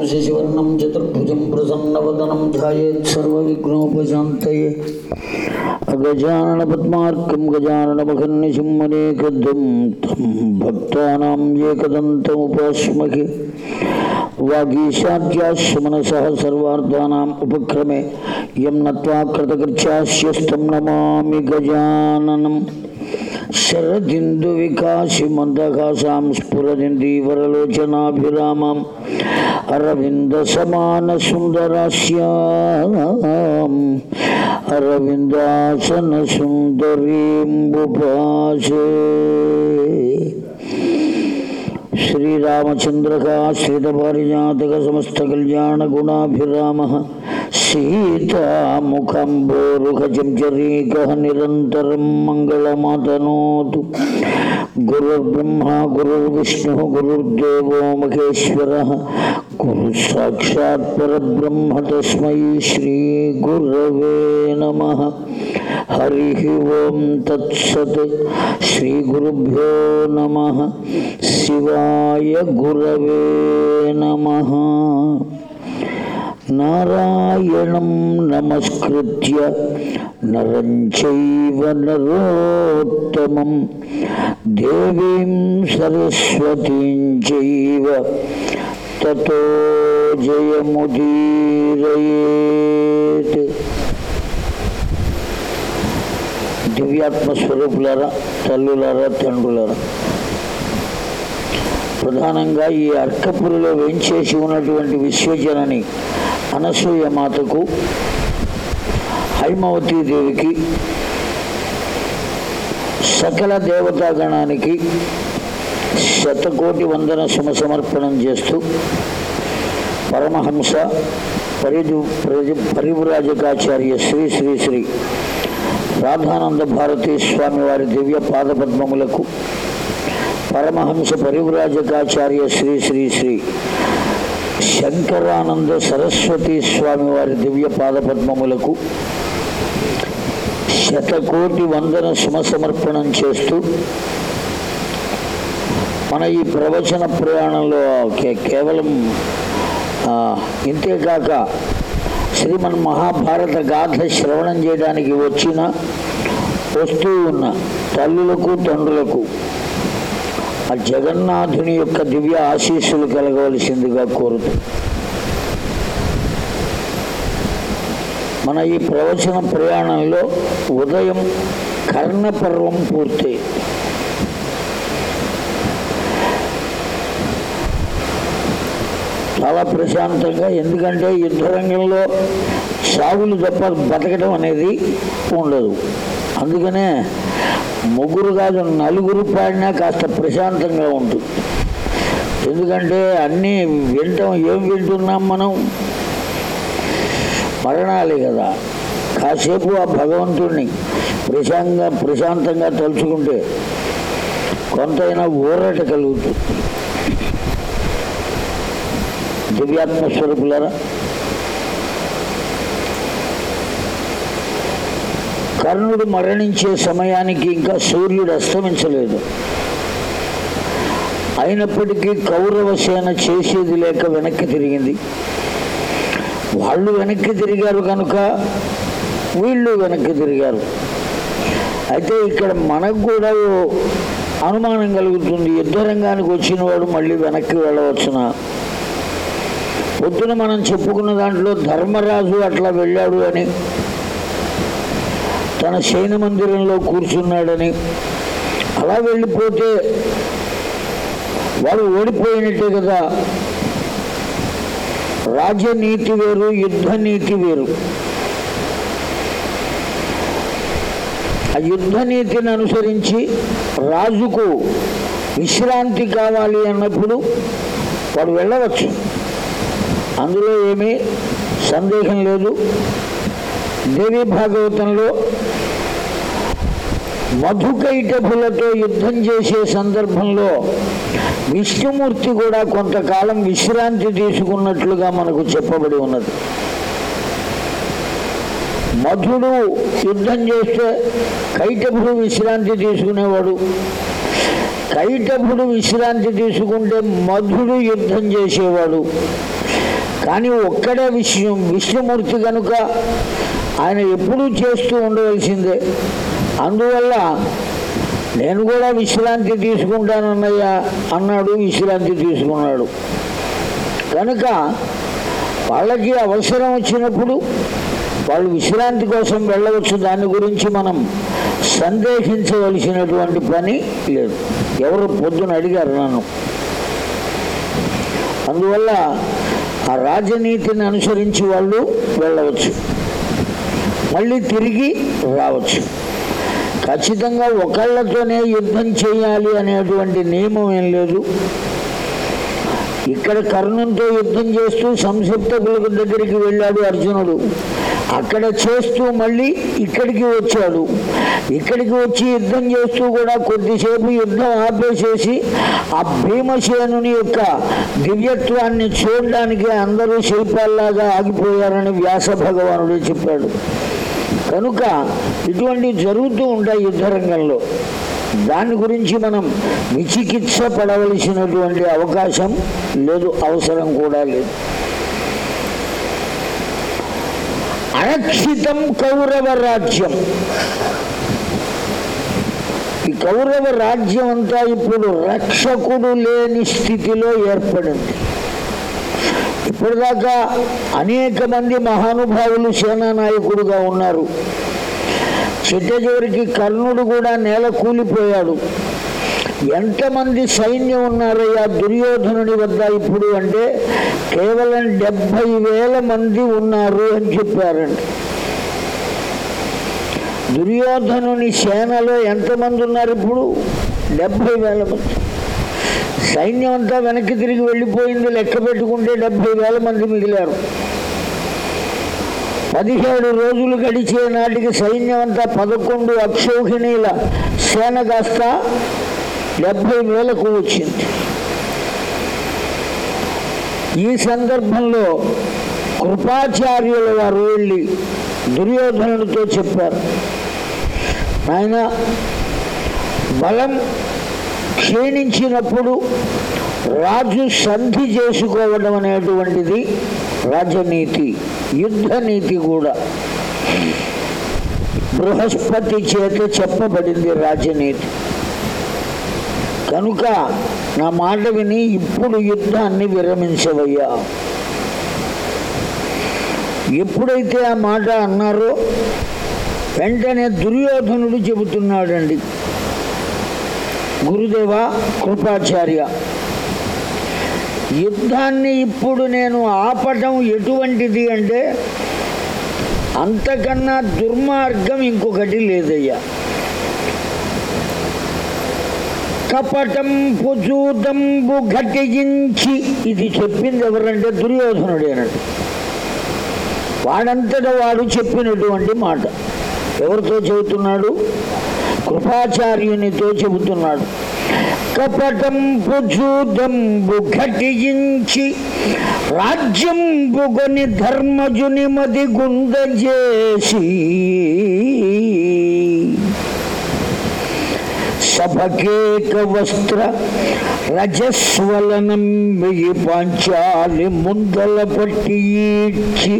शिवर्ण शशिवर्णं चतुर्भुजं प्रसन्नवदनं ध्यायेत्सर्वविघ्नोपशान्तये गजाननपद्मार्कं गजाननमघन्निशम्मनेकदं तं भक्तानां एकदन्तमुपास्महे वागीशाद्याश्रमनसः सर्वार्थानाम् उपक्रमे यं नत्वा कृतकृच्छास्यस्तं नमामि गजाननम् शरदिन्दुविकासिमन्दकासां स्फुरदिन्दीवरलोचनाभिरामम्। अरविंद समान सुंदराश्याम अरविंदासन सुंदरी श्री रामचंद्र का आश्रित पारिजातक समस्त कल्याण गुणाभिराम। सीता मुखम कह निरंतर मंगलमातनोतु। गुरुर्ब्रह्मा, गुरुर्विष्णु, गुरुर्देव महेश्वर। సాక్షాత్ పరబ్రహ్మ తస్మై శ్రీ గురవే నమ. హరి ఓం తత్సత్ శ్రీ గురుభ్యో నమ. శివాయ గురవే నమ. నారాయణం నమస్కృత్య నరం చైవ నరోత్తమం. దేవీం సరస్వతీం చైవ తతో జయముదీరయేత్. దివ్యాత్మ స్వరూపులరా తల్లులరా తండ్రులారా ప్రధానంగా ఈ అర్కపురిలో వేంచేసి ఉన్నటువంటి విశ్వజనని అనసూయ మాతకు హైమవతీ దేవికి సకల దేవతాగణానికి శతకోటి వందన సమర్పణం చేస్తూ పరమహంస పరిదు పరివ్రాజకాచార్య శ్రీ శ్రీ శ్రీ రాధానంద భారతీ స్వామివారి దివ్య పాదపద్మములకు పరమహంస పరివ్రాజకాచార్య శ్రీ శ్రీ శ్రీ శంకరానంద సరస్వతి స్వామివారి దివ్య పాదపద్మములకు శతకోటి వందన సమర్పణం చేస్తూ మన ఈ ప్రవచన ప్రయాణంలో కేవలం ఇంతేకాక శ్రీమన్ మహాభారత గాథ శ్రవణం చేయడానికి వచ్చిన వస్తూ ఉన్న తల్లులకు తండ్రులకు ఆ జగన్నాథుని యొక్క దివ్య ఆశీస్సులు కలగవలసిందిగా కోరుతూ. మన ఈ ప్రవచన ప్రయాణంలో ఉదయం కర్ణపర్వం పూర్తి చాలా ప్రశాంతంగా ఎందుకంటే యుద్ధరంగంలో సాగులు తప్ప బతకడం అనేది ఉండదు. అందుకనే ముగ్గురు కాదు నలుగురు పాడినా కాస్త ప్రశాంతంగా ఉంటుంది ఎందుకంటే అన్నీ వింటాం ఏం వింటున్నాం మనం? మరణాలే కదా. కాసేపు ఆ భగవంతుడిని ప్రశాంతంగా ప్రశాంతంగా తలుచుకుంటే కొంతైనా ఊరట కలుగుతుంది. దివ్యాత్మ స్వరూపులారా కర్ణుడు మరణించే సమయానికి ఇంకా సూర్యుడు అస్తమించలేదు. అయినప్పటికీ కౌరవ సేన చేసేది లేక వెనక్కి తిరిగింది. వాళ్ళు వెనక్కి తిరిగారు కనుక వీళ్ళు వెనక్కి తిరిగారు. అయితే ఇక్కడ మనకు కూడా అనుమానం కలుగుతుంది. యుద్ధ రంగానికి వచ్చిన వాడు మళ్ళీ వెనక్కి వెళ్ళవచ్చునా? పొద్దున మనం చెప్పుకున్న దాంట్లో ధర్మరాజు అట్లా వెళ్ళాడు అని తన శయన మందిరంలో కూర్చున్నాడని అలా వెళ్ళిపోతే వాడు ఓడిపోయినట్టే కదా. రాజనీతి వేరు యుద్ధ నీతి వేరు. ఆ యుద్ధ నీతిని అనుసరించి రాజుకు విశ్రాంతి కావాలి అన్నప్పుడు వాడు వెళ్ళవచ్చు. అందులో ఏమీ సందేహం లేదు. దేవి భాగవతంలో మధుకైటభులతో యుద్ధం చేసే సందర్భంలో విష్ణుమూర్తి కూడా కొంతకాలం విశ్రాంతి తీసుకున్నట్లుగా మనకు చెప్పబడి ఉన్నది. మధుడు యుద్ధం చేస్తే కైటభుడు విశ్రాంతి తీసుకునేవాడు. కైటభుడు విశ్రాంతి తీసుకుంటే మధుడు యుద్ధం చేసేవాడు. కానీ ఒక్కడే విష్ణు విష్ణుమూర్తి కనుక ఆయన ఎప్పుడూ చేస్తూ ఉండవలసిందే. అందువల్ల నేను కూడా విశ్రాంతి తీసుకుంటానన్నయ్యా అన్నాడు విశ్రాంతి తీసుకున్నాడు. కనుక వాళ్ళకి అవసరం వచ్చినప్పుడు వాళ్ళు విశ్రాంతి కోసం వెళ్ళవచ్చు. దాని గురించి మనం సందేహించవలసినటువంటి పని లేదు. ఎవరు పొద్దున అడిగారు నన్ను. అందువల్ల ఆ రాజనీతిని అనుసరించి వాళ్ళు వెళ్ళవచ్చు. మళ్ళీ తిరిగి రావచ్చు. ఖచ్చితంగా ఒకళ్ళతోనే యుద్ధం చేయాలి అనేటువంటి నియమం ఏం లేదు. ఇక్కడ కర్ణంతో యుద్ధం చేస్తూ సంసప్తకుల దగ్గరికి వెళ్ళాడు అర్జునుడు. అక్కడ చేస్తూ మళ్ళీ ఇక్కడికి వచ్చాడు. ఇక్కడికి వచ్చి యుద్ధం చేస్తూ కూడా కొద్దిసేపు యుద్ధం ఆపేసేసి ఆ భీమసేనుని యొక్క దివ్యత్వాన్ని చూడడానికి అందరూ శిల్పాల్లాగా ఆగిపోయారని వ్యాస భగవానుడు చెప్పాడు. కనుక ఇటువంటివి జరుగుతూ ఉంటాయి యుద్ధరంగంలో దాని గురించి మనం విచికిత్స పడవలసినటువంటి అవకాశం లేదు అవసరం కూడా లేదు. అరక్షితం కౌరవ రాజ్యం ఈ కౌరవ రాజ్యం అంతా ఇప్పుడు రక్షకుడు లేని స్థితిలో ఏర్పడింది. ఇప్పటిదాకా అనేక మంది మహానుభావులు సేనా నాయకుడుగా ఉన్నారు. చిట్ట చివరికి కర్ణుడు కూడా నేల కూలిపోయాడు. ఎంతమంది సైన్యం ఉన్నారయ్యా దుర్యోధనుని వద్ద ఇప్పుడు అంటే కేవలం డెబ్భై వేల మంది ఉన్నారు అని చెప్పారండి. దుర్యోధనుని సేనలో ఎంతమంది ఉన్నారు ఇప్పుడు? డెబ్భై వేల మంది. సైన్యం అంతా వెనక్కి తిరిగి వెళ్ళిపోయింది లెక్క పెట్టుకుంటే డెబ్భై వేల మంది మిగిలారు. పదిహేడు రోజులు గడిచే నాటికి సైన్యం అంతా పదకొండు అక్షోహిణీల సేన కాస్త డెబ్భై వేలకు వచ్చింది. ఈ సందర్భంలో కృపాచార్యుల వారు వెళ్ళి దుర్యోధనుడితో చెప్పారు. ఆయన బలం క్షీణించినప్పుడు రాజు సంధి చేసుకోవడం అనేటువంటిది రాజనీతి యుద్ధ నీతి కూడా. బృహస్పతి చేత చెప్పబడింది రాజనీతి. కనుక నా మాట విని ఇప్పుడు యుద్ధాన్ని విరమించవయ్యా. ఎప్పుడైతే ఆ మాట అన్నారో వెంటనే దుర్యోధనుడు చెబుతున్నాడండి. గురుదేవ కృపాచార్య యుద్ధాన్ని ఇప్పుడు నేను ఆపటం ఎటువంటిది అంటే అంతకన్నా దుర్మార్గం ఇంకొకటి లేదయ్యా. కపటం పుజూతంబు ఘటించి ఇది చెప్పింది ఎవరంటే దుర్యోధనుడేనండి వాడంతట వాడు చెప్పినటువంటి మాట. ఎవరితో చెబుతున్నాడు? కృపాచార్యునితో చెబుతున్నాడు. కపటం పుజూదంబు ఘటించి రాజ్యం బుగొని ధర్మజుని మది గుండజేసి సభకేక వస్త్ర రజస్వలనం వెయ్యి పాంచాలి ముందల పట్టి ఈడ్చి.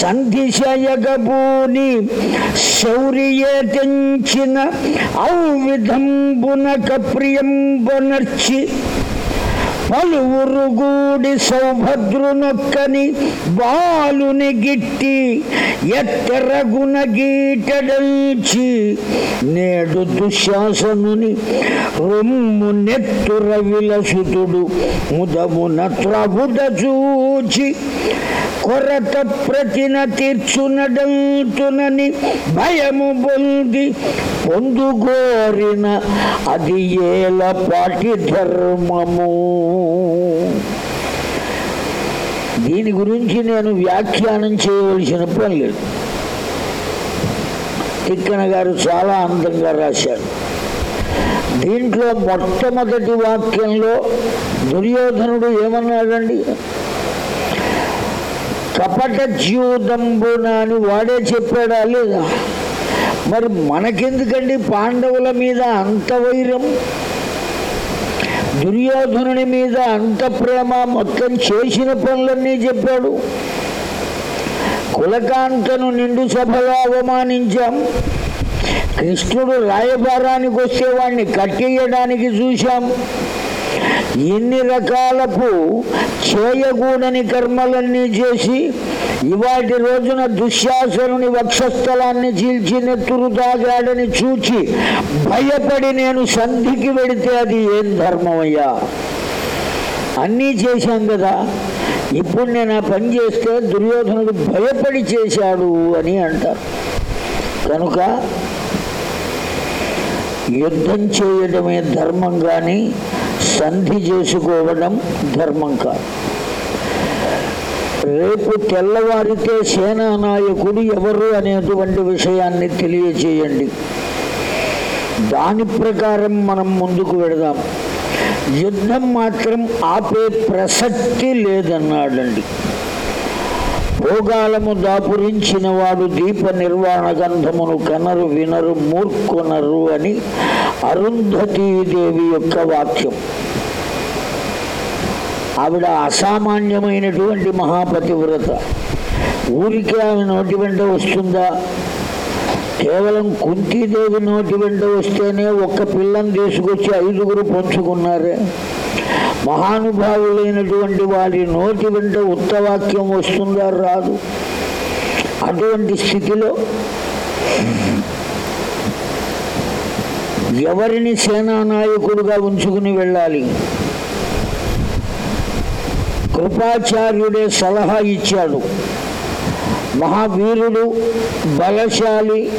సంధిశయగబూని శౌర్యే తెంచిన ఔవిధంబునక ప్రియంబునర్చి. పలువురు గూడి సౌభద్రునొక్కని బాలుని గిట్టి ఎత్తెరగున గీటడల్చి నేడు దుశ్శాసనుని రొమ్ము నెత్తుర విలసుతుడు ముదమున త్రబుద చూచి కొరత ప్రతిన తీర్చునడంతునని భయము పొంది పొందుగోరిన అది ఏల పాటి ధర్మము. దీని గురించి నేను వ్యాఖ్యానం చేయవలసిన పని లేదు. తిక్కన గారు చాలా అందంగా రాశారు. దీంట్లో మొట్టమొదటి వాక్యంలో దుర్యోధనుడు ఏమన్నాడండి? కపట జీవుదంబున అని వాడే చెప్పాడా లేదా? మరి మనకెందుకండి పాండవుల మీద అంత వైరం? దుర్యోధనుని మీద అంత ప్రేమ మొత్తం చేసిన పనులన్నీ చెప్పాడు. కులకాంతను నిండు సభలో అవమానించాం. కృష్ణుడు రాయబారానికి వచ్చేవాడిని కట్టేయడానికి చూశాం. ఎన్ని రకాలపు చేయకూడని కర్మలన్నీ చేసి ఇవాటి రోజున దుశ్శాసనుని వక్షస్థలాన్ని చీల్చి నెత్తురు తాగాడని చూచి భయపడి నేను సంధికి వెడితే అది ఏం ధర్మమయ్యా? అన్నీ చేశాం కదా. ఇప్పుడు నేను ఆ పని చేస్తే దుర్యోధనుడు భయపడి చేశాడు అని అంటారు. కనుక యుద్ధం చేయడమే ధర్మం కానీ సంధి చేసుకోవడం ధర్మం కాదు. రేపు తెల్లవారితే సేనా నాయకుడు ఎవరు అనేటువంటి విషయాన్ని తెలియచేయండి. దాని ప్రకారం మనం ముందుకు వెడదాం. యుద్ధం మాత్రం ఆపే ప్రసక్తి లేదన్నాడండి. భోగాలము దాపురించిన వాడు దీప నిర్వాణ గంధమును కనరు వినరు మూర్కొనరు అని అరుంధతీదేవి యొక్క వాక్యం. ఆవిడ అసామాన్యమైనటువంటి మహాపతివ్రత. ఊరికే ఆమె నోటి వెంట వస్తుందా? కేవలం కుంతీదేవి నోటి వెంట వస్తేనే ఒక్క పిల్లని తీసుకొచ్చి ఐదుగురు పంచుకున్నారే. మహానుభావులైనటువంటి వారి నోటి వెంట ఉత్తవాక్యం వస్తుందా రాదు. అటువంటి స్థితిలో ఎవరిని సేనానాయకుడుగా ఉంచుకుని వెళ్ళాలి? కృపాచార్యుడే సలహా ఇచ్చాడు. మహావీరుడు బలశాలి.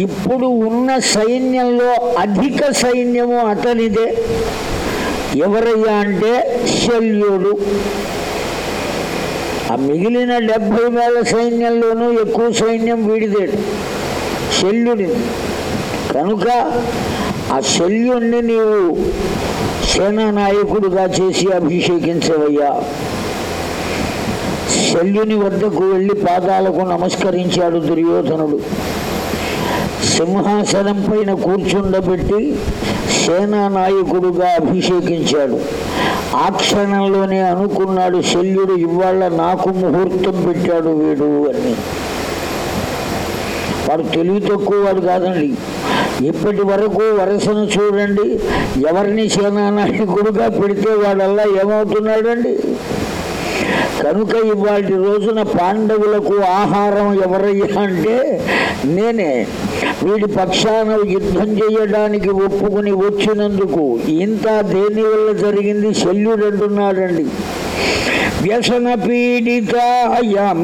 ఇప్పుడు ఉన్న సైన్యంలో అధిక సైన్యము అతనిదే. ఎవరయ్యా అంటే శల్యుడు. ఆ మిగిలిన డెబ్భై వేల సైన్యంలోనూ ఎక్కువ సైన్యం వీడిదే. శల్యుడి కనుక ఆ శల్యుణ్ణి నీవు సేనా నాయకుడుగా చేసి అభిషేకించవయ్యా. శల్యుని వద్దకు వెళ్ళి పాదాలకు నమస్కరించాడు దుర్యోధనుడు. సింహాసనం పైన కూర్చుండబెట్టి సేనా నాయకుడుగా అభిషేకించాడు. ఆ క్షణంలోనే అనుకున్నాడు శల్యుడు ఇవాళ నాకు ముహూర్తం పెట్టాడు వీడు అని. వాడు తెలివి తక్కువ వాడు కాదండి. ఇప్పటి వరకు వరసను చూడండి. ఎవరిని సేనానాయకుడుగా పెడితే వాడల్లా ఏమవుతున్నాడండి? కనుక ఇవాటి రోజున పాండవులకు ఆహారం ఎవరయ్యా అంటే నేనే. వీడి పక్షాన యుద్ధం చేయడానికి ఒప్పుకుని వచ్చినందుకు ఇంత దేని వల్ల జరిగింది? శల్యుడు అంటున్నాడండి. వ్యసన పీడితాయం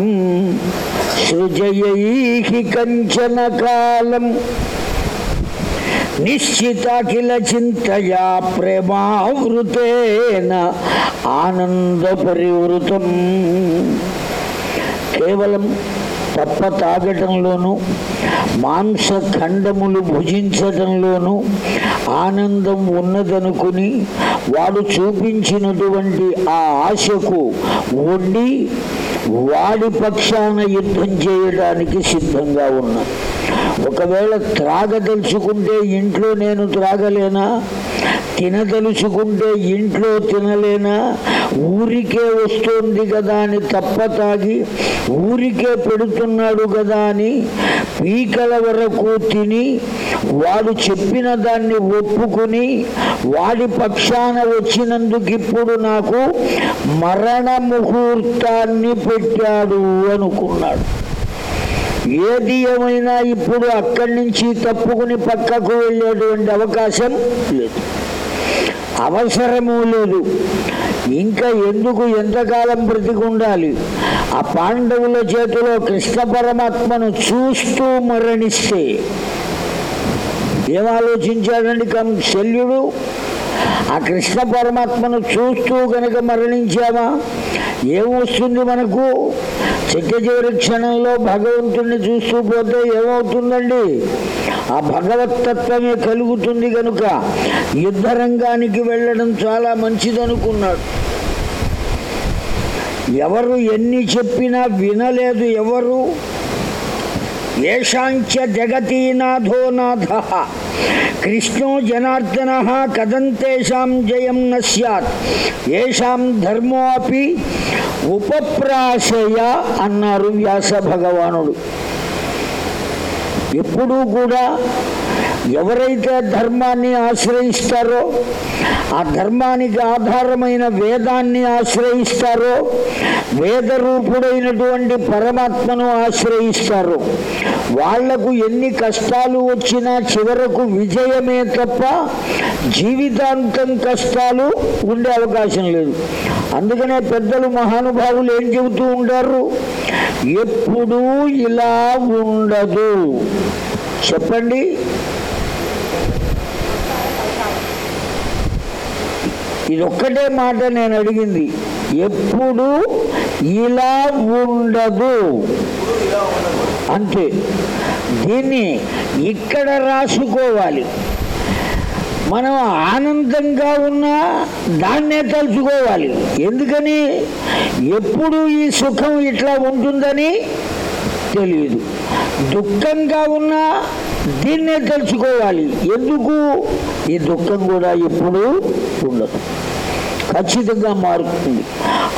సృజయీ కంచన కాలం. నిశ్చితాఖిల చింతయా ప్రేమావృతేన ఆనంద పరివృతం కేవలం తప్ప తాగటంలోనూ మాంస ఖండములు భుజించటంలోనూ ఆనందం ఉన్నదనుకుని వాడు చూపించినటువంటి ఆ ఆశకు వండి వాడి పక్షాన యుద్ధం చేయడానికి సిద్ధంగా ఉన్నా. ఒకవేళ త్రాగదలుచుకుంటే ఇంట్లో నేను త్రాగలేనా? తినదలుచుకుంటే ఇంట్లో తినలేనా? ఊరికే వస్తోంది కదా అని తప్ప తాగి ఊరికే పెడుతున్నాడు కదా అని పీకల వరకు తిని వాడు చెప్పిన దాన్ని ఒప్పుకుని వాడి పక్షాన వచ్చినందుకు ఇప్పుడు నాకు మరణ ముహూర్తాన్ని పెట్టాడు అనుకున్నాడు. ఏది ఏమైనా ఇప్పుడు అక్కడి నుంచి తప్పుకుని పక్కకు వెళ్ళేటువంటి అవకాశం లేదు. అవసరము లేదు. ఇంకా ఎందుకు ఎంతకాలం బ్రతికుండాలి? ఆ పాండవుల చేతిలో కృష్ణ పరమాత్మను చూస్తూ మరణిస్తే ఏం ఆలోచించాడండి కం శల్యుడు? ఆ కృష్ణ పరమాత్మను చూస్తూ కనుక మరణించామా? ఏమొస్తుంది మనకు? చిట్ట చివరి క్షణంలో భగవంతుణ్ణి చూస్తూ పోతే ఏమవుతుందండి? ఆ భగవతత్వమే కలుగుతుంది కనుక యుద్ధరంగానికి వెళ్ళడం చాలా మంచిదనుకున్నాడు. ఎవరు ఎన్ని చెప్పినా వినలేదు ఎవరు? ఏషాంచ జగతీనాథో నాథ. కృష్ణో జనార్దన కదంతేషాం జయం న స్యాత్. ఏషాం ధర్మో అపి ఉపప్రాశయ అన్నారు వ్యాస భగవానుడు. ఎప్పుడూ కూడా ఎవరైతే ధర్మాన్ని ఆశ్రయిస్తారో ఆ ధర్మానికి ఆధారమైన వేదాన్ని ఆశ్రయిస్తారో వేద రూపుడైనటువంటి పరమాత్మను ఆశ్రయిస్తారు వాళ్ళకు ఎన్ని కష్టాలు వచ్చినా చివరకు విజయమే తప్ప జీవితాంతం కష్టాలు ఉండే అవకాశం లేదు. అందుకనే పెద్దలు మహానుభావులు ఏం చెబుతూ ఉంటారు ఎప్పుడూ ఇలా ఉండదు. చెప్పండి. ఇదొక్కటే మాట నేను అడిగింది. ఎప్పుడు ఇలా ఉండదు. అంతే. దీన్ని ఇక్కడ రాసుకోవాలి. మనం ఆనందంగా ఉన్నా దాన్నే తలుచుకోవాలి. ఎందుకని? ఎప్పుడు ఈ సుఖం ఇట్లా ఉంటుందని తెలియదు. దుఃఖంగా ఉన్నా దీన్నే తెలుసుకోవాలి. ఎందుకు? ఈ దుఃఖం కూడా ఎప్పుడు ఉండదు. ఖచ్చితంగా మారుతుంది.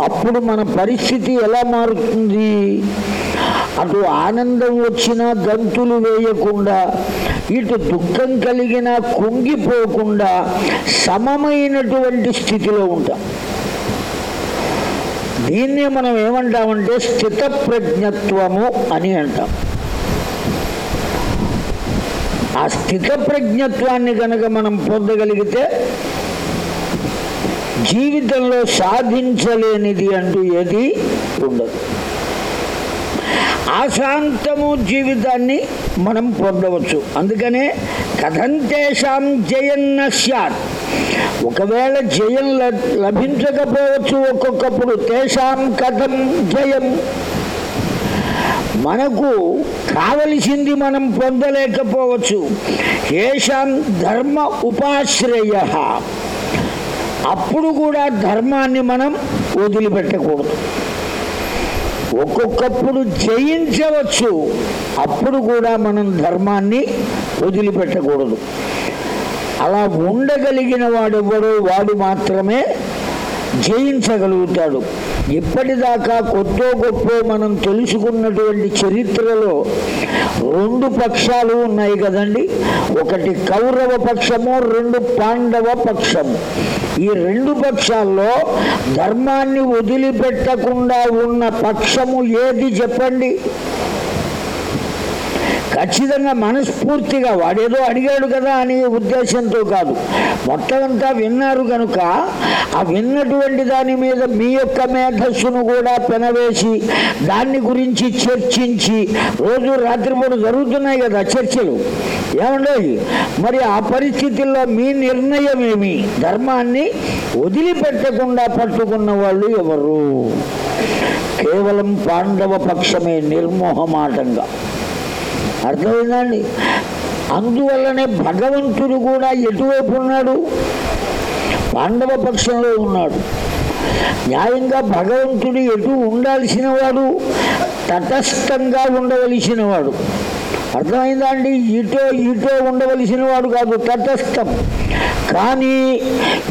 అప్పుడు మన పరిస్థితి ఎలా మారుతుంది? అటు ఆనందం వచ్చినా గంతులు వేయకుండా ఇటు దుఃఖం కలిగిన కుంగిపోకుండా సమమైనటువంటి స్థితిలో ఉంటాం. దీన్నే మనం ఏమంటామంటే స్థిత ప్రజ్ఞత్వము అని అంటాం. ఆ స్థిత ప్రజ్ఞత్వాన్ని కనుక మనం పొందగలిగితే జీవితంలో సాధించలేనిది అంటూ ఏది ఉండదు. ఆశాంతము జీవితాన్ని మనం పొందవచ్చు. అందుకనే కథంతేషాం జయన్న స్యాత్. ఒకవేళ జయం లభించకపోవచ్చు ఒక్కొక్కప్పుడు. తేషాం కథం జయం. మనకు కావలసింది మనం పొందలేకపోవచ్చు. ఏషాం ధర్మ ఉపాశ్రయ. అప్పుడు కూడా ధర్మాన్ని మనం వదిలిపెట్టకూడదు. ఒక్కొక్కప్పుడు జయించవచ్చు. అప్పుడు కూడా మనం ధర్మాన్ని వదిలిపెట్టకూడదు. అలా ఉండగలిగిన వాడెవడో వాడు మాత్రమే జయించగలుగుతాడు. ఇప్పటిదాకా కొత్త గొప్ప మనం తెలుసుకున్నటువంటి చరిత్రలో రెండు పక్షాలు ఉన్నాయి కదండి. ఒకటి కౌరవ పక్షము రెండు పాండవ పక్షము. ఈ రెండు పక్షాల్లో ధర్మాన్ని వదిలిపెట్టకుండా ఉన్న పక్షము ఏది చెప్పండి? ఖచ్చితంగా మనస్ఫూర్తిగా వాడేదో అడిగాడు కదా అనే ఉద్దేశంతో కాదు. మొట్టమంతా విన్నారు కనుక ఆ విన్నటువంటి దాని మీద మీ యొక్క మేధస్సును కూడా పెనవేసి దాన్ని గురించి చర్చించి రోజు రాత్రిపూట జరుగుతున్నాయి కదా చర్చలు. ఏమండి మరి ఆ పరిస్థితుల్లో మీ నిర్ణయం ఏమి? ధర్మాన్ని వదిలిపెట్టకుండా పట్టుకున్న వాళ్ళు ఎవరు? కేవలం పాండవ పక్షమే నిర్మోహమాటంగా. అర్థమైందండి? అందువల్లనే భగవంతుడు కూడా ఎటువైపు ఉన్నాడు? పాండవ పక్షంలో ఉన్నాడు. న్యాయంగా భగవంతుడు ఎటు ఉండాల్సిన వాడు తటస్థంగా ఉండవలసిన వాడు అర్థమైందా అండి ఇటో ఇటో ఉండవలసిన వాడు కాదు తటస్థం. కానీ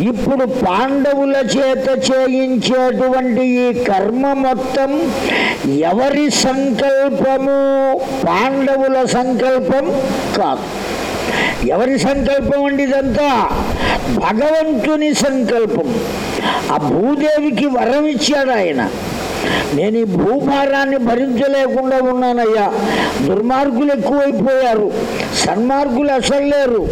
ఇప్పుడు పాండవుల చేత చేయించేటువంటి ఈ కర్మ మొత్తం ఎవరి సంకల్పము? పాండవుల సంకల్పం కాదు. ఎవరి సంకల్పం అండి ఇదంతా? భగవంతుని సంకల్పం. ఆ భూదేవికి వరం ఇచ్చాడు ఆయన. నేను ఈ భూభారాన్ని భరించలేకుండా ఉన్నానయ్యా. దుర్మార్గులు ఎక్కువైపోయారు. సన్మార్గులు అసలు లేరు.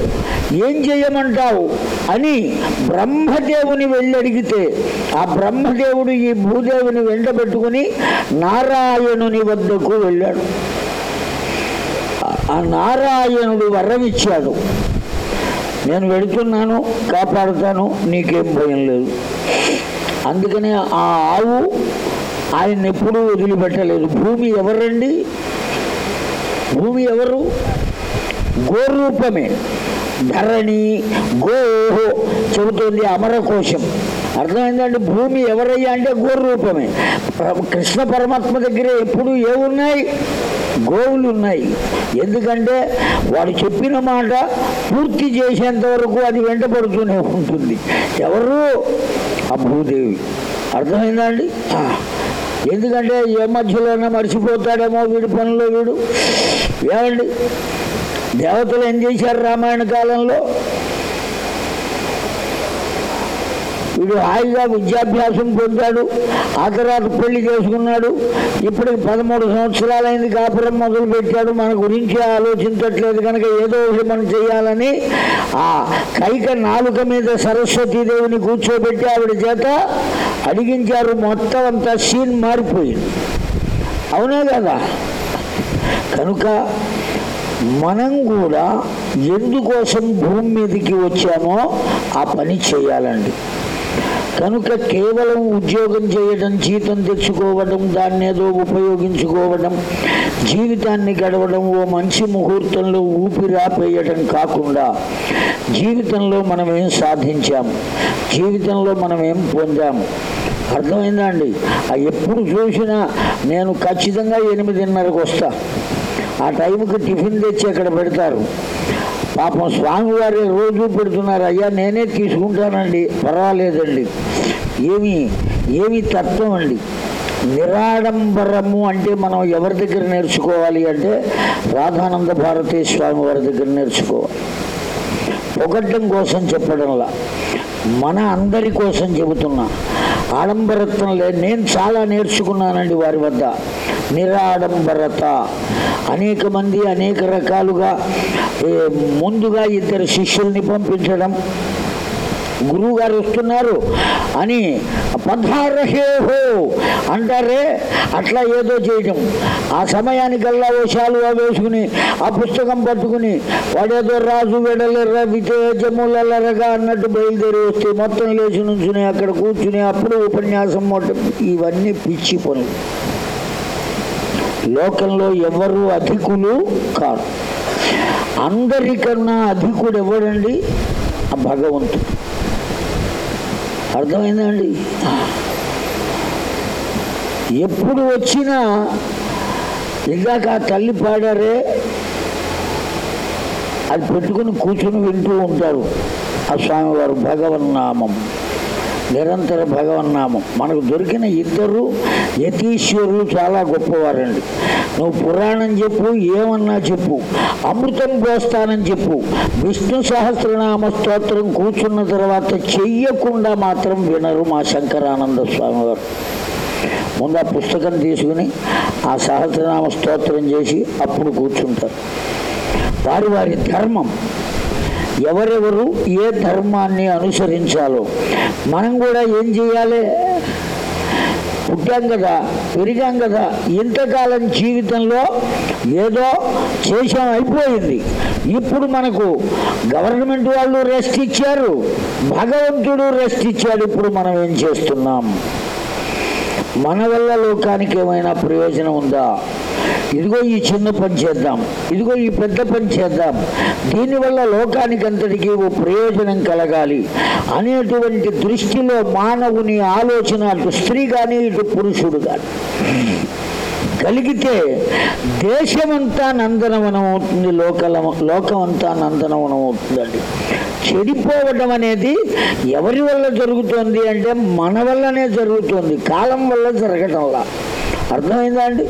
ఏం చేయమంటావు? అని బ్రహ్మదేవుని వెళ్ళి అడిగితే ఆ బ్రహ్మదేవుడు ఈ భూదేవిని వెంటబెట్టుకుని నారాయణుని వద్దకు వెళ్ళాడు. ఆ నారాయణుడు వరమిచ్చాడు నేను వెళుతున్నాను కాపాడుతాను నీకేం భయం లేదు. అందుకనే ఆ ఆవు ఆయన ఎప్పుడూ వదిలిపెట్టలేదు. భూమి ఎవరండి? భూమి ఎవరు? గోరూపమే. ధరణి గో చెబుతోంది అమరకోశం. అర్థమైందండి? భూమి ఎవరయ్యా అంటే గోరూపమే. కృష్ణ పరమాత్మ దగ్గర ఎప్పుడు ఏమున్నాయి గోవులు ఉన్నాయి. ఎందుకంటే వాడు చెప్పిన మాట పూర్తి చేసేంత వరకు అది వెంటబడుతూనే ఉంటుంది. ఎవరు? ఆ భూదేవి. అర్థమైందా అండి? ఎందుకంటే ఏ మధ్యలోనే మర్చిపోతాడేమో వీడి పనిలో వీడు. ఏమండి? దేవతలు ఏం చేశారు రామాయణ కాలంలో? వీడు హాయిగా విద్యాభ్యాసం పొందాడు. ఆ తర్వాత పెళ్ళి చేసుకున్నాడు. ఇప్పటికి పదమూడు సంవత్సరాలైంది కాపురం మొదలు పెట్టాడు మన గురించి ఆలోచించట్లేదు కనుక ఏదో ఒకటి మనం చేయాలని ఆ కైక నాలుక మీద సరస్వతీదేవిని కూర్చోబెట్టి ఆవిడ చేత అడిగించారు. మొత్తం అంతా సీన్ మారిపోయింది. అవునా కదా? కనుక మనం కూడా ఎందుకోసం భూమి మీదకి వచ్చామో ఆ పని చేయాలండి. కనుక కేవలం ఉద్యోగం చేయడం జీతం తెచ్చుకోవడం దాన్ని ఏదో ఉపయోగించుకోవడం జీవితాన్ని గడవడం ఓ మంచి ముహూర్తంలో ఊపిరాపేయడం కాకుండా జీవితంలో మనం ఏం సాధించాం? జీవితంలో మనం ఏం పొందాము అర్థమైందా అండి? ఎప్పుడు చూసినా నేను ఖచ్చితంగా ఎనిమిదిన్నరకు వస్తా. ఆ టైంకి టిఫిన్ తెచ్చి అక్కడ పెడతారు? పాపం స్వామివారి రోజు పెడుతున్నారు. అయ్యా నేనే తీసుకుంటానండి. పర్వాలేదండి. ఏమి ఏమి తత్వం అండి? నిరాడంబరము అంటే మనం ఎవరి దగ్గర నేర్చుకోవాలి అంటే రాధానంద భారతీ స్వామి వారి దగ్గర నేర్చుకోవాలి. పొగడ్డం కోసం చెప్పడంలా. మన అందరి కోసం చెబుతున్నా. ఆడంబరత్వం లేదు నేను చాలా నేర్చుకున్నానండి వారి వద్ద. నిరాడంబరత. అనేక మంది అనేక రకాలుగా ముందుగా ఇద్దరు శిష్యుల్ని పంపించడం గురువు గారు వస్తున్నారు అని పద్మారహేహో అంటారే అట్లా ఏదో చేయటం. ఆ సమయానికల్లా ఓ శాలువా వేసుకుని ఆ పుస్తకం పట్టుకుని వాడేదో రాజు వెడలెర్ర వితేజములరగా అన్నట్టు బయలుదేరి వస్తే మొత్తం లేచి నుంచుని అక్కడ కూర్చుని అప్పుడు ఉపన్యాసం మొట్ట ఇవన్నీ పిచ్చి పనులు. లోకంలో ఎవరు అధికులు కాదు అందరికన్నా అధికుడు ఎవడండి? ఆ భగవంతుడు. అర్థమైందండి? ఎప్పుడు వచ్చినా ఇందాక ఆ తల్లి పాడారే అది పెట్టుకుని కూర్చుని వింటూ ఉంటారు. ఆ స్వామివారు భగవన్నామం. నిరంతర భగవన్నామం. మనకు దొరికిన ఇద్దరు యతీశ్వరులు చాలా గొప్పవారండి. నువ్వు పురాణం చెప్పు ఏమన్నా చెప్పు. అమృతం పోస్తానని చెప్పు. విష్ణు సహస్రనామ స్తోత్రం కూర్చున్న తర్వాత చెయ్యకుండా మాత్రం వినరు మా శంకరానంద స్వామివారు. ముందు ఆ పుస్తకం తీసుకుని ఆ సహస్రనామ స్తోత్రం చేసి అప్పుడు కూర్చుంటారు. వారి వారి ధర్మం. ఎవరెవరు ఏ ధర్మాన్ని అనుసరించాలో. మనం కూడా ఏం చేయాలి? పుట్టాం కదా పెరిగాం కదా ఇంతకాలం జీవితంలో ఏదో చేసాం అయిపోయింది. ఇప్పుడు మనకు గవర్నమెంట్ వాళ్ళు రెస్ట్ ఇచ్చారు భగవంతుడు రెస్ట్ ఇచ్చాడు ఇప్పుడు మనం ఏం చేస్తున్నాం? మన వల్ల లోకానికి ఏమైనా ప్రయోజనం ఉందా? ఇదిగో ఈ చిన్న పని చేద్దాం ఇదిగో ఈ పెద్ద పని చేద్దాం. దీనివల్ల లోకానికి అంతటికీ ఓ ప్రయోజనం కలగాలి. అనేటువంటి దృష్టిలో మానవుని ఆలోచన అటు స్త్రీ కానీ ఇటు పురుషుడు కానీ కలిగితే దేశమంతా నందనవనం అవుతుంది లోకల లోకమంతా నందనవనం అవుతుందండి. చెడిపోవడం అనేది ఎవరి వల్ల జరుగుతోంది అంటే మన వల్లనే జరుగుతుంది కాలం వల్ల జరగటంలా. అర్థమైందా అండి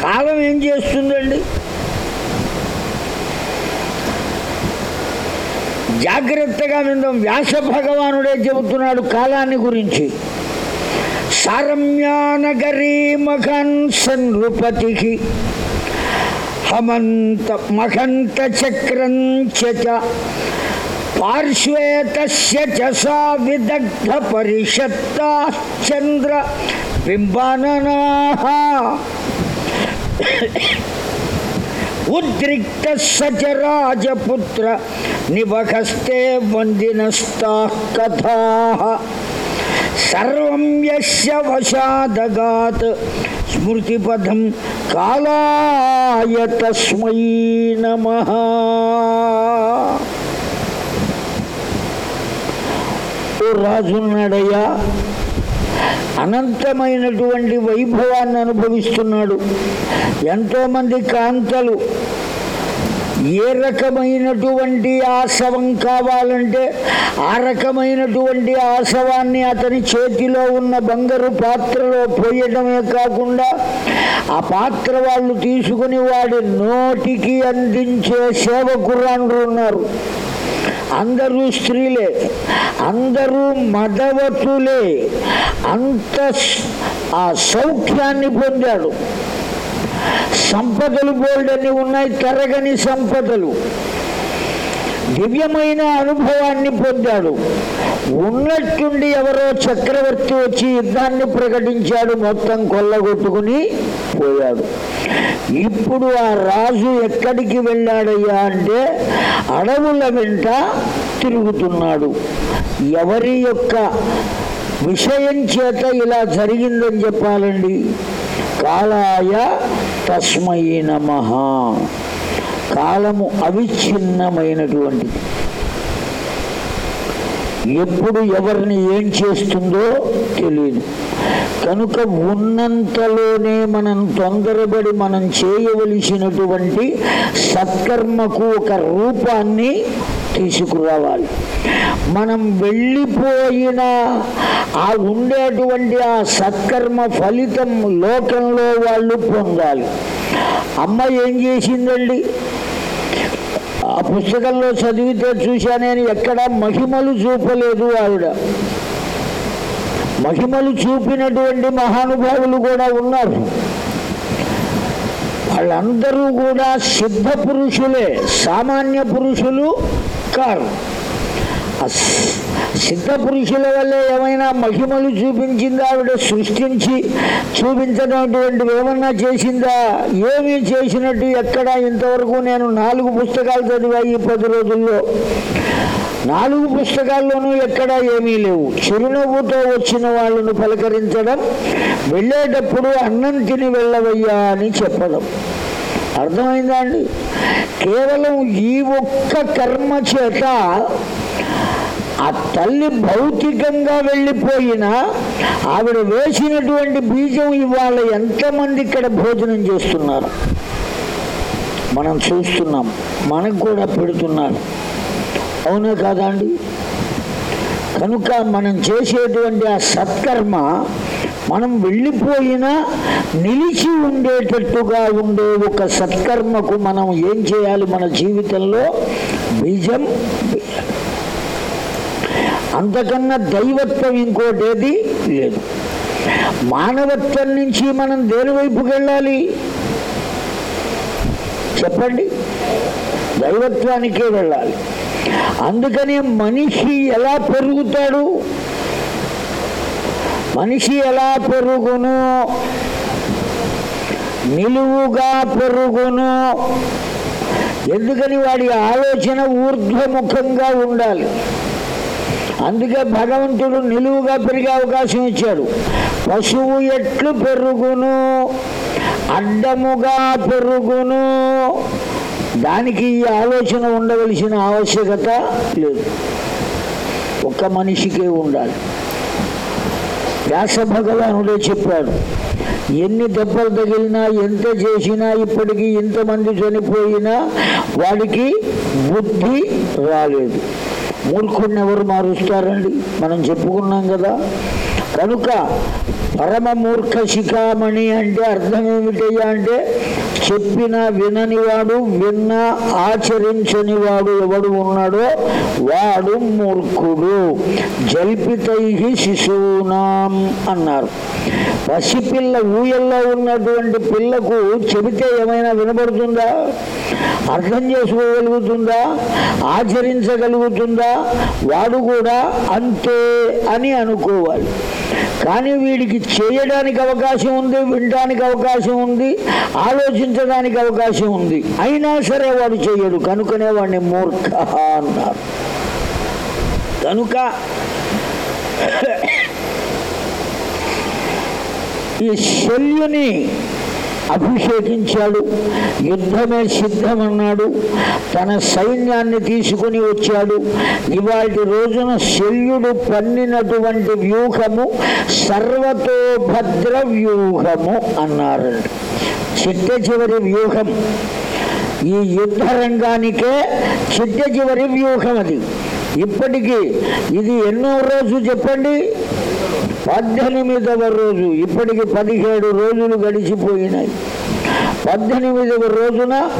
కాలం ఏం చేస్తుందండి? జాగ్రత్తగా విందాం. వ్యాస భగవానుడే చెబుతున్నాడు కాలాన్ని గురించి. సారమ్యానగరీ మఘన్ సన్ృపతికి హమంత మహంత చక్రం చ సా విదగ్ధ చంద్ర. చంద్ర బింబాననాః ఉద్రిక్త సచ రాజపుత్ర నివహస్తే వందినస్తా కథా సర్వం యస్య వశాదగాత్ స్మృతిపథం కాలాయ తస్మై నమః ఓ రాజున్నాడయ్యా అనంతమైనటువంటి వైభవాన్ని అనుభవిస్తున్నాడు. ఎంతోమంది కాంతలు ఏ రకమైనటువంటి ఆశవం కావాలంటే ఆ రకమైనటువంటి ఆశవాన్ని అతని చేతిలో ఉన్న బంగారు పాత్రలో పోయడమే కాకుండా ఆ పాత్ర వాళ్ళు తీసుకుని వాడి నోటికి అందించే సేవకురాండ్రు ఉన్నారు. అందరూ స్త్రీలే అందరూ మదవతులే. అంత ఆ సౌఖ్యాన్ని పొందాడు. సంపదలు బోల్డని ఉన్నాయి తరగని సంపదలు. దివ్యమైన అనుభవాన్ని పొందాడు. ఉన్నట్టుండి ఎవరో చక్రవర్తి వచ్చి యుద్ధాన్ని ప్రకటించాడు మొత్తం కొల్లగొట్టుకుని పోయాడు. ఇప్పుడు ఆ రాజు ఎక్కడికి వెళ్ళాడయ్యా అంటే అడవుల వెంట తిరుగుతున్నాడు. ఎవరి యొక్క విషయం చేత ఇలా జరిగిందని చెప్పాలండి? కాలాయ తస్మై నమ. కాలము అవిచ్ఛిన్నమైనటువంటిది. ఎప్పుడు ఎవరిని ఏం చేస్తుందో తెలియదు. కనుక ఉన్నంతలోనే మనం తొందరపడి మనం చేయవలసినటువంటి సత్కర్మకు ఒక రూపాన్ని తీసుకురావాలి. మనం వెళ్ళిపోయిన ఆ ఉండేటువంటి ఆ సత్కర్మ ఫలితం లోకంలో వాళ్ళు పొందాలి. అమ్మ ఏం చేసిందండి? ఆ పుస్తకంలో చదివితే చూశా నేను ఎక్కడ మహిమలు చూపలేదు ఆవిడ. మహిమలు చూపినటువంటి మహానుభావులు కూడా ఉన్నారు. వాళ్ళందరూ కూడా సిద్ధ పురుషులే సామాన్య పురుషులు కారు. ఆ సిద్ధ పురుషుల వల్ల ఏమైనా మహిమలు చూపించిందా? ఆవిడ సృష్టించి చూపించినటువంటివి ఏమన్నా చేసిందా? ఏమీ చేసినట్టు ఎక్కడ? ఇంతవరకు నేను నాలుగు పుస్తకాలు చదివా ఈ పది రోజుల్లో. నాలుగు పుస్తకాల్లోనూ ఎక్కడా ఏమీ లేవు. చిరునవ్వుతో వచ్చిన వాళ్ళను పలకరించడం వెళ్ళేటప్పుడు అన్నం తిని వెళ్ళవయ్యా అని చెప్పడం. అర్థమైందా అండి? కేవలం ఈ ఒక్క కర్మ చేత ఆ తల్లి భౌతికంగా వెళ్ళిపోయినా ఆవిడ వేసినటువంటి బీజం ఇవాళ ఎంతమంది ఇక్కడ భోజనం చేస్తున్నారు? మనం చూస్తున్నాం. మనకు కూడా పెడుతున్నారు. అవునా కాదా అండి? కనుక మనం చేసేటువంటి ఆ సత్కర్మ మనం వెళ్ళిపోయినా నిలిచి ఉండేటట్టుగా ఉండే ఒక సత్కర్మకు మనం ఏం చేయాలి మన జీవితంలో? బీజం వేయాలి. అంతకన్నా దైవత్వం ఇంకోటేది లేదు. మానవత్వం నుంచి మనం దేని వైపుకి వెళ్ళాలి? చెప్పండి. దైవత్వానికే వెళ్ళాలి. అందుకని మనిషి ఎలా పెరుగుతాడు? మనిషి ఎలా పెరుగును? నిలువుగా పెరుగును. ఎందుకని వాడి ఆలోచన ఊర్ధ్వముఖంగా ఉండాలి? అందుకే భగవంతుడు నిలువుగా పెరిగే అవకాశం ఇచ్చాడు. పశువు ఎట్లు పెరుగును? అడ్డముగా పెరుగును? దానికి ఈ ఆలోచన ఉండవలసిన ఆవశ్యకత లేదు. ఒక్క మనిషికే ఉండాలి. వ్యాస భగవానుడే చెప్పాడు ఎన్ని దెబ్బలు తగిలినా ఎంత చేసినా ఇప్పటికీ ఇంతమంది చనిపోయినా వాడికి బుద్ధి రాలేదు. మూర్ఖుడిని ఎవరు మారుస్తారండి? మనం చెప్పుకున్నాం కదా. కనుక పరమ మూర్ఖ శిఖామణి అంటే అర్థం ఏమిటయ్యా అంటే చెప్పిన విననివాడు విన్న ఆచరించని వాడు ఎవడు ఉన్నాడో వాడు మూర్ఖుడు. జల్పితై శిశూనాం అన్నారు. పసిపిల్ల ఊయల్లో ఉన్నటువంటి పిల్లకు చెబితే ఏమైనా వినబడుతుందా? అర్థం చేసుకోగలుగుతుందా? ఆచరించగలుగుతుందా? వాడు కూడా అంతే అని అనుకోవాలి. కానీ వీడికి చేయడానికి అవకాశం ఉంది వినడానికి అవకాశం ఉంది ఆలోచించడానికి అవకాశం ఉంది. అయినా సరే వాడు చేయడు. కనుకనే వాడిని మూర్ఖ అన్నారు. కనుక ఈ శల్యుని అభిషేకించాడు యుద్ధమే సిద్ధమన్నాడు తన సైన్యాన్ని తీసుకుని వచ్చాడు. ఇవాటి రోజున శల్యుడు పన్నినటువంటి వ్యూహము సర్వతోభద్ర వ్యూహము అన్నారండి చిట్ట చివరి వ్యూహం. ఈ యుద్ధ రంగానికే చిట్ట చివరి వ్యూహం అది. ఇప్పటికీ ఇది ఎన్నో రోజు చెప్పండి. పద్దెనిమిదవ రోజు ఇప్పటికి పదిహేడు రోజులు గడిచిపోయినాయి. పద్దెనిమిదవ రోజున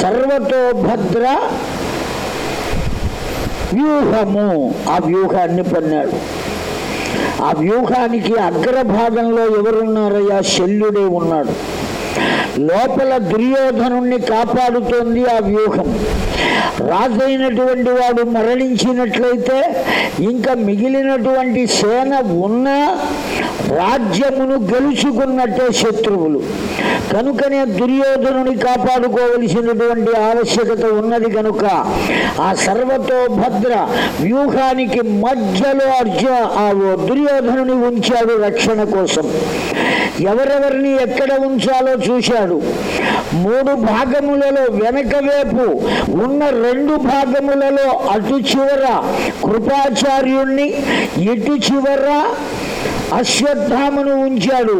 సర్వతోభద్ర వ్యూహము. ఆ వ్యూహాన్ని పన్నాడు. ఆ వ్యూహానికి అగ్రభాగంలో ఎవరున్నారయ్యా? శల్యుడే ఉన్నాడు. లోపల దుర్యోధనుణ్ణి కాపాడుతోంది ఆ వ్యూహం. రాజైనటువంటి వాడు మరణించినట్లయితే ఇంకా మిగిలినటువంటి సేన ఉన్న రాజ్యమును గెలుచుకున్నట్టే శత్రువులు. కనుకనే దుర్యోధనుని కాపాడుకోవలసినటువంటి ఆవశ్యకత ఉన్నది కనుక ఆ సర్వతో భద్ర వ్యూహానికి మధ్యలో అర్జున ఆ దుర్యోధనుని ఉంచాడు రక్షణ కోసం. ఎవరెవరిని ఎక్కడ ఉంచాలో చూశాడు. మూడు భాగములలో వెనక వైపు ఉన్న రెండు భాగములలో అటు చివర కృపాచార్యుణ్ణి ఇటు చివర అశ్వత్థామను ఉంచాడు.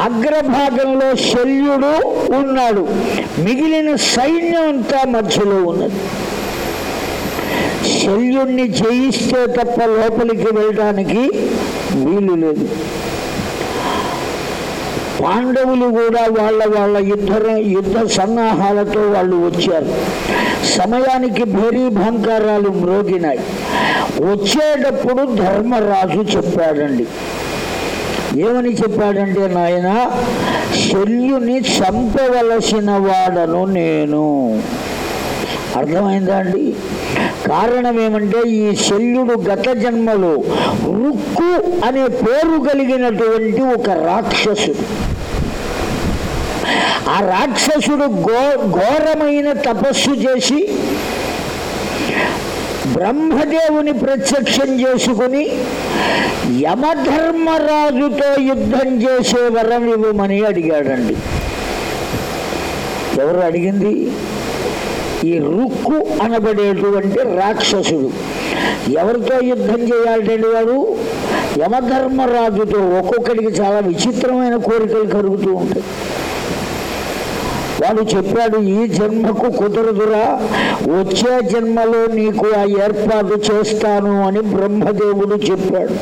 అగ్రభాగంలో శల్యుడు ఉన్నాడు. మిగిలిన సైన్యం అంతా మధ్యలో ఉన్నది. శల్యుణ్ణి జయిస్తే తప్ప లోపలికి వెళ్ళడానికి వీలు లేదు. పాండవులు కూడా వాళ్ళ వాళ్ళ యుద్ధ యుద్ధ సన్నాహాలతో వాళ్ళు వచ్చారు. సమయానికి భేరీ భంకారాలు మ్రోగినాయి. వచ్చేటప్పుడు ధర్మరాజు చెప్పాడండి. ఏమని చెప్పాడంటే నాయన శల్యుని చంపవలసిన వాడను నేను. అర్థమైందా అండి? కారణం ఏమంటే ఈ శల్యుడు గత జన్మలో రుక్కు అనే పేరు కలిగినటువంటి ఒక రాక్షసుడు. ఆ రాక్షసుడు ఘో ఘోరమైన తపస్సు చేసి బ్రహ్మదేవుని ప్రత్యక్షం చేసుకుని యమధర్మరాజుతో యుద్ధం చేసే వరం ఇవ్వమని అడిగాడండి. ఎవరు అడిగింది? ఈ రుక్కు అనబడేటువంటి రాక్షసుడు. ఎవరితో యుద్ధం చేయాలంటే వాడు? యమధర్మరాజుతో ఒక్కొక్కడికి చాలా విచిత్రమైన కోరికలు కలుగుతూ ఉంటాయి. వాడు చెప్పాడు ఈ జన్మకు కుదరదురా. వచ్చే జన్మలో నీకు ఆ ఏర్పాటు చేస్తాను అని బ్రహ్మదేవుడు చెప్పాడు.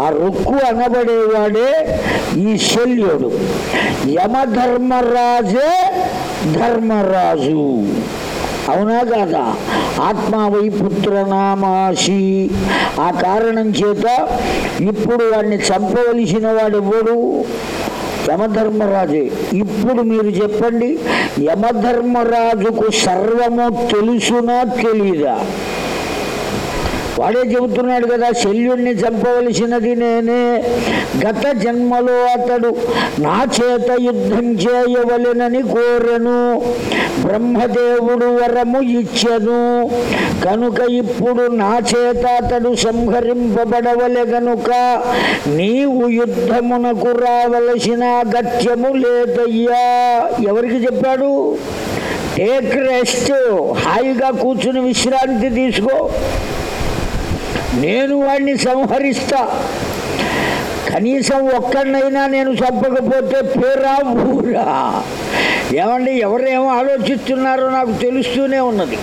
ఆ రుక్కు అనబడేవాడే ఈ శల్యుడు యమధర్మరాజే ధర్మరాజు. అవునా కాదా? ఆత్మావై పుత్రనామాసి ఆ కారణం చేత ఇప్పుడు వాడిని చంపవలసిన వాడెవడు? యమధర్మరాజే ఇప్పుడు మీరు చెప్పండి యమధర్మరాజుకు సర్వము తెలుసునా తెలీదా? వాడే చెబుతున్నాడు కదా శల్యుణ్ణి చంపవలసినది నేనే. గత జన్మలో అతడు నా చేత యుద్ధం చేయవలెనని కోరెను. బ్రహ్మదేవుడు వరము ఇచ్చెను. కనుక ఇప్పుడు నా చేత అతడు సంహరింపబడవలె గనుక నీవు యుద్ధమునకు రావలసిన అగత్యము లేదయ్యా. ఎవరికి చెప్పాడు? టేక్ రెస్ట్ హాయిగా కూర్చుని విశ్రాంతి తీసుకో. నేను వాడిని సంహరిస్తా. కనీసం ఒక్కడినైనా నేను చంపకపోతే పేరా ఊరా? ఏమండి ఎవరేమో ఆలోచిస్తున్నారో నాకు తెలుస్తూనే ఉన్నది.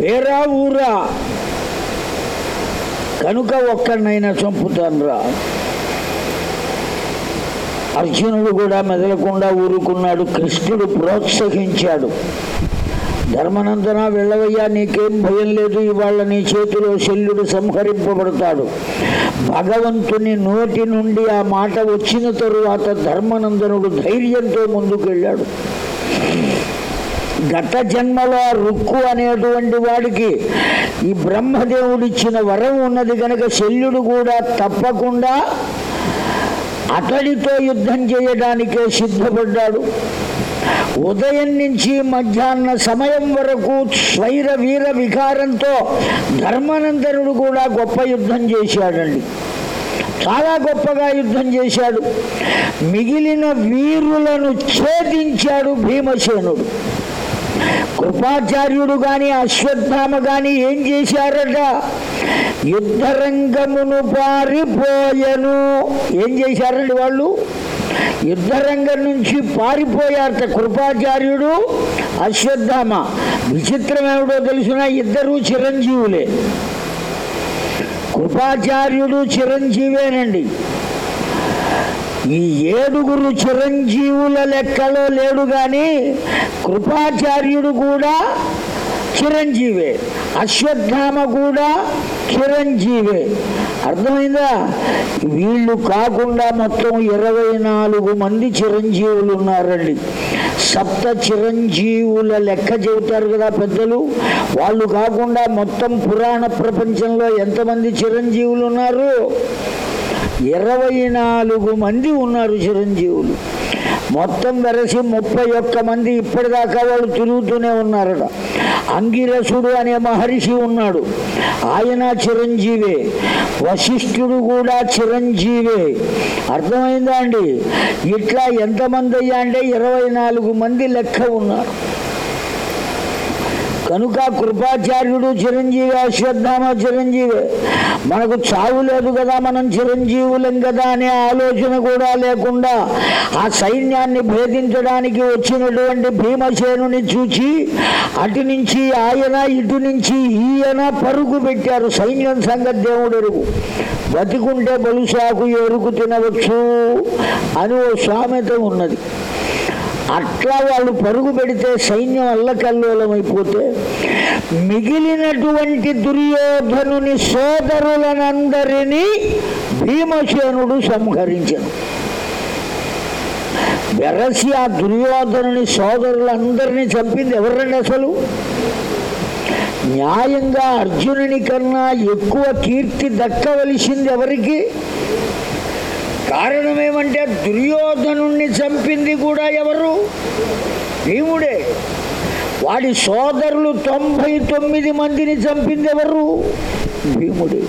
పేరా ఊరా? కనుక ఒక్కడినైనా చంపుతాను రా అర్జునుడు కూడా మెదలకుండా ఊరుకున్నాడు కృష్ణుడు ప్రోత్సహించాడు. ధర్మనందన వెళ్ళవయ్యా నీకేం భయం లేదు ఇవాళ నీ చేతిలో శల్యుడు సంహరింపబడతాడు. భగవంతుని నోటి నుండి ఆ మాట వచ్చిన తరువాత ధర్మనందనుడు ధైర్యంతో ముందుకు వెళ్ళాడు గత జన్మలో రుక్కు అనేటువంటి వాడికి ఈ బ్రహ్మదేవుడిచ్చిన వరం ఉన్నది కనుక శల్యుడు కూడా తప్పకుండా అతడితో యుద్ధం చేయడానికే సిద్ధపడ్డాడు. ఉదయం నుంచి మధ్యాహ్న సమయం వరకు స్వైర వీర వికారంతో ధర్మనందనుడు కూడా గొప్ప యుద్ధం చేశాడండి. చాలా గొప్పగా యుద్ధం చేశాడు. మిగిలిన వీరులను ఛేదించాడు భీమసేనుడు. కృపాచార్యుడు గాని అశ్వత్థామ గాని ఏం చేశారట? యుద్ధరంగమును పారిపోయను. ఏం చేశారండి వాళ్ళు? యుద్ధరంగం నుంచి పారిపోయారట కృపాచార్యుడు అశ్వత్థామ. విచిత్రం ఏమిటో తెలిసిన? ఇద్దరు చిరంజీవులే. కృపాచార్యుడు చిరంజీవేనండి. ఈ ఏడుగురు చిరంజీవుల లెక్కలో లేడు కానీ కృపాచార్యుడు కూడా చిరంజీవే. అశ్వత్థామ కూడా చిరంజీవే. అర్థమైందా? వీళ్ళు కాకుండా మొత్తం ఇరవై నాలుగు మంది చిరంజీవులు ఉన్నారండి సప్త చిరంజీవుల లెక్క చెబుతారు కదా పెద్దలు. వాళ్ళు కాకుండా మొత్తం పురాణ ప్రపంచంలో ఎంతమంది చిరంజీవులు ఉన్నారు ఇరవై నాలుగు మంది ఉన్నారు చిరంజీవులు. మొత్తం వెరసి ముప్పై ఒక్క మంది ఇప్పటిదాకా వాళ్ళు తిరుగుతూనే ఉన్నారట. అంగిరసుడు అనే మహర్షి ఉన్నాడు. ఆయన చిరంజీవే. వశిష్ఠుడు కూడా చిరంజీవే. అర్థమైందా అండి? ఇట్లా ఎంతమంది అయ్యా అంటే ఇరవై నాలుగు మంది లెక్క ఉన్నారు. కనుక కృపాచార్యుడు చిరంజీవి అశ్వత్థామ చిరంజీవి మనకు చావు లేదు కదా మనం చిరంజీవులం కదా అనే ఆలోచన కూడా లేకుండా ఆ సైన్యాన్ని భేదించడానికి వచ్చినటువంటి భీమసేనుని చూచి అటు నుంచి ఆయన ఇటు నుంచి ఈయన పరుగు పెట్టారు. సైన్యం సంగతి దేవుడు ఎరుగు. బతికుంటే బలుసాకు ఎరుకు తినవచ్చు అని ఓ సామెత ఉన్నది. అట్లా వాళ్ళు పరుగు పెడితే సైన్యం అల్లకల్లోలమైపోతే మిగిలినటువంటి దుర్యోధనుని సోదరులనందరినీ భీమసేనుడు సంహరించను వెరసి ఆ దుర్యోధనుని సోదరులందరినీ చంపింది ఎవరండి అసలు? న్యాయంగా అర్జునుని కన్నా ఎక్కువ కీర్తి దక్కవలసింది ఎవరికి? కారణం ఏమంటే దుర్యోధనుణ్ణి చంపింది కూడా ఎవరు? భీముడే. వాడి సోదరులు తొంభై తొమ్మిది మందిని చంపింది ఎవరు? భీముడే.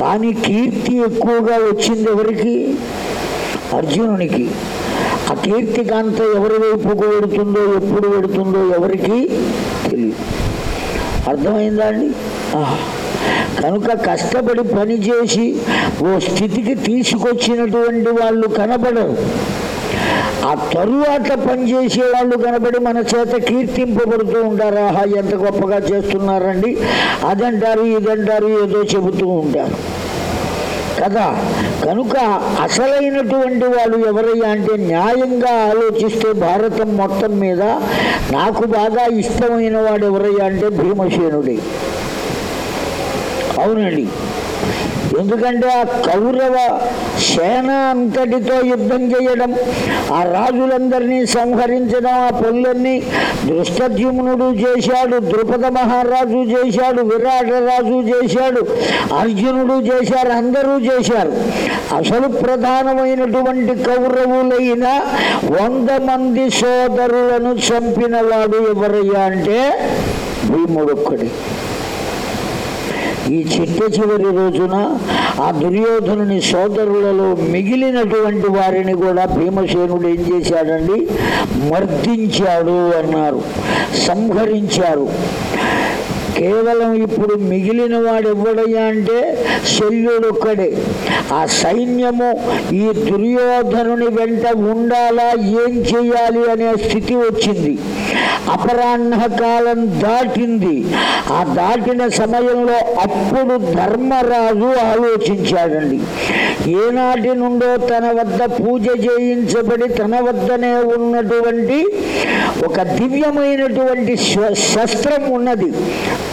కానీ కీర్తి ఎక్కువగా వచ్చింది ఎవరికి? అర్జునునికి. ఆ కీర్తికాంత ఎవరి వైపుకు వెడుతుందో ఎప్పుడు వెడుతుందో ఎవరికి తెలియదు అర్థమైందా అండి? ఆహా. కనుక కష్టపడి పనిచేసి ఓ స్థితికి తీసుకొచ్చినటువంటి వాళ్ళు కనబడరు. ఆ తరువాత పనిచేసే వాళ్ళు కనబడి మన చేత కీర్తింపబడుతూ ఉంటారు. ఆహా ఎంత గొప్పగా చేస్తున్నారండి. అదంటారు ఇదంటారు ఏదో చెబుతూ ఉంటారు. కదా? కనుక అసలైనటువంటి వాళ్ళు ఎవరయ్యా అంటే న్యాయంగా ఆలోచిస్తే భారతం మొత్తం మీద నాకు బాగా ఇష్టమైన వాడు ఎవరయ్యా అంటే భీమసేనుడే. అవునండి. ఎందుకంటే ఆ కౌరవ సేన అంతటితో యుద్ధం చేయడం ఆ రాజులందరినీ సంహరించడం ఆ పనులన్నీ దృష్టద్యుమ్నుడు చేశాడు ద్రుపద మహారాజు చేశాడు విరాట రాజు చేశాడు అర్జునుడు చేశారు అందరూ చేశారు. అసలు ప్రధానమైనటువంటి కౌరవులైన వంద మంది సోదరులను చంపిన వాడు ఎవరయ్యా అంటే భీముడొక్కడి. ఈ చిట్ట చివరి రోజున ఆ దుర్యోధనుని సోదరులలో మిగిలినటువంటి వారిని కూడా భీమసేనుడు ఏం చేశాడండి? మర్దించాడు అన్నారు. సంహరించారు. కేవలం ఇప్పుడు మిగిలిన వాడు ఎవడయ్యా అంటే శల్యుడొక్కడే. ఆ సైన్యము ఈ దుర్యోధనుని వెంట ఉండాలా? ఏం చేయాలి? అనే స్థితి వచ్చింది. అపరాహ్న కాలం దాటింది. ఆ దాటిన సమయంలో అప్పుడు ధర్మరాజు ఆలోచించాడండి. ఏనాటి నుండో తన వద్ద పూజ చేయించబడి తన వద్దనే ఉన్నటువంటి ఒక దివ్యమైనటువంటి శ- శస్త్రం ఉన్నది.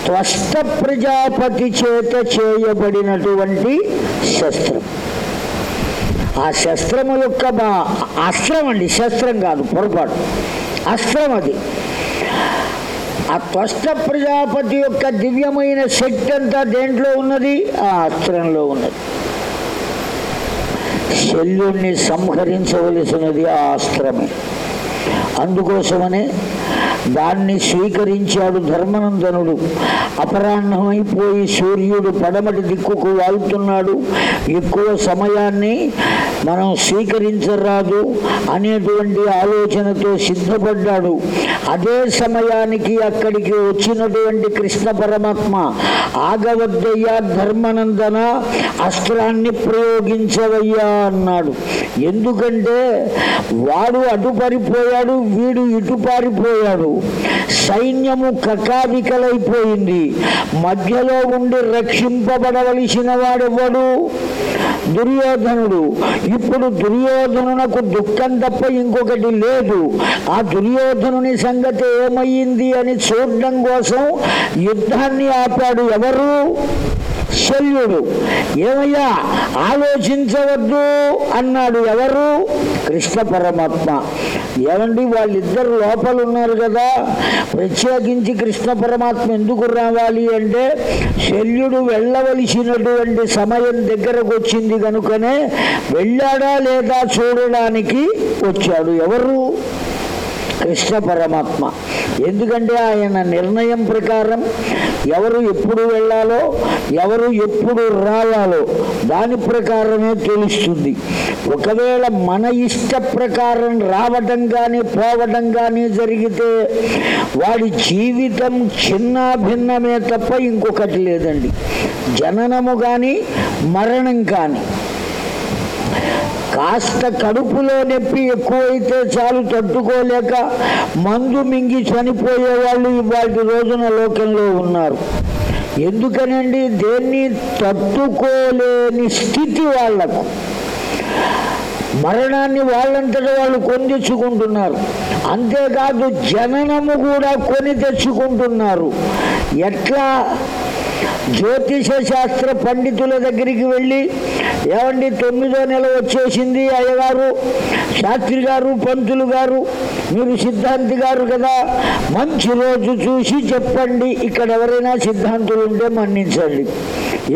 త్వష్ట ప్రజాపతి చేత చేయబడినటువంటి శస్త్రం. ఆ శస్త్రము యొక్క అస్త్రం అండి శస్త్రం కాదు పొరపాటు. అస్త్రం అది. ఆ త్వష్ట ప్రజాపతి యొక్క దివ్యమైన శక్తి అంతా దేంట్లో ఉన్నది? ఆ అస్త్రంలో ఉన్నది. శల్యుణ్ణి సంహరించవలసినది ఆ అస్త్రమే. అందుకోసమనే దాన్ని స్వీకరించాడు ధర్మనందనుడు. అపరాహ్నమైపోయి సూర్యుడు పడమటి దిక్కుకు వాళ్తున్నాడు. ఎక్కువ సమయాన్ని మనం స్వీకరించరాదు అనేటువంటి ఆలోచనతో సిద్ధపడ్డాడు. అదే సమయానికి అక్కడికి వచ్చినటువంటి కృష్ణ పరమాత్మ ఆగవద్దయ్యా ధర్మనందన అస్త్రాన్ని ప్రయోగించవయ్యా అన్నాడు. ఎందుకంటే వాడు అటు పారిపోయాడు వీడు ఇటు పారిపోయాడు సైన్యము కకావికలైపోయింది మధ్యలో ఉండి రక్షింపబడవలసిన వాడెవడు దుర్యోధనుడు. ఇప్పుడు దుర్యోధనునకు దుఃఖం తప్ప ఇంకొకటి లేదు. ఆ దుర్యోధనుని సంగతి ఏమయ్యింది అని చూడడం కోసం యుద్ధాన్ని ఆపాడు ఎవరు? శల్యుడు ఏమయ్యా? ఆలోచించవద్దు అన్నాడు ఎవరు? కృష్ణ పరమాత్మ. ఏమండి వాళ్ళిద్దరు లోపల ఉన్నారు కదా. ప్రత్యేకించి కృష్ణ పరమాత్మ ఎందుకు రావాలి అంటే శల్యుడు వెళ్ళవలసినటువంటి సమయం దగ్గరకు వచ్చింది కనుకనే వెళ్ళాడా లేదా చూడడానికి వచ్చాడు ఎవరు? కృష్ణ పరమాత్మ. ఎందుకంటే ఆయన నిర్ణయం ప్రకారం ఎవరు ఎప్పుడు వెళ్ళాలో ఎవరు ఎప్పుడు రావాలో దాని ప్రకారమే తెలుస్తుంది. ఒకవేళ మన ఇష్ట ప్రకారం రావటం కానీ పోవటం కానీ జరిగితే వాడి జీవితం చిన్న భిన్నమే తప్ప ఇంకొకటి లేదండి. జననము కానీ మరణం కానీ. కాస్త కడుపులో నొప్పి ఎక్కువైతే చాలు తట్టుకోలేక మందు మింగి చనిపోయే వాళ్ళు ఇవాటి రోజున లోకంలో ఉన్నారు. ఎందుకనండి? దేన్ని తట్టుకోలేని స్థితి వాళ్ళకు మరణాన్ని వాళ్ళంతటా వాళ్ళు కొని తెచ్చుకుంటున్నారు. అంతేకాదు జననము కూడా కొని తెచ్చుకుంటున్నారు. ఎట్లా? జ్యోతిష శాస్త్ర పండితుల దగ్గరికి వెళ్ళి ఏమండి తొమ్మిదో నెల వచ్చేసింది అయ్యగారు శాస్త్రి గారు పంతులు గారు మీరు సిద్ధాంతి గారు కదా మంచి రోజు చూసి చెప్పండి ఇక్కడ ఎవరైనా సిద్ధాంతులు ఉంటే మన్నించండి.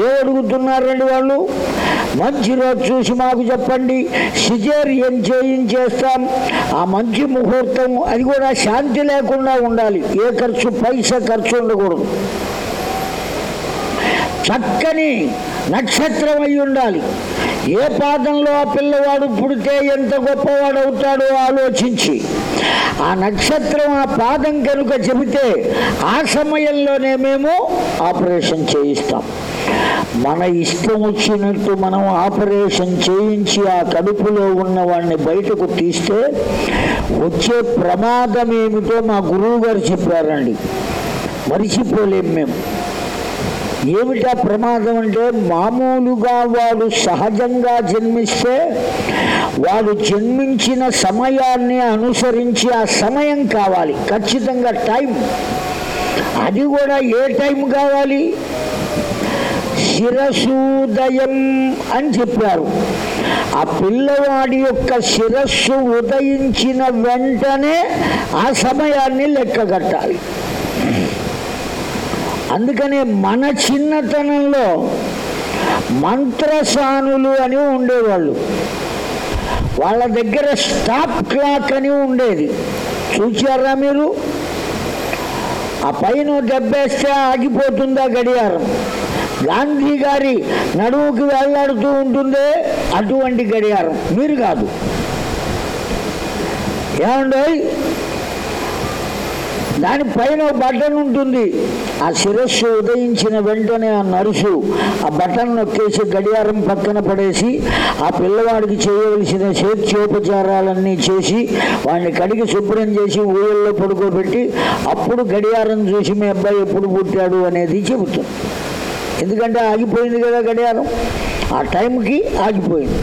ఏ అడుగుతున్నారండి వాళ్ళు? మంచి రోజు చూసి మాకు చెప్పండి సిజేరియన్ చేయించేస్తాం ఆ మంచి ముహూర్తం అది కూడా శాంతి లేకుండా ఉండాలి ఏ ఖర్చు పైసా ఖర్చు ఉండకూడదు. చక్కని నక్షత్రం అయి ఉండాలి ఏ పాదంలో ఆ పిల్లవాడు పుడితే ఎంత గొప్పవాడు అవుతాడో ఆలోచించి ఆ నక్షత్రం ఆ పాదం కనుక చెబితే ఆ సమయంలోనే మేము ఆపరేషన్ చేయిస్తాం. మన ఇష్టం వచ్చినట్టు మనం ఆపరేషన్ చేయించి ఆ కడుపులో ఉన్న వాడిని బయటకు తీస్తే వచ్చే ప్రమాదం ఏమిటో మా గురువు గారు చెప్పారండి. మరిచిపోలేం మేము. ఏమిటా ప్రమాదం అంటే మామూలుగా వాడు సహజంగా జన్మిస్తే వాడు జన్మించిన సమయాన్ని అనుసరించి ఆ సమయం కావాలి ఖచ్చితంగా టైం. అది కూడా ఏ టైం కావాలి? శిరసూదయం అని చెప్పారు. ఆ పిల్లవాడి యొక్క శిరస్సు ఉదయించిన వెంటనే ఆ సమయాన్ని లెక్కగట్టాలి. అందుకనే మన చిన్నతనంలో మంత్రసానులు అని ఉండేవాళ్ళు. వాళ్ళ దగ్గర స్టాప్ క్లాక్ అని ఉండేది. చూచారా మీరు? ఆ పైన దెబ్బేస్తే ఆగిపోతుందా గడియారం. గాంధీ గారి నడువుకి వేలాడుతూ ఉంటుందే అటువంటి గడియారం. మీరు కాదు. ఏమండోయ్? దానిపైన బటన్ ఉంటుంది. ఆ శిరస్సు ఉదయించిన వెంటనే ఆ నరుసు ఆ బటన్ నొక్కేసి గడియారం పక్కన పడేసి ఆ పిల్లవాడికి చేయవలసిన స్వేచ్ఛోపచారాలన్నీ చేసి వాడిని కడిగి శుభ్రం చేసి ఊళ్ళల్లో పడుకోబెట్టి అప్పుడు గడియారం చూసి మీ అబ్బాయి ఎప్పుడు పుట్టాడు అనేది చెబుతుంది ఎందుకంటే ఆగిపోయింది కదా గడియారం. ఆ టైంకి ఆగిపోయింది.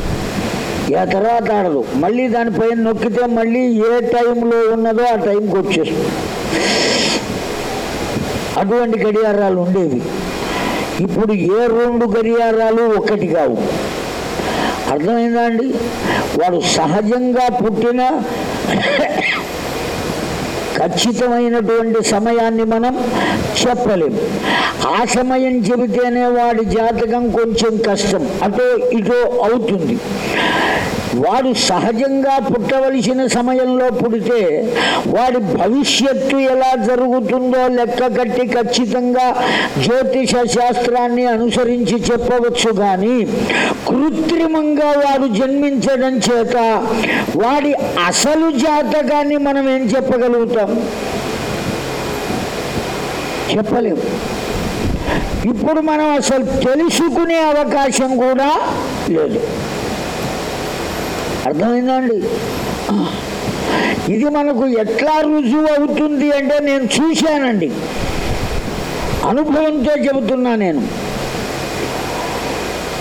ఆ తర్వాత ఆడదు. మళ్ళీ దానిపైన నొక్కితే మళ్ళీ ఏ టైంలో ఉన్నదో ఆ టైంకి వచ్చేస్తుంది. అటువంటి గడియారాలు ఉండేవి. ఇప్పుడు ఏ రెండు గడియారాలు ఒకటి కావు. అర్థమైందా అండి? వాడు సహజంగా పుట్టిన ఖచ్చితమైనటువంటి సమయాన్ని మనం చెప్పలేం. ఆ సమయం చెబితేనే వాడి జాతకం కొంచెం కష్టం. అటో ఇటో అవుతుంది. వాడు సహజంగా పుట్టవలసిన సమయంలో పుడితే వాడి భవిష్యత్తు ఎలా జరుగుతుందో లెక్క కట్టి ఖచ్చితంగా జ్యోతిష శాస్త్రాన్ని అనుసరించి చెప్పవచ్చు కానీ కృత్రిమంగా వాడు జన్మించడం చేత వాడి అసలు జాతకాన్ని మనం ఏం చెప్పగలుగుతాం? చెప్పలేము ఇప్పుడు మనం అసలు తెలుసుకునే అవకాశం కూడా లేదు. అర్థమైందండి? అండి ఇది మనకు ఎట్లా రుజువు అవుతుంది అంటే నేను చూశానండి. అనుభవంతో చెబుతున్నా నేను.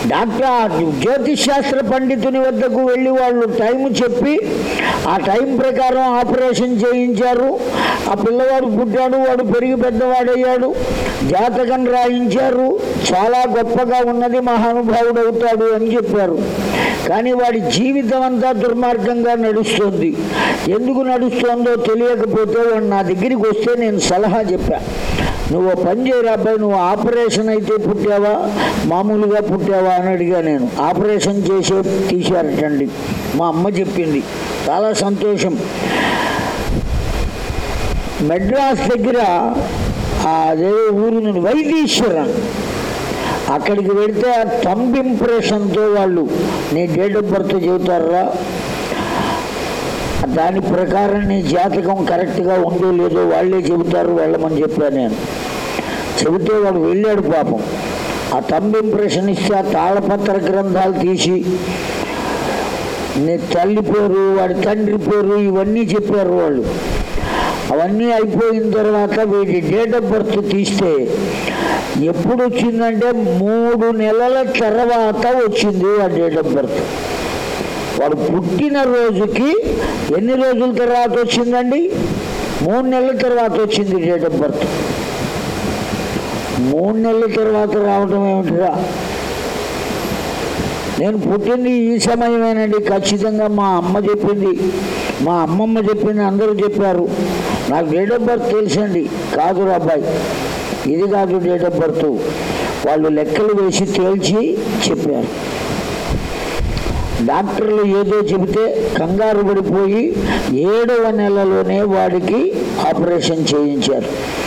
డాక్టర్ జ్యోతిష్ శాస్త్ర పండితుని వద్దకు వెళ్ళి వాళ్ళు టైం చెప్పి ఆ టైం ప్రకారం ఆపరేషన్ చేయించారు. ఆ పిల్లవాడు పుట్టాడు వాడు పెరిగి పెద్దవాడయ్యాడు. జాతకం రాయించారు. చాలా గొప్పగా ఉన్నది మహానుభావుడు అవుతాడు అని చెప్పారు. కానీ వాడి జీవితం అంతా దుర్మార్గంగా నడుస్తుంది. ఎందుకు నడుస్తుందో తెలియకపోతే వాడు నా దగ్గరికి వస్తే నేను సలహా చెప్పాను నువ్వు పని చేయరు అబ్బాయి నువ్వు ఆపరేషన్ అయితే పుట్టావా? మామూలుగా పుట్టావా అని అడిగా నేను. ఆపరేషన్ చేసే తీశారటండి. మా అమ్మ చెప్పింది. చాలా సంతోషం. మెడ్రాస్ దగ్గర ఆ అదే ఊరు నుండి వైదీశ్వరం అక్కడికి వెళితే ఆ థంబ్ ఇంప్రెషన్తో వాళ్ళు నీ డేట్ ఆఫ్ బర్త్ చెబుతారా? దాని ప్రకారం నీ జాతకం కరెక్ట్గా ఉందో లేదో వాళ్ళే చెబుతారు వెళ్ళమని చెప్పాను నేను. చెబితే వాడు వెళ్ళాడు పాపం. ఆ తంబు ఇంప్రెషన్ ఇస్తే ఆ తాళపత్ర గ్రంథాలు తీసి నీ తల్లి పేరు వాడి తండ్రి పేరు ఇవన్నీ చెప్పారు వాళ్ళు. అవన్నీ అయిపోయిన తర్వాత వీటి డేట్ ఆఫ్ బర్త్ తీస్తే ఎప్పుడు వచ్చిందంటే మూడు నెలల తర్వాత వచ్చింది ఆ డేట్ ఆఫ్ బర్త్ వాడు పుట్టిన రోజుకి ఎన్ని రోజుల తర్వాత వచ్చిందండి? మూడు నెలల తర్వాత వచ్చింది డేట్ ఆఫ్ బర్త్ మూడు నెలల తర్వాత రావటం ఏమిటిరా? నేను పుట్టింది ఈ సమయమేనండి. ఖచ్చితంగా మా అమ్మ చెప్పింది. మా అమ్మమ్మ చెప్పింది అందరూ చెప్పారు. నాకు డేట్ ఆఫ్ బర్త్ తెలుసండి. కాదు అబ్బాయి. ఇది కాదు డేట్ ఆఫ్ బర్త్ వాళ్ళు లెక్కలు వేసి తేల్చి చెప్పారు. డాక్టర్లు ఏదో చెబితే కంగారు పడిపోయి ఏడవ నెలలోనే వాడికి ఆపరేషన్ చేయించారు.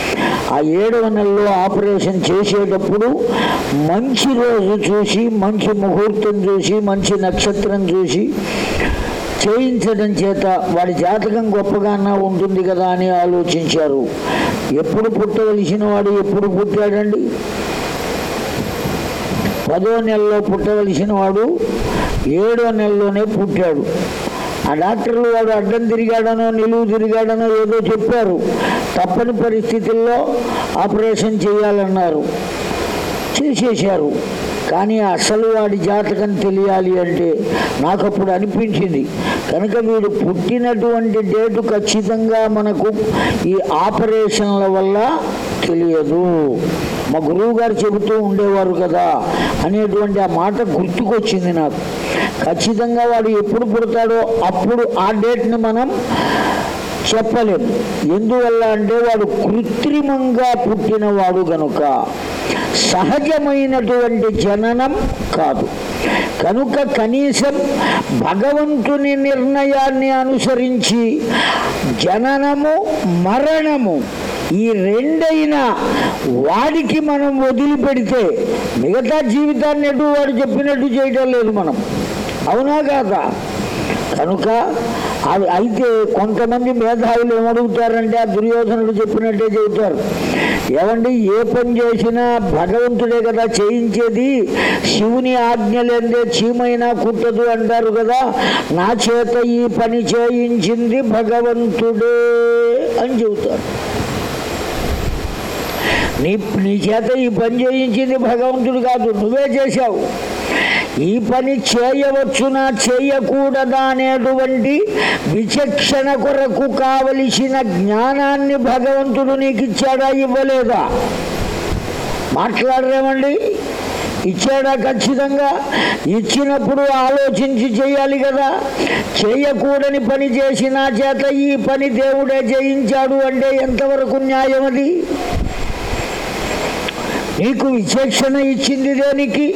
ఆ ఏడవ నెలలో ఆపరేషన్ చేసేటప్పుడు మంచి రోజు చూసి మంచి ముహూర్తం చూసి మంచి నక్షత్రం చూసి చేయించడం చేత వాడి జాతకం గొప్పగానే ఉంటుంది కదా అని ఆలోచించారు. ఎప్పుడు పుట్టవలసిన వాడు ఎప్పుడు పుట్టాడండి? పదో నెలలో పుట్టవలసిన వాడు ఏడో నెలలోనే పుట్టాడు. ఆ డాక్టర్లు వాడు అడ్డం తిరిగాడనో నిలువు తిరిగాడనో ఏదో చెప్పారు. తప్పని పరిస్థితుల్లో ఆపరేషన్ చేయాలన్నారు. చేసేశారు. కానీ అసలు వాడి జాతకం తెలియాలి అంటే నాకు అప్పుడు అనిపించింది. కనుక వీడు పుట్టినటువంటి డేటు ఖచ్చితంగా మనకు ఈ ఆపరేషన్ల వల్ల తెలియదు. మా గురువు గారు చెబుతూ ఉండేవారు కదా అనేటువంటి ఆ మాట గుర్తుకొచ్చింది నాకు. ఖచ్చితంగా వాడు ఎప్పుడు పుడతాడో అప్పుడు ఆ డేట్ని మనం చెప్పలేము ఎందువల్ల అంటే వాడు కృత్రిమంగా పుట్టినవాడు గనుక. సహజమైనటువంటి జననం కాదు. కనుక కనీసం భగవంతుని నిర్ణయాన్ని అనుసరించి జననము మరణము ఈ రెండైనా వాడికి మనం వదిలిపెడితే మిగతా జీవితాన్ని ఎటు వాడు చెప్పినట్టు చేయటం లేదు మనం. అవునా కాదా? కనుక అది అయితే కొంతమంది మేధావులు ఏమడుగుతారంటే ఆ దుర్యోధనుడు చెప్పినట్టే చెబుతారు. ఏమండి ఏ పని చేసినా భగవంతుడే కదా చేయించేది శివుని ఆజ్ఞ లేదే చీమైనా కుట్టదు అంటారు కదా నా చేత ఈ పని చేయించింది భగవంతుడే అని చెబుతారు. నీ నీ చేత ఈ పని చేయించింది భగవంతుడు కాదు నువ్వే చేశావు. ఈ పని చేయవచ్చునా చేయకూడదా అనేటువంటి విచక్షణ కొరకు కావలసిన జ్ఞానాన్ని భగవంతుడు నీకు ఇచ్చాడా ఇవ్వలేదా? మాట్లాడరేమండి? ఇచ్చాడా ఖచ్చితంగా? ఇచ్చినప్పుడు ఆలోచించి చేయాలి కదా. చేయకూడని పని చేసిన చేత ఈ పని దేవుడే చేయించాడు అంటే ఎంతవరకు న్యాయం అది? నీకు విచక్షణ ఇచ్చింది దేనికి?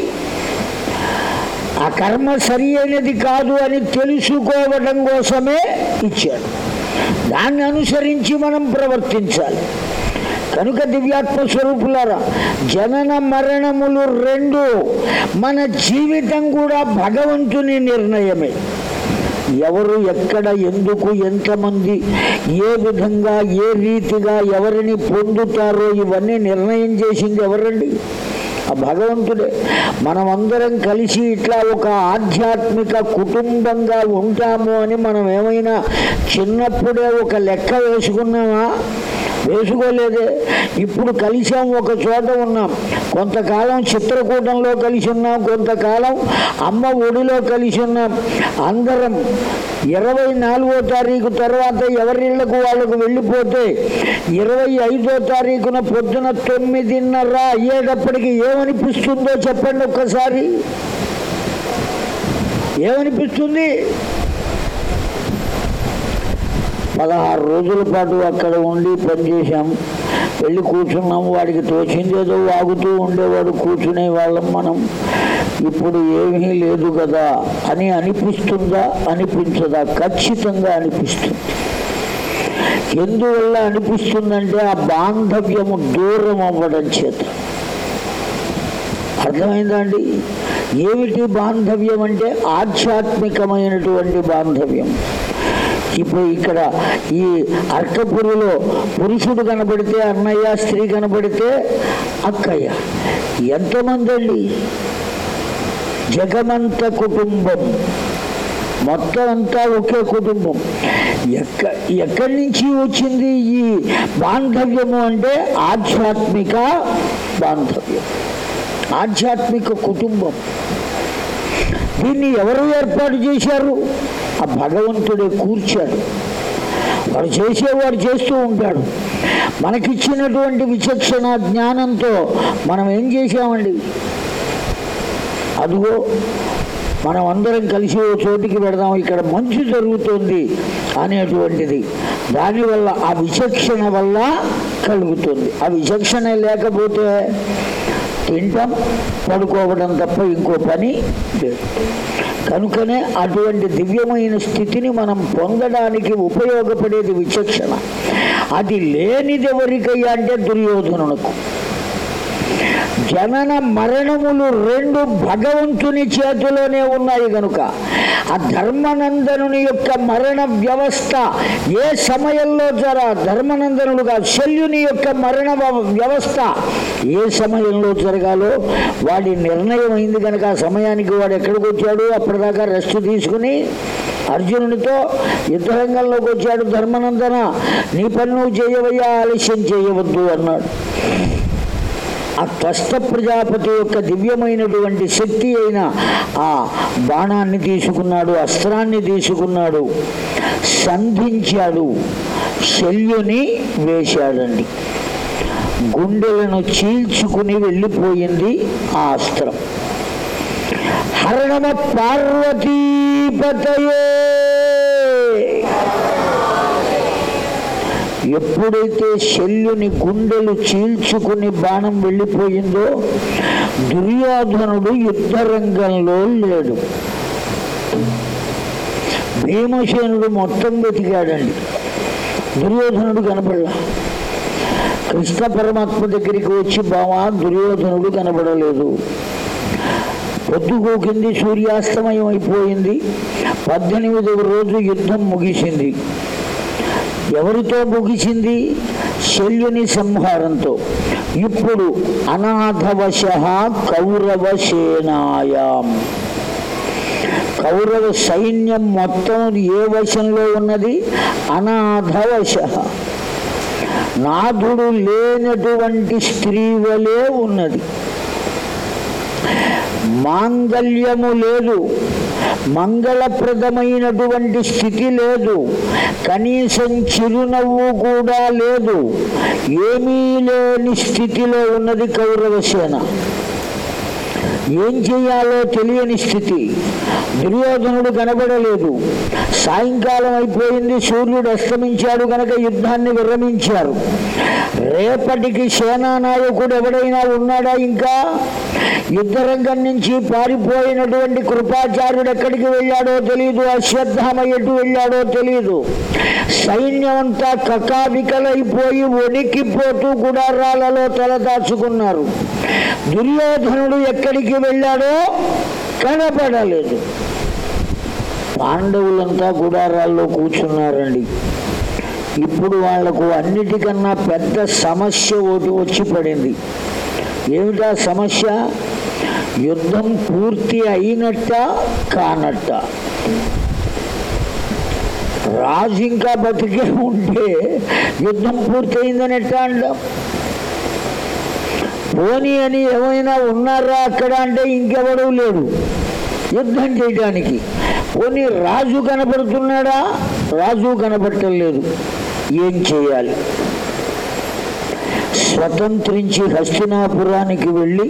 ఆ కర్మ సరి అయినది కాదు అని తెలుసుకోవడం కోసమే ఇచ్చాడు. దాన్ని అనుసరించి మనం ప్రవర్తించాలి. కనుక దివ్యాత్మ స్వరూపులారా జనన మరణములు రెండు మన జీవితం కూడా భగవంతుని నిర్ణయమే. ఎవరు ఎక్కడ ఎందుకు ఎంతమంది ఏ విధంగా ఏ రీతిగా ఎవరిని పొందుతారో ఇవన్నీ నిర్ణయం చేసింది ఎవరండి? ఆ భగవంతుడే. మనమందరం కలిసి ఇట్లా ఒక ఆధ్యాత్మిక కుటుంబంగా ఉంటాము అని మనం ఏమైనా చిన్నప్పుడే ఒక లెక్క వేసుకున్నామా? వేసుకోలేదే. ఇప్పుడు కలిసాం ఒక చోట ఉన్నాం. కొంతకాలం చిత్రకూటంలో కలిసి ఉన్నాం కొంతకాలం అమ్మ ఒడిలో కలిసి ఉన్నాం అందరం ఇరవై నాలుగో తారీఖు తర్వాత ఎవరిళ్ళకు వాళ్ళకు వెళ్ళిపోతే ఇరవై ఐదో తారీఖున పొద్దున తొమ్మిదిన్నర అయ్యేటప్పటికి ఏమనిపిస్తుందో చెప్పండి ఒక్కసారి. ఏమనిపిస్తుంది? పదహారు రోజుల పాటు అక్కడ ఉండి పనిచేశాం వెళ్ళి కూర్చున్నాం. వాడికి తోచిందేదో వాగుతూ ఉండేవాడు కూర్చునే వాళ్ళం మనం. ఇప్పుడు ఏమీ లేదు కదా అని అనిపిస్తుందా? అనిపించదా? ఖచ్చితంగా అనిపిస్తుంది. ఎందువల్ల అనిపిస్తుందంటే ఆ బాంధవ్యము దూరం అవ్వడం చేత. అర్థమైందా అండి? ఏమిటి బాంధవ్యం అంటే? ఆధ్యాత్మికమైనటువంటి బాంధవ్యం. ఇప్పుడు ఇక్కడ ఈ అర్కపురిలో పురుషుడు కనబడితే అన్నయ్య స్త్రీ కనబడితే అక్కయ్య. ఎంతమంది అండి జగమంత కుటుంబం. మొత్తం అంతా ఒకే కుటుంబం. ఎక్క ఎక్కడి నుంచి వచ్చింది ఈ బాంధవ్యము అంటే ఆధ్యాత్మిక బాంధవ్యం. ఆధ్యాత్మిక కుటుంబం. దీన్ని ఎవరు ఏర్పాటు చేశారు? ఆ భగవంతుడే కూర్చాడు. వాడు చేసేవాడు చేస్తూ ఉంటాడు. మనకిచ్చినటువంటి విచక్షణ జ్ఞానంతో మనం ఏం చేశామండి? అదిగో మనం అందరం కలిసి ఓ చోటికి పెడదాం ఇక్కడ మంచి జరుగుతుంది అనేటువంటిది. దానివల్ల ఆ విచక్షణ వల్ల కలుగుతుంది. ఆ విచక్షణ లేకపోతే తింటాం పడుకోవడం తప్ప ఇంకో పని లేదు. కనుకనే అటువంటి దివ్యమైన స్థితిని మనం పొందడానికి ఉపయోగపడేది విచక్షణ. అది లేనిది ఎవరికయ్యా అంటే దుర్యోధనునకు. జనన మరణములు రెండు భగవంతుని చేతిలోనే ఉన్నాయి గనుక. ఆ ధర్మనందనుని యొక్క మరణ వ్యవస్థ ఏ సమయంలో జర ధర్మనందనుడుగా శల్యుని యొక్క మరణ వ్యవస్థ ఏ సమయంలో జరగాలో వాడి నిర్ణయం అయింది కనుక ఆ సమయానికి వాడు ఎక్కడికి వచ్చాడు? అప్పటిదాకా రెస్ట్ తీసుకుని అర్జునునితో యుద్ధరంగంలోకి వచ్చాడు. ధర్మనందన నీ పని నువ్వు చేయవయ్యా ఆలస్యం చేయవద్దు అన్నాడు. ఆ త్వష్ట ప్రజాపతి యొక్క దివ్యమైనటువంటి శక్తి అయిన ఆ బాణాన్ని తీసుకున్నాడు అస్త్రాన్ని తీసుకున్నాడు సంధించాడు శల్యుని వేశాడండి. గుండెలను చీల్చుకుని వెళ్ళిపోయింది ఆ అస్త్రం. హరణమ పార్వతీపతయే! ఎప్పుడైతే శల్యుని గుండెలు చీల్చుకుని బాణం వెళ్ళిపోయిందో దుర్యోధనుడు యుద్ధరంగంలో లేడు. భీమసేనుడు మొత్తం వెతికాడండి. దుర్యోధనుడు కనపడలా. కృష్ణ పరమాత్మ దగ్గరికి వచ్చి బావా దుర్యోధనుడు కనబడలేదు పొద్దుగోకింది సూర్యాస్తమయం అయిపోయింది. పద్దెనిమిదవ రోజు యుద్ధం ముగిసింది. ఎవరితో ముగిసింది? శల్యుని సంహారంతో. ఇప్పుడు అనాథవశ కౌరవ సేనాయాం కౌరవ సైన్యం మొత్తం ఏ వశంలో ఉన్నది? అనాథవశ. నాథుడు లేనటువంటి స్త్రీ ఉన్నది. మాంగల్యము లేదు. మంగళప్రదమైనటువంటి స్థితి లేదు. కనీసం చిరునవ్వు కూడా లేదు. ఏమీ లేని స్థితిలో ఉన్నది కౌరవ సేన. ఏం చేయాలో తెలియని స్థితి. దుర్యోధనుడు కనబడలేదు. సాయంకాలం అయిపోయింది సూర్యుడు అస్తమించాడు కనుక యుద్ధాన్ని విరమించారు. రేపటికి సేనానాయకుడు ఎవడైనా ఉన్నాడా ఇంకా? యుద్ధరంగం నుంచి పారిపోయినటువంటి కృపాచార్యుడు ఎక్కడికి వెళ్ళాడో తెలియదు అశ్వత్థామ ఎటు వెళ్ళాడో తెలియదు సైన్యం అంతా కకావికలైపోయి వణికిపోతూ గుడారాలలో తలదాచుకున్నారు దుర్యోధనుడు ఎక్కడికి వెళ్ళాడో కనపడలేదు. పాండవులంతా గుడారాల్లో కూర్చున్నారండి. ఇప్పుడు వాళ్ళకు అన్నిటికన్నా పెద్ద సమస్య ఒకటి వచ్చి పడింది. ఏమిటా సమస్య? యుద్ధం పూర్తి అయినట్ట కానట్ట. రాజు ఇంకా బతికే ఉంటే యుద్ధం పూర్తి ఎట్లా అంటాం? పోనీ అని ఏమైనా ఉన్నారా అక్కడ అంటే ఇంకెవడూ లేడు. యుద్ధం చేయడానికి పోనీ రాజు కనపడుతున్నాడా? రాజు కనపడటం లేదు. ఏం చేయాలి? స్వతంత్రించి హస్తినాపురానికి వెళ్ళి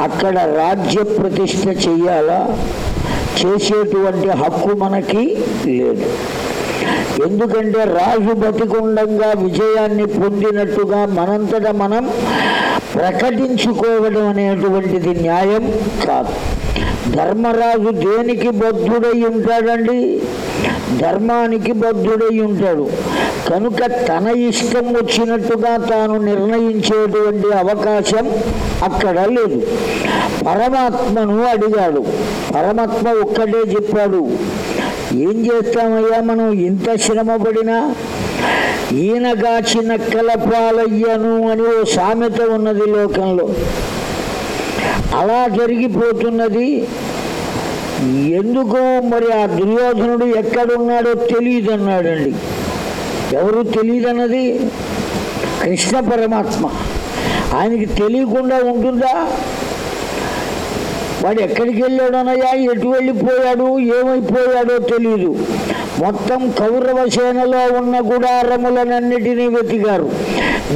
అక్కడ రాజ్య ప్రతిష్ట చెయ్యాలా చేసేటువంటి హక్కు మనకి లేదు. ఎందుకంటే రాజు బతికుండంగా విజయాన్ని పొందినట్టుగా మనంతట మనం ప్రకటించుకోవడం అనేటువంటిది న్యాయం కాదు. ధర్మరాజు దేనికి బద్ధుడై ఉంటాడండి? ధర్మానికి బద్ధుడై ఉంటాడు. కనుక తన ఇష్టం వచ్చినట్టుగా తాను నిర్ణయించేటువంటి అవకాశం అక్కడ లేదు. పరమాత్మను అడిగాడు. పరమాత్మ ఒక్కటే చెప్పాడు. ఏం చేస్తామయ్యా మనం? ఇంత శ్రమపడినా ఈయనగాచిన కలపాలయ్యను అని ఓ సామెత ఉన్నది లోకంలో. అలా జరిగిపోతున్నది. ఎందుకు మరి ఆ దుర్యోధనుడు ఎక్కడున్నాడో తెలియదు అన్నాడండి ఎవరు తెలియదన్నది? కృష్ణ పరమాత్మ. ఆయనకి తెలియకుండా ఉంటుందా? వాడు ఎక్కడికి వెళ్ళాడనయ్యా? ఎటు వెళ్ళిపోయాడు? ఏమైపోయాడో తెలియదు మొత్తం కౌరవ సేనలో ఉన్న గుడారములనన్నిటినీ వెతికారు.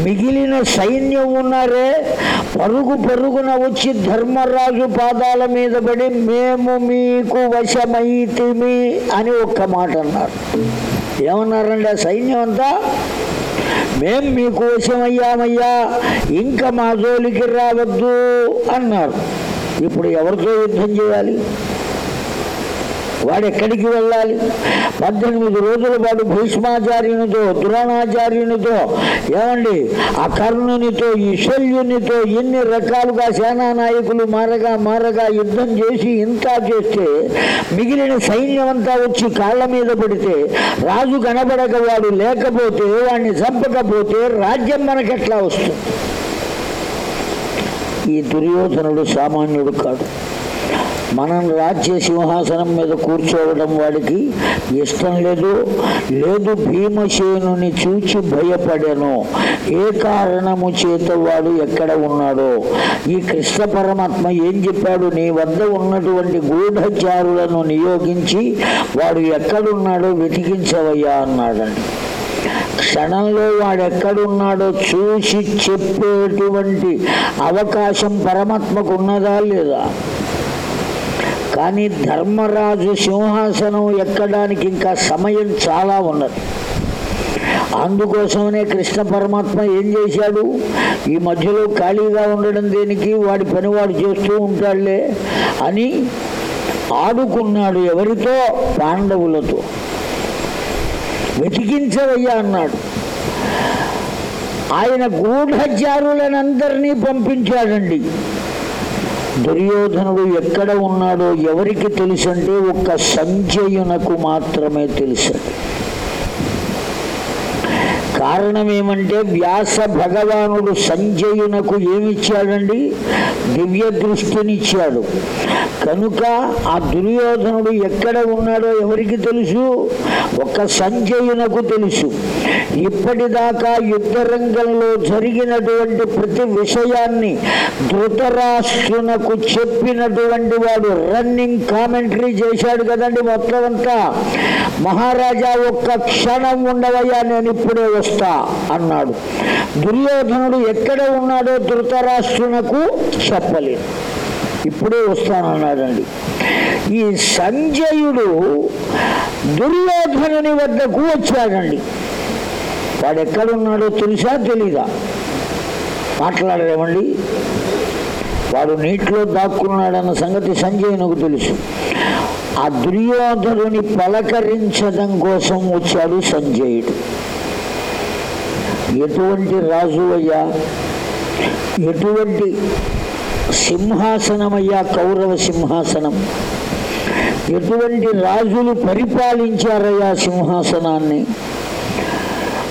మిగిలిన సైన్యం ఉన్నారే పరుగు పరుగున వచ్చి ధర్మరాజు పాదాల మీద పడి మేము మీకు వశమైతిమి అని ఒక్క మాట అన్నారు. ఏమన్నారండి ఆ సైన్యం అంతా? మేం మీకు వశమయ్యామయ్యా ఇంకా మా జోలికి రావద్దు అన్నారు. ఇప్పుడు ఎవరితో యుద్ధం చేయాలి? వాడు ఎక్కడికి వెళ్ళాలి? పద్దెనిమిది రోజుల పాటు భీష్మాచార్యునితో ద్రోణాచార్యునితో ఏమండి ఆ కర్ణునితో ఈ శల్యునితో ఎన్ని రకాలుగా సేనా నాయకులు మారగా మారగా యుద్ధం చేసి ఇంత చేస్తే మిగిలిన సైన్యం అంతా వచ్చి కాళ్ళ మీద పడితే రాజు కనబడక వాడు లేకపోతే వాడిని చంపకపోతే రాజ్యం మనకెట్లా వస్తుంది? ఈ దుర్యోధనుడు సామాన్యుడు కాడు. మనం రాజ్య సింహాసనం మీద కూర్చోవడం వాడికి ఇష్టం లేదు. లేదు భీమసేనుని చూచి భయపడెను. ఏ కారణము చేత వాడు ఎక్కడ ఉన్నాడో? ఈ కృష్ణ పరమాత్మ ఏం చెప్పాడు? నీ వద్ద ఉన్నటువంటి గూఢచారులను నియోగించి వాడు ఎక్కడున్నాడో వెతికించవయ్యా అన్నాడండి. క్షణంలో వాడెక్కడున్నాడో చూసి చెప్పేటువంటి అవకాశం పరమాత్మకు ఉన్నదా లేదా? కానీ ధర్మరాజు సింహాసనం ఎక్కడానికి ఇంకా సమయం చాలా ఉన్నది. అందుకోసమనే కృష్ణ పరమాత్మ ఏం చేశాడు? ఈ మధ్యలో ఖాళీగా ఉండడం దేనికి? వాడి పని వాడు చేస్తూ ఉంటాడులే అని ఆడుకున్నాడు ఎవరితో? పాండవులతో. వెతికించవయ్యా అన్నాడు. ఆయన గూఢచారులనందరినీ పంపించాడండి. దుర్యోధనుడు ఎక్కడ ఉన్నాడో ఎవరికి తెలుసంటే ఒక్క సంజయునకు మాత్రమే తెలుసు. కారణం ఏమంటే వ్యాస భగవానుడు సంజయునకు ఏమిచ్చాడండి? దివ్య దృష్టినిచ్చాడు. కనుక ఆ దుర్యోధనుడు ఎక్కడ ఉన్నాడో ఎవరికి తెలుసు? ఒక సంజయునకు తెలుసు. ఇప్పటిదాకా యుద్ధ రంగంలో జరిగినటువంటి ప్రతి విషయాన్ని ధృతరాష్ట్రునకు చెప్పినటువంటి వాడు రన్నింగ్ కామెంటరీ చేశాడు కదండి మొత్తం అంతా. మహారాజా ఒక్క క్షణం ఉండవయ్యా నేను ఇప్పుడే వస్తా అన్నాడు. దుర్యోధనుడు ఎక్కడ ఉన్నాడో ధృతరాష్ట్రునకు చెప్పలేదు. ఇప్పుడే వస్తానన్నాడండి. ఈ సంజయుడు దుర్యోధనుని వద్దకు వచ్చాడండి. వాడు ఎక్కడున్నాడో తెలుసా తెలీదా? మాట్లాడలేమండి వాడు నీటిలో దాక్కున్నాడన్న సంగతి సంజయునకు తెలుసు. ఆ దుర్యోధనుని పలకరించడం కోసం వచ్చాడు సంజయుడు. ఎటువంటి రాజు అయ్యా ఎటువంటి సింహాసనమయ్యా? కౌరవ సింహాసనం. ఎటువంటి రాజులు పరిపాలించారయ్యా సింహాసనాన్ని?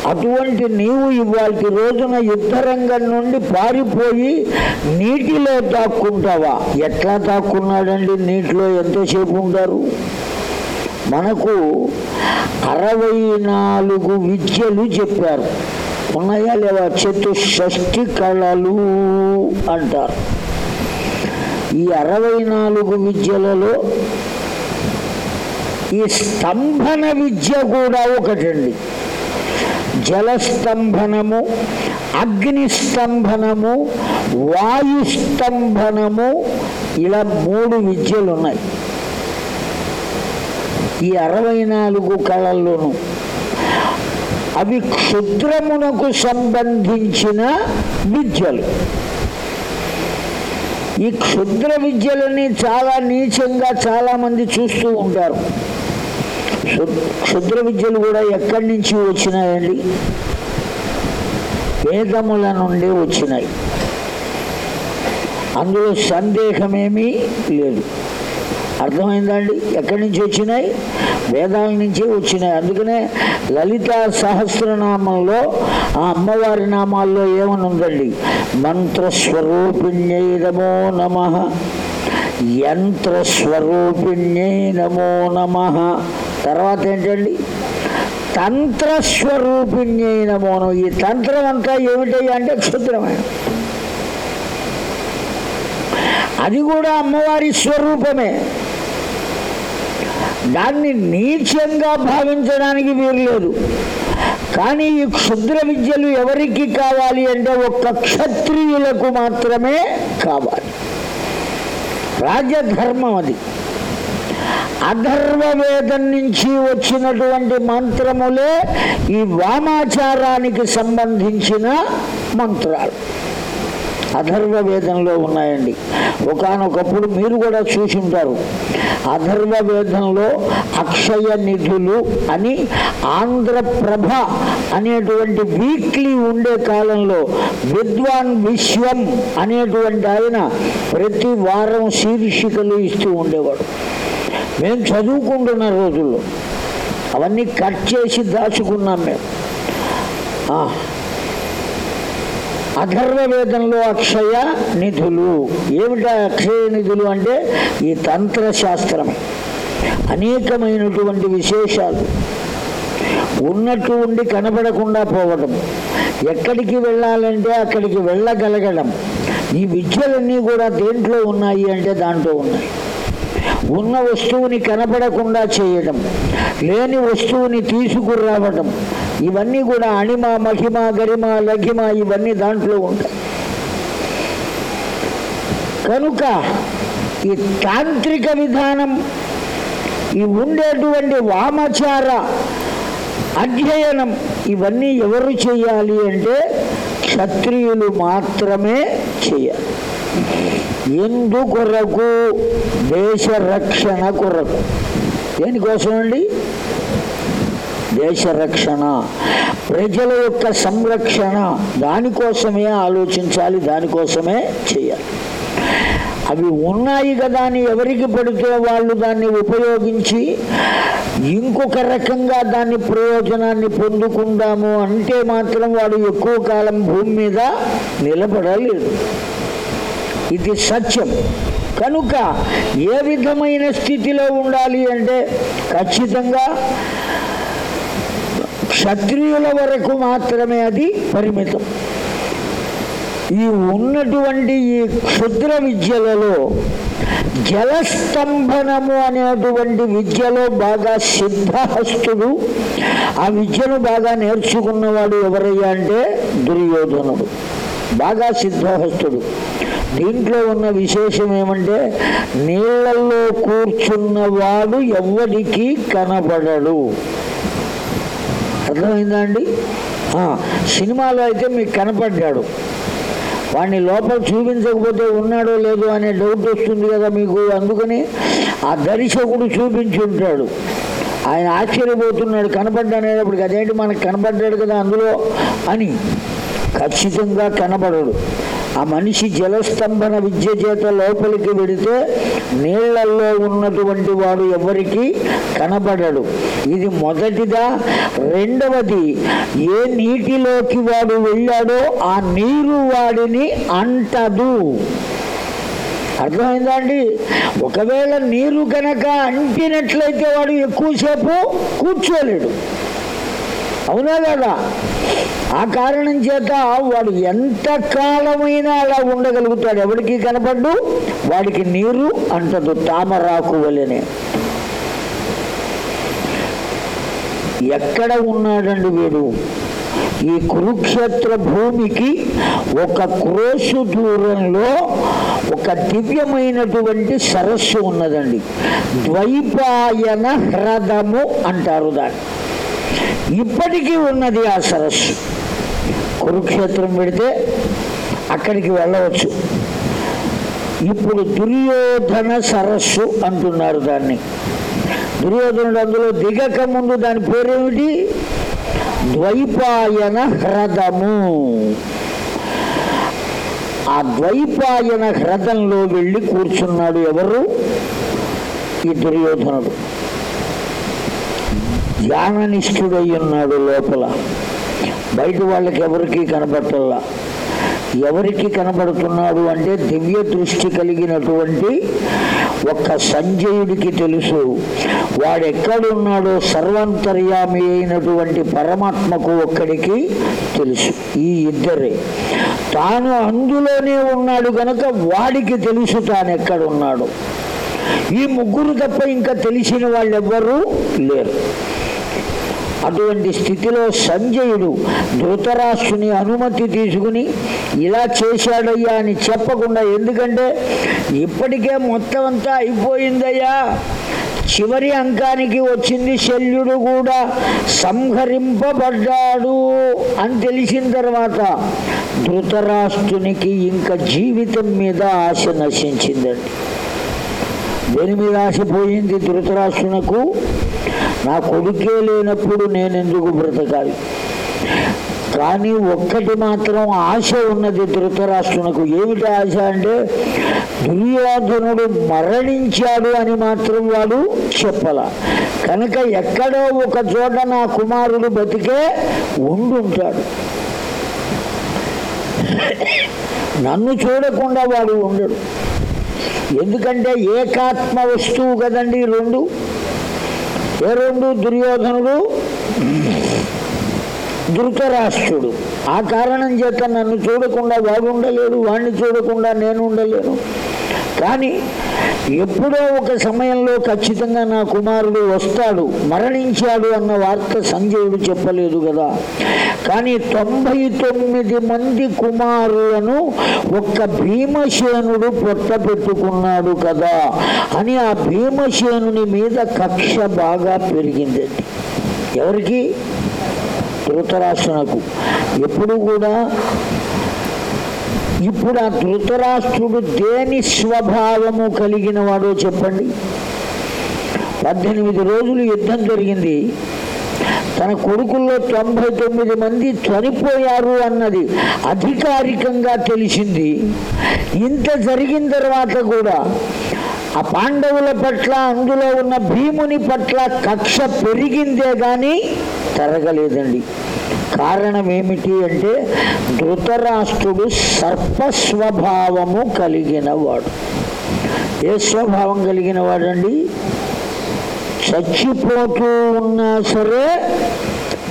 అటువంటి నీవు ఇవాటి రోజున యుద్ధరంగం నుండి పారిపోయి నీటిలో దాక్కుంటావా? ఎట్లా దాక్కున్నాడండి? నీటిలో ఎంతసేపు ఉంటారు? మనకు అరవై నాలుగు విద్యలు చెప్పారు. ఉన్నాయా లేవా? చతుషష్ఠి కళలు అంటారు. ఈ అరవై నాలుగు విద్యలలో ఈ స్తంభన విద్య కూడా ఒకటండి. జలస్తంభనము అగ్నిస్తంభనము వాయుస్తంభనము ఇలా మూడు విద్యలు ఉన్నాయి ఈ అరవై నాలుగు కళల్లోనూ అవి క్షుద్రమునకు సంబంధించిన విద్యలు. ఈ క్షుద్ర విద్యలని చాలా నీచంగా చాలామంది చూస్తూ ఉంటారు. క్షుద్ర విద్యలు కూడా ఎక్కడి నుంచి వచ్చినాయండి? వేదముల నుండి వచ్చినాయి. అందులో సందేహమేమీ లేదు. అర్థమైందండి? ఎక్కడి నుంచి వచ్చినాయి? వేదాల నుంచి వచ్చినాయి. అందుకనే లలిత సహస్రనామంలో ఆ అమ్మవారి నామాల్లో ఏమని ఉందండి? మంత్రస్వరూపిణ్యై నమో నమ. యంత్రస్వరూపిణ్యై నమో నమ. తర్వాత ఏంటండి? తంత్రస్వరూపిణ్యై నమో నమ. ఈ తంత్రం అంతా ఏమిటయ్యా అంటే క్షుద్రమే అది కూడా అమ్మవారి స్వరూపమే. దాన్ని నీచంగా భావించడానికి వీరలేదు కానీ ఈ క్షుద్ర విద్యలు ఎవరికి కావాలి అంటే ఒక్క క్షత్రియులకు మాత్రమే కావాలి. రాజధర్మం అది. అధర్వవేదం నుంచి వచ్చినటువంటి మంత్రములే ఈ వామాచారానికి సంబంధించిన మంత్రాలు. అధర్వ వేదంలో ఉన్నాయండి. ఒకానొకప్పుడు మీరు కూడా చూసి ఉంటారు అధర్వ వేదంలో అక్షయ నిధులు అని ఆంధ్రప్రభ అనేటువంటి వీక్లీ ఉండే కాలంలో విద్వాన్ విశ్వం అనేటువంటి ఆయన ప్రతి వారం శీర్షికలు ఇస్తూ ఉండేవాడు. మేము చదువుకుంటున్న రోజుల్లో అవన్నీ కట్ చేసి దాచుకున్నాం మేము. అధర్వ వేదంలో అక్షయ నిధులు. ఏమిటా అక్షయ నిధులు అంటే? ఈ తంత్ర శాస్త్రం అనేకమైనటువంటి విశేషాలు. ఉన్నట్టు ఉండి కనబడకుండా పోవడం. ఎక్కడికి వెళ్ళాలంటే అక్కడికి వెళ్ళగలగడం. ఈ విద్యలన్నీ కూడా దేంట్లో ఉన్నాయి అంటే దాంట్లో ఉన్నాయి. ఉన్న వస్తువుని కనపడకుండా చేయడం. లేని వస్తువుని తీసుకురావడం. ఇవన్నీ కూడా అణిమ మహిమ గరిమ లఘిమ ఇవన్నీ దాంట్లో ఉంటాయి. కనుక ఈ తాంత్రిక విధానం ఈ ఉండేటువంటి వామచార అధ్యయనం ఇవన్నీ ఎవరు చేయాలి అంటే క్షత్రియులు మాత్రమే చేయాలి. ఎందు కొరకు దేశ రక్షణ కొరకు. దేనికోసం అండి దేశ రక్షణ ప్రజల యొక్క సంరక్షణ దానికోసమే ఆలోచించాలి దానికోసమే చేయాలి. అవి ఉన్నాయి కదా అని ఎవరికి పడితే వాళ్ళు దాన్ని ఉపయోగించి ఇంకొక రకంగా దాన్ని ప్రయోజనాన్ని పొందుకుందాము అంటే మాత్రం వాడు ఎక్కువ కాలం భూమి మీద నిలబడలేడు ఇది సత్యం. కనుక ఏ విధమైన స్థితిలో ఉండాలి అంటే ఖచ్చితంగా క్షత్రియుల వరకు మాత్రమే అది పరిమితం. ఈ ఉన్నటువంటి ఈ క్షుద్ర విద్యలలో జలస్తంభనము అనేటువంటి విద్యలో బాగా సిద్ధహస్తుడు ఆ విద్యను బాగా నేర్చుకున్నవాడు ఎవరయ్యా అంటే దుర్యోధనుడు. బాగా సిద్ధహస్తుడు. దీంట్లో ఉన్న విశేషం ఏమంటే నీళ్ళల్లో కూర్చున్నవాడు ఎవరికి కనబడడు అర్థమైందా అండి సినిమాలో అయితే మీకు కనపడ్డాడు. వాడిని లోపల చూపించకపోతే ఉన్నాడో లేదో అనే డౌట్ వస్తుంది కదా మీకు. అందుకని ఆ దర్శకుడు చూపించి ఉంటాడు. ఆయన ఆశ్చర్యపోతున్నాడు కనపడ్డానేటప్పటికి అదేంటి మనకు కనపడ్డాడు కదా అందులో అని. ఖచ్చితంగా కనపడడు. ఆ మనిషి జలస్తంభన విద్య చేత లోపలికి వెడితే నీళ్ళలో ఉన్నటువంటి వాడు ఎవరికి కనబడడు. ఇది మొదటిదా? రెండవది ఏ నీటిలోకి వాడు వెళ్ళాడో ఆ నీరు వాడిని అంటదు. అర్థమైందా అండి? ఒకవేళ నీరు కనుక అంటినట్లయితే వాడు ఎక్కువసేపు కూర్చోలేడు. అవునా కదా ఆ కారణం చేత వాడు ఎంత కాలమైనా అలా ఉండగలుగుతాడు. ఎవరికి కనపడ్డు? వాడికి నీరు అంటదు తామరాకు వలెనే. ఎక్కడ ఉన్నాడండి వీడు? ఈ కురుక్షేత్ర భూమికి ఒక క్రోసు దూరంలో ఒక దివ్యమైనటువంటి సరస్సు ఉన్నదండి. ద్వైపాయన హ్రదము అంటారు దాన్ని. ఇప్పటికీ ఉన్నది ఆ సరస్సు. కురుక్షేత్రం పెడితే అక్కడికి వెళ్ళవచ్చు. ఇప్పుడు దుర్యోధన సరస్సు అంటున్నారు దాన్ని. దుర్యోధనుడు అందులో దిగక ముందు దాని పేరేమిటి? ద్వైపాయన హ్రదము. ఆ ద్వైపాయన హ్రదంలో వెళ్ళి కూర్చున్నాడు ఎవరు? ఈ దుర్యోధనుడు. ధ్యాననిష్ఠుడై ఉన్నాడు లోపల. బయట వాళ్ళకి ఎవరికి కనపట్టల్లా ఎవరికి కనబడుతున్నాడు అంటే దివ్య దృష్టి కలిగినటువంటి ఒక్క సంజయుడికి తెలుసు. వాడెక్కడున్నాడో సర్వంతర్యామి అయినటువంటి పరమాత్మకు ఒక్కడికి తెలుసు. ఈ ఇద్దరే. తాను అందులోనే ఉన్నాడు గనక వాడికి తెలుసు తాను ఎక్కడున్నాడు ఈ ముగ్గురు తప్ప ఇంకా తెలిసిన వాళ్ళు ఎవ్వరూ లేరు. అటువంటి స్థితిలో సంజయుడు ధృతరాష్ట్రుని అనుమతి తీసుకుని ఇలా చేశాడయ్యా అని చెప్పకుండా ఎందుకంటే ఇప్పటికే మొత్తం అంతా అయిపోయిందయ్యా. చివరి అంకానికి వచ్చింది శల్యుడు కూడా సంహరింపబడ్డాడు అని తెలిసిన తర్వాత ధృతరాష్ట్రునికి ఇంకా జీవితం మీద ఆశ నశించిందండి. దేని మీద ఆశ పోయింది ధృతరాష్ట్రునకు? నా కొడుకే లేనప్పుడు నేను ఎందుకు బ్రతకాలి? కానీ ఒక్కటి మాత్రం ఆశ ఉన్నది ధృతరాష్ట్రునకు. ఏమిటి ఆశ అంటే దుర్యోధనుడు మరణించాడు అని మాత్రం వాడు చెప్పల. కనుక ఎక్కడో ఒక చోట నా కుమారుడు బతికే ఉండుంటాడు. నన్ను చూడకుండా వాడు ఉండడు. ఎందుకంటే ఏకాత్మ వస్తువు కదండి రెండు. ఏ రెండు దుర్యోధనుడు? ధృతరాష్ట్రుడు. ఆ కారణం చేత నన్ను చూడకుండా వాడు ఉండలేడు వాడిని చూడకుండా నేను ఉండలేను. కానీ ఎప్పుడో ఒక సమయంలో ఖచ్చితంగా నా కుమారుడు వస్తాడు మరణించాడు అన్న వార్త సంజయుడు చెప్పలేదు కదా. కానీ తొంభై తొమ్మిది మంది కుమారులను ఒక్క భీమసేనుడు పొట్ట పెట్టుకున్నాడు కదా అని ఆ భీమసేనుని మీద కక్ష బాగా పెరిగిందండి ఎవరికి? ధృతరాష్ట్రునకు. ఎప్పుడు కూడా ఇప్పుడు ఆ ధృతరాష్ట్రుడు దేని స్వభావము కలిగిన వాడో చెప్పండి. పద్దెనిమిది రోజులు యుద్ధం జరిగింది. తన కొడుకుల్లో తొంభై తొమ్మిది మంది చనిపోయారు అన్నది అధికారికంగా తెలిసింది. ఇంత జరిగిన తర్వాత కూడా ఆ పాండవుల పట్ల అందులో ఉన్న భీముని పట్ల కక్ష పెరిగిందే కానీ తరగలేదండి కారణం ఏమిటి అంటే ధృతరాష్ట్రుడు సర్పస్వభావము కలిగినవాడు. కలిగిన వాడు ఏ స్వభావం కలిగిన వాడండి చచ్చిపోతూ ఉన్నా సరే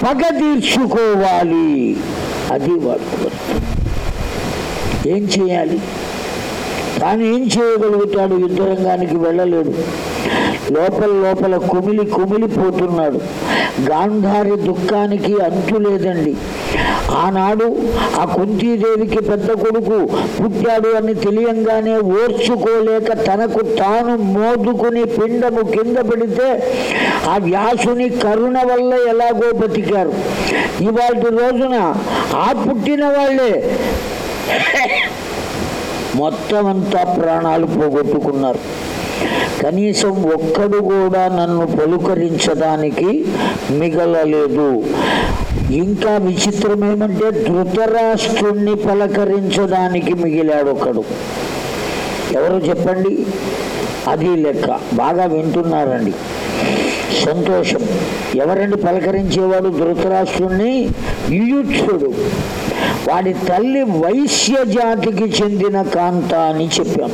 పగ తీర్చుకోవాలి. అది వాడు. ఏం చేయాలి? తాను ఏం చేయగలుగుతాడు? యుద్ధరంగానికి వెళ్ళలేడు. లోపల లోపల కుమిలి కుమిలిపోతున్నాడు గాంధారి దుఃఖానికి అంతు లేదండి. ఆనాడు ఆ కుంతీదేవికి పెద్ద కొడుకు పుట్టాడు అని తెలియంగానే ఓర్చుకోలేక తనకు తాను మోదుకుని పిండము కింద పెడితే ఆ వ్యాసుని కరుణ వల్ల ఎలాగో బతికారు. ఇవాటి రోజున ఆ పుట్టిన వాళ్ళే మొత్తం అంతా ప్రాణాలు పోగొట్టుకున్నారు. కనీసం ఒక్కడు కూడా నన్ను పలుకరించడానికి మిగలలేదు. ఇంకా విచిత్రం ఏమంటే ధృతరాష్ట్రుణ్ణి పలకరించడానికి మిగిలాడు ఒకడు ఎవరు చెప్పండి? అది లెక్క. బాగా వింటున్నారండి. సంతోషం. ఎవరండి పలకరించేవాడు ధృతరాష్ట్రుణ్ణి? యుయుత్సుడు. వాడి తల్లి వైశ్య జాతికి చెందిన కాంత అని చెప్పాం.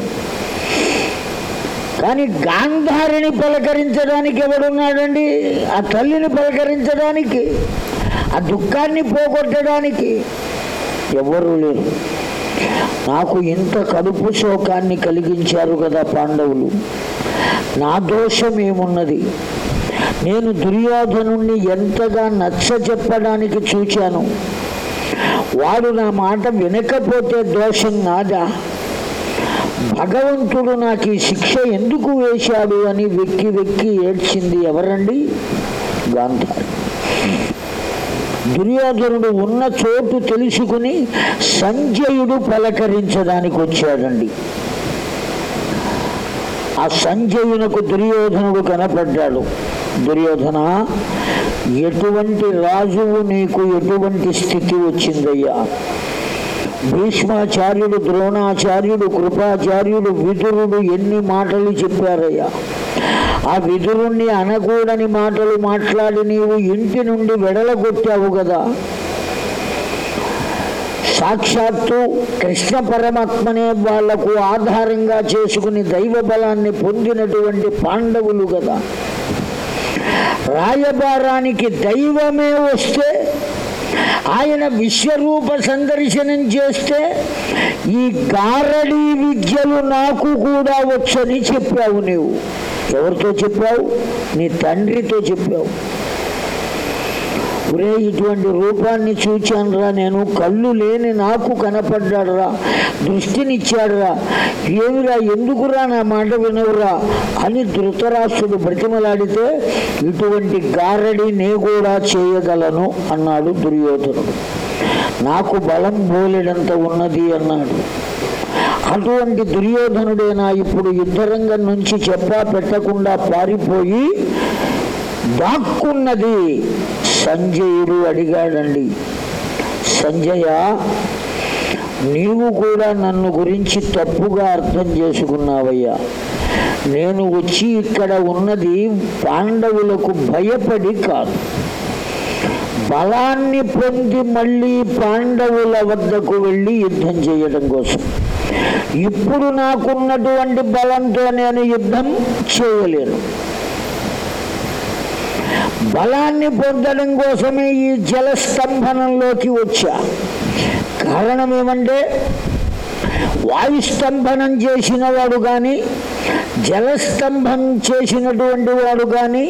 కానీ గాంధారిని పలకరించడానికి ఎవడున్నాడండి? ఆ తల్లిని పలకరించడానికి ఆ దుఃఖాన్ని పోగొట్టడానికి ఎవరూ లేరు. నాకు ఇంత కడుపు శోకాన్ని కలిగించారు కదా పాండవులు. నా దోషం ఏమున్నది? నేను దుర్యోధను ఎంతగా నచ్చ చెప్పడానికి చూచాను? వాడు నా మాట వినకపోతే దోషం నాదా? భగవంతుడు నాకు ఈ శిక్ష ఎందుకు వేశాడు అని వెక్కి వెక్కి ఏడ్చింది ఎవరండి? గాంధారి. దుర్యోధనుడు ఉన్న చోటు తెలుసుకుని సంజయుడు పలకరించడానికి వచ్చాడండి. ఆ సంజయునకు దుర్యోధనుడు కనపడ్డాడు. దుర్యోధన ఎటువంటి రాజువు నీకు ఎటువంటి స్థితి వచ్చిందయ్యా? భీష్మాచార్యుడు ద్రోణాచార్యుడు కృపాచార్యుడు విదురుడు ఎన్ని మాటలు చెప్పారయ్యా? ఆ విదురుణ్ణి అనకూడని మాటలు మాట్లాడి నీవు ఇంటి నుండి వెడలగొట్టావు కదా. సాక్షాత్తు కృష్ణ పరమాత్మనే వాళ్ళకు ఆధారంగా చేసుకుని దైవ బలాన్ని పొందినటువంటి పాండవులు కదా. రాయబారానికి దైవమే వస్తే ఆయన విశ్వరూప సందర్శనం చేస్తే ఈ గారడీ విద్యలు నాకు కూడా వచ్చని చెప్పావు నీవు. ఎవరితో చెప్పావు? నీ తండ్రితో చెప్పావు. ఒరే ఇటువంటి రూపాన్ని చూచానురా నేను. కళ్ళు లేని నాకు కనపడ్డాడురా. దృష్టినిచ్చాడురా. ఏమిరా ఎందుకురా నా మాట వినవురా? అని ధృతరాష్ట్రుడు బ్రతిమలాడితే ఇటువంటి గారడి నే కూడా చేయగలను అన్నాడు దుర్యోధనుడు. నాకు బలం బోలెడంత ఉన్నది అన్నాడు. అటువంటి దుర్యోధనుడేనా ఇప్పుడు యుద్ధరంగం నుంచి చెప్పా పెట్టకుండా పారిపోయి దాక్కున్నది సంజయుడు అడిగాడండి సంజయ నీవు కూడా నన్ను గురించి తప్పుగా అర్థం చేసుకున్నావయ్యా. నేను వచ్చి ఇక్కడ ఉన్నది పాండవులకు భయపడి కాదు. బలాన్ని పొంది మళ్ళీ పాండవుల వద్దకు వెళ్ళి యుద్ధం చేయడం కోసం. ఇప్పుడు నాకున్నటువంటి బలంతో నేను యుద్ధం చేయలేను. బలాన్ని పొందడం కోసమే ఈ జలస్తంభనంలోకి వచ్చా. కారణం ఏమంటే వాయుస్తంభనం చేసిన వాడు కానీ జలస్తంభం చేసినటువంటి వాడు కానీ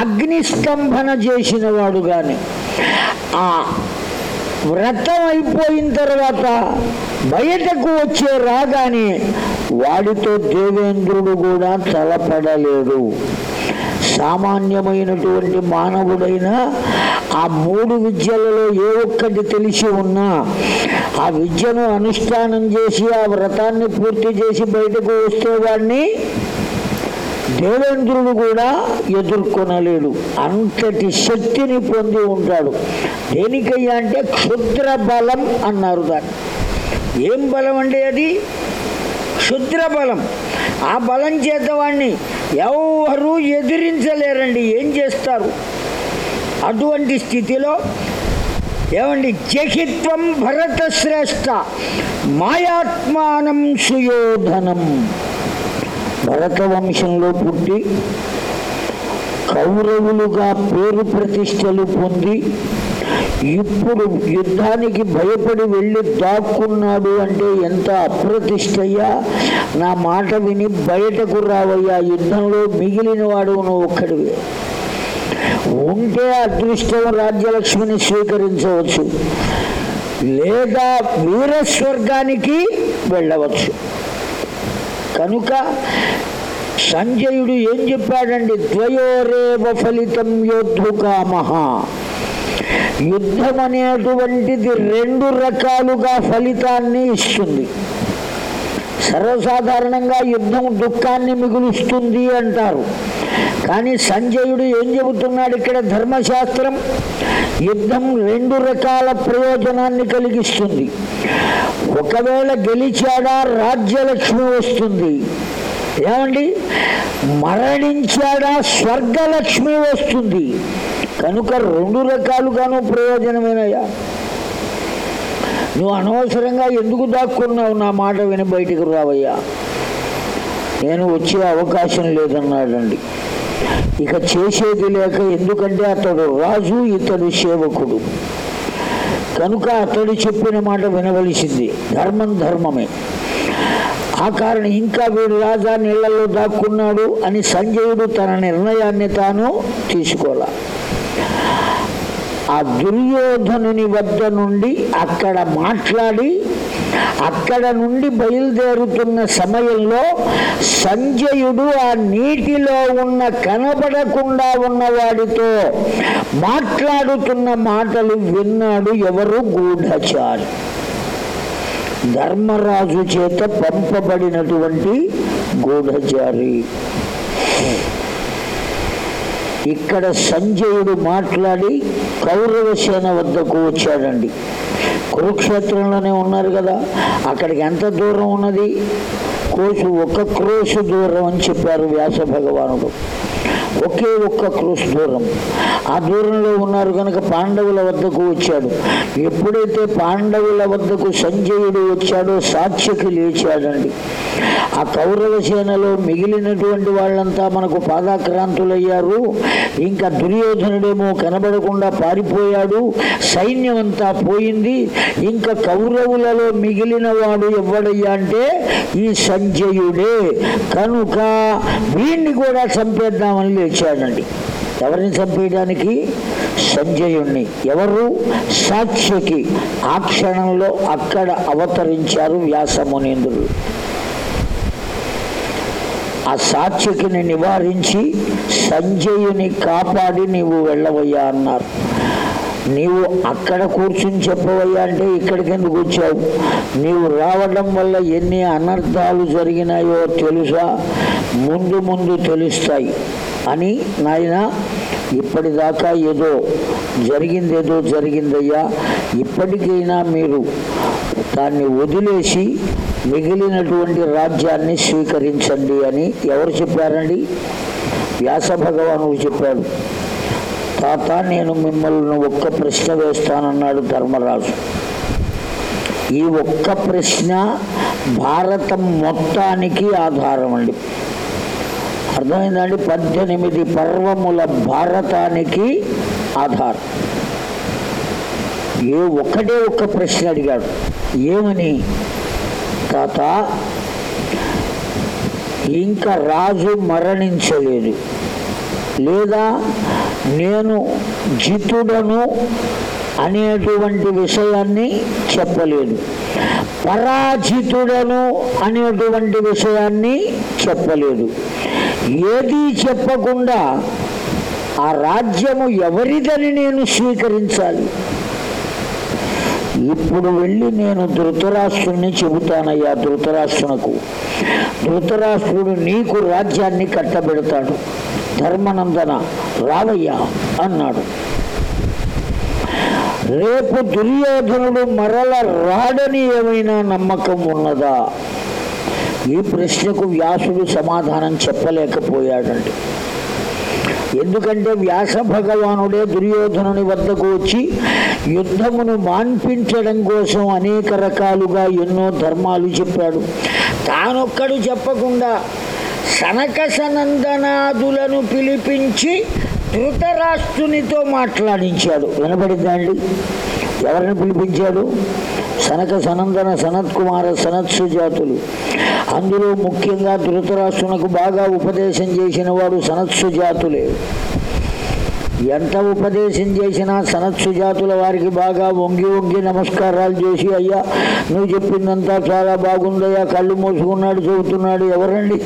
అగ్నిస్తంభన చేసిన వాడు కానీ ఆ వ్రతం అయిపోయిన తర్వాత బయటకు వచ్చే రాగానే వాడితో దేవేంద్రుడు కూడా తలపడలేడు సామాన్యమైనటువంటి మానవుడైన ఆ మూడు విద్యలలో ఏ ఒక్కటి తెలిసి ఉన్నా ఆ విద్యను అనుష్ఠానం చేసి ఆ వ్రతాన్ని పూర్తి చేసి బయటకు వస్తే వాడిని దేవేంద్రుడు కూడా ఎదుర్కొనలేడు. అంతటి శక్తిని పొంది ఉంటాడు. దేనికయ్యా అంటే క్షుద్ర బలం అన్నారు దాన్ని. ఏం బలం అంటే అది? క్షుద్ర బలం ఆ బలం చేత వాడిని ఎవరు ఎదిరించలేరండి. ఏం చేస్తారు? అటువంటి స్థితిలో ఏమండి? జహిత్వం భరతశ్రేష్ఠ మాయాత్మానం సుయోధనం. భరత వంశంలో పుట్టి కౌరవులుగా పేరు ప్రతిష్టలు పొంది ఇప్పుడు యుద్ధానికి భయపడి వెళ్ళి దాక్కున్నాడు అంటే ఎంత అప్రతిష్టయ్యా? నా మాట విని బయటకు రావయ్యా. యుద్ధంలో మిగిలిన వాడు నువ్వు ఒక్కడివే. ఉంటే అదృష్టం రాజ్యలక్ష్మిని స్వీకరించవచ్చు. లేదా వీరస్వర్గానికి వెళ్ళవచ్చు. కనుక సంజయుడు ఏం చెప్పాడండి? ద్వయోరేవ ఫలితం యోద్ధుకామహ. యుద్ధం అనేటువంటిది రెండు రకాలుగా ఫలితాన్ని ఇస్తుంది. సర్వసాధారణంగా యుద్ధం దుఃఖాన్ని మిగులుస్తుంది అంటారు. కానీ సంజయుడు ఏం చెబుతున్నాడు ఇక్కడ ధర్మశాస్త్రం? యుద్ధం రెండు రకాల ప్రయోజనాన్ని కలిగిస్తుంది. ఒకవేళ గెలిచాడా రాజ్యలక్ష్మి వస్తుంది. ఏమండి? మరణించాడా స్వర్గలక్ష్మి వస్తుంది. కనుక రెండు రకాలుగాను ప్రయోజనమేనయ్యా. నువ్వు అనవసరంగా ఎందుకు దాక్కున్నావు నా మాట విని బయటికి రావయ్యా. నేను వచ్చే అవకాశం లేదన్నాడండి. ఇక చేసేది లేక ఎందుకంటే అతడు రాజు ఇతడు సేవకుడు. కనుక అతడు చెప్పిన మాట వినవలసింది. ధర్మం ధర్మమే. ఆ కారణం ఇంకా వీడు రాజా నీళ్ళలో దాక్కున్నాడు అని సంజయుడు తన నిర్ణయాన్ని తాను తీసుకోలే. ఆ దుర్యోధనుని వద్ద నుండి అక్కడ మాట్లాడి అక్కడ నుండి బయలుదేరుతున్న సమయంలో సంజయుడు ఆ నీటిలో ఉన్న కనబడకుండా ఉన్నవాడితో మాట్లాడుతున్న మాటలు విన్నాడు ఎవరు గూఢచారి. ధర్మరాజు చేత పంపబడినటువంటి గూఢచారి. ఇక్కడ సంజయుడు మాట్లాడి కౌరవ సేన వద్దకు వచ్చాడండి. కురుక్షేత్రంలోనే ఉన్నారు కదా అక్కడికి ఎంత దూరం ఉన్నది? కోసు ఒక క్రోసు దూరం అని చెప్పారు వ్యాస భగవానుడు. ఒకే ఒక్క క్రోస్ దూరం. ఆ దూరంలో ఉన్నారు కనుక పాండవుల వద్దకు వచ్చాడు. ఎప్పుడైతే పాండవుల వద్దకు సంజయుడు వచ్చాడో సాక్ష్యకి లేచాడండి. ఆ కౌరవ సేనలో మిగిలినటువంటి వాళ్ళంతా మనకు పాదాక్రాంతులయ్యారు. ఇంకా దుర్యోధనుడేమో కనబడకుండా పారిపోయాడు. సైన్యం అంతా పోయింది. ఇంకా కౌరవులలో మిగిలిన వాడు ఎవడయ్యా అంటే ఈ సంజయుడే. కనుక వీణ్ణి కూడా చంపేద్దామని లేచాడండి. ఎవరిని చంపేయడానికి? సంజయుణ్ణి. ఎవరు? సాక్ష్యకి. ఆ క్షణంలో అక్కడ అవతరించారు వ్యాసమునీంద్రుడు ఆ సాత్యకిని నివారించి సంజయుని కాపాడి నీవు వెళ్ళవయ్యా అన్నారు. నీవు అక్కడ కూర్చుని చెప్పవయ్యా అంటే ఇక్కడికి ఎందుకు వచ్చావు? నీవు రావడం వల్ల ఎన్ని అనర్థాలు జరిగినాయో తెలుసా? ముందు ముందు తెలుస్తాయి అని నాయన ఇప్పటిదాకా ఏదో జరిగిందేదో జరిగిందయ్యా. ఇప్పటికైనా మీరు దాన్ని వదిలేసి మిగిలినటువంటి రాజ్యాన్ని స్వీకరించండి అని ఎవరు చెప్పారండి? వ్యాస భగవానుడు చెప్పాడు తాత నేను మిమ్మల్ని ఒక్క ప్రశ్న వేస్తానన్నాడు ధర్మరాజు. ఈ ఒక్క ప్రశ్న భారతం మొత్తానికి ఆధారం అండి అర్థమైందండి? పద్దెనిమిది పర్వముల భారతానికి ఆధారం. ఏ ఒక్కటే ఒక్క ప్రశ్న అడిగాడు ఏమని? తాత ఇంకా రాజు మరణించలేదు. లేదా నేను జితుడను అనేటువంటి విషయాన్ని చెప్పలేదు. పరాజితుడను అనేటువంటి విషయాన్ని చెప్పలేదు. ఏది చెప్పకుండా ఆ రాజ్యము ఎవరిదని నేను స్వీకరించాలి? ఇప్పుడు వెళ్ళి నేను ధృతరాష్ట్రుని చెబుతానయ్యా ధృతరాష్ట్రునకు. ధృతరాష్ట్రుడు నీకు రాజ్యాన్ని కట్టబెడతాడు. ధర్మనందన రావయ్యా అన్నాడు. రేపు దుర్యోధనుడు మరల రాడని ఏమైనా నమ్మకం ఉన్నదా? ఈ ప్రశ్నకు వ్యాసుడు సమాధానం చెప్పలేకపోయాడండి. ఎందుకంటే వ్యాస భగవానుడే దుర్యోధనుని వద్దకు వచ్చి యుద్ధమును మాన్పించడం కోసం అనేక రకాలుగా ఎన్నో ధర్మాలు చెప్పాడు. తానొక్కడు చెప్పకుండా సనక సనందనాదులను పిలిపించి ధృతరాష్ట్రునితో మాట్లాడించాడు. వినపడిందండి ఎవరిని పిలిపించాడు? సనక సనందన సనత్ కుమార సనత్సు జాతులు అందులో ముఖ్యంగా ధృతరాష్ట్రునకు బాగా ఉపదేశం చేసిన వాడు సనత్సు జాతులే ఎంత ఉపదేశం చేసినా సనత్సు జాతుల వారికి బాగా వంగి వంగి నమస్కారాలు చేసి అయ్యా నువ్వు చెప్పిందంతా చాలా బాగుందయ్యా కళ్ళు మూసుకున్నాడు చెబుతున్నాడు ఎవరండి?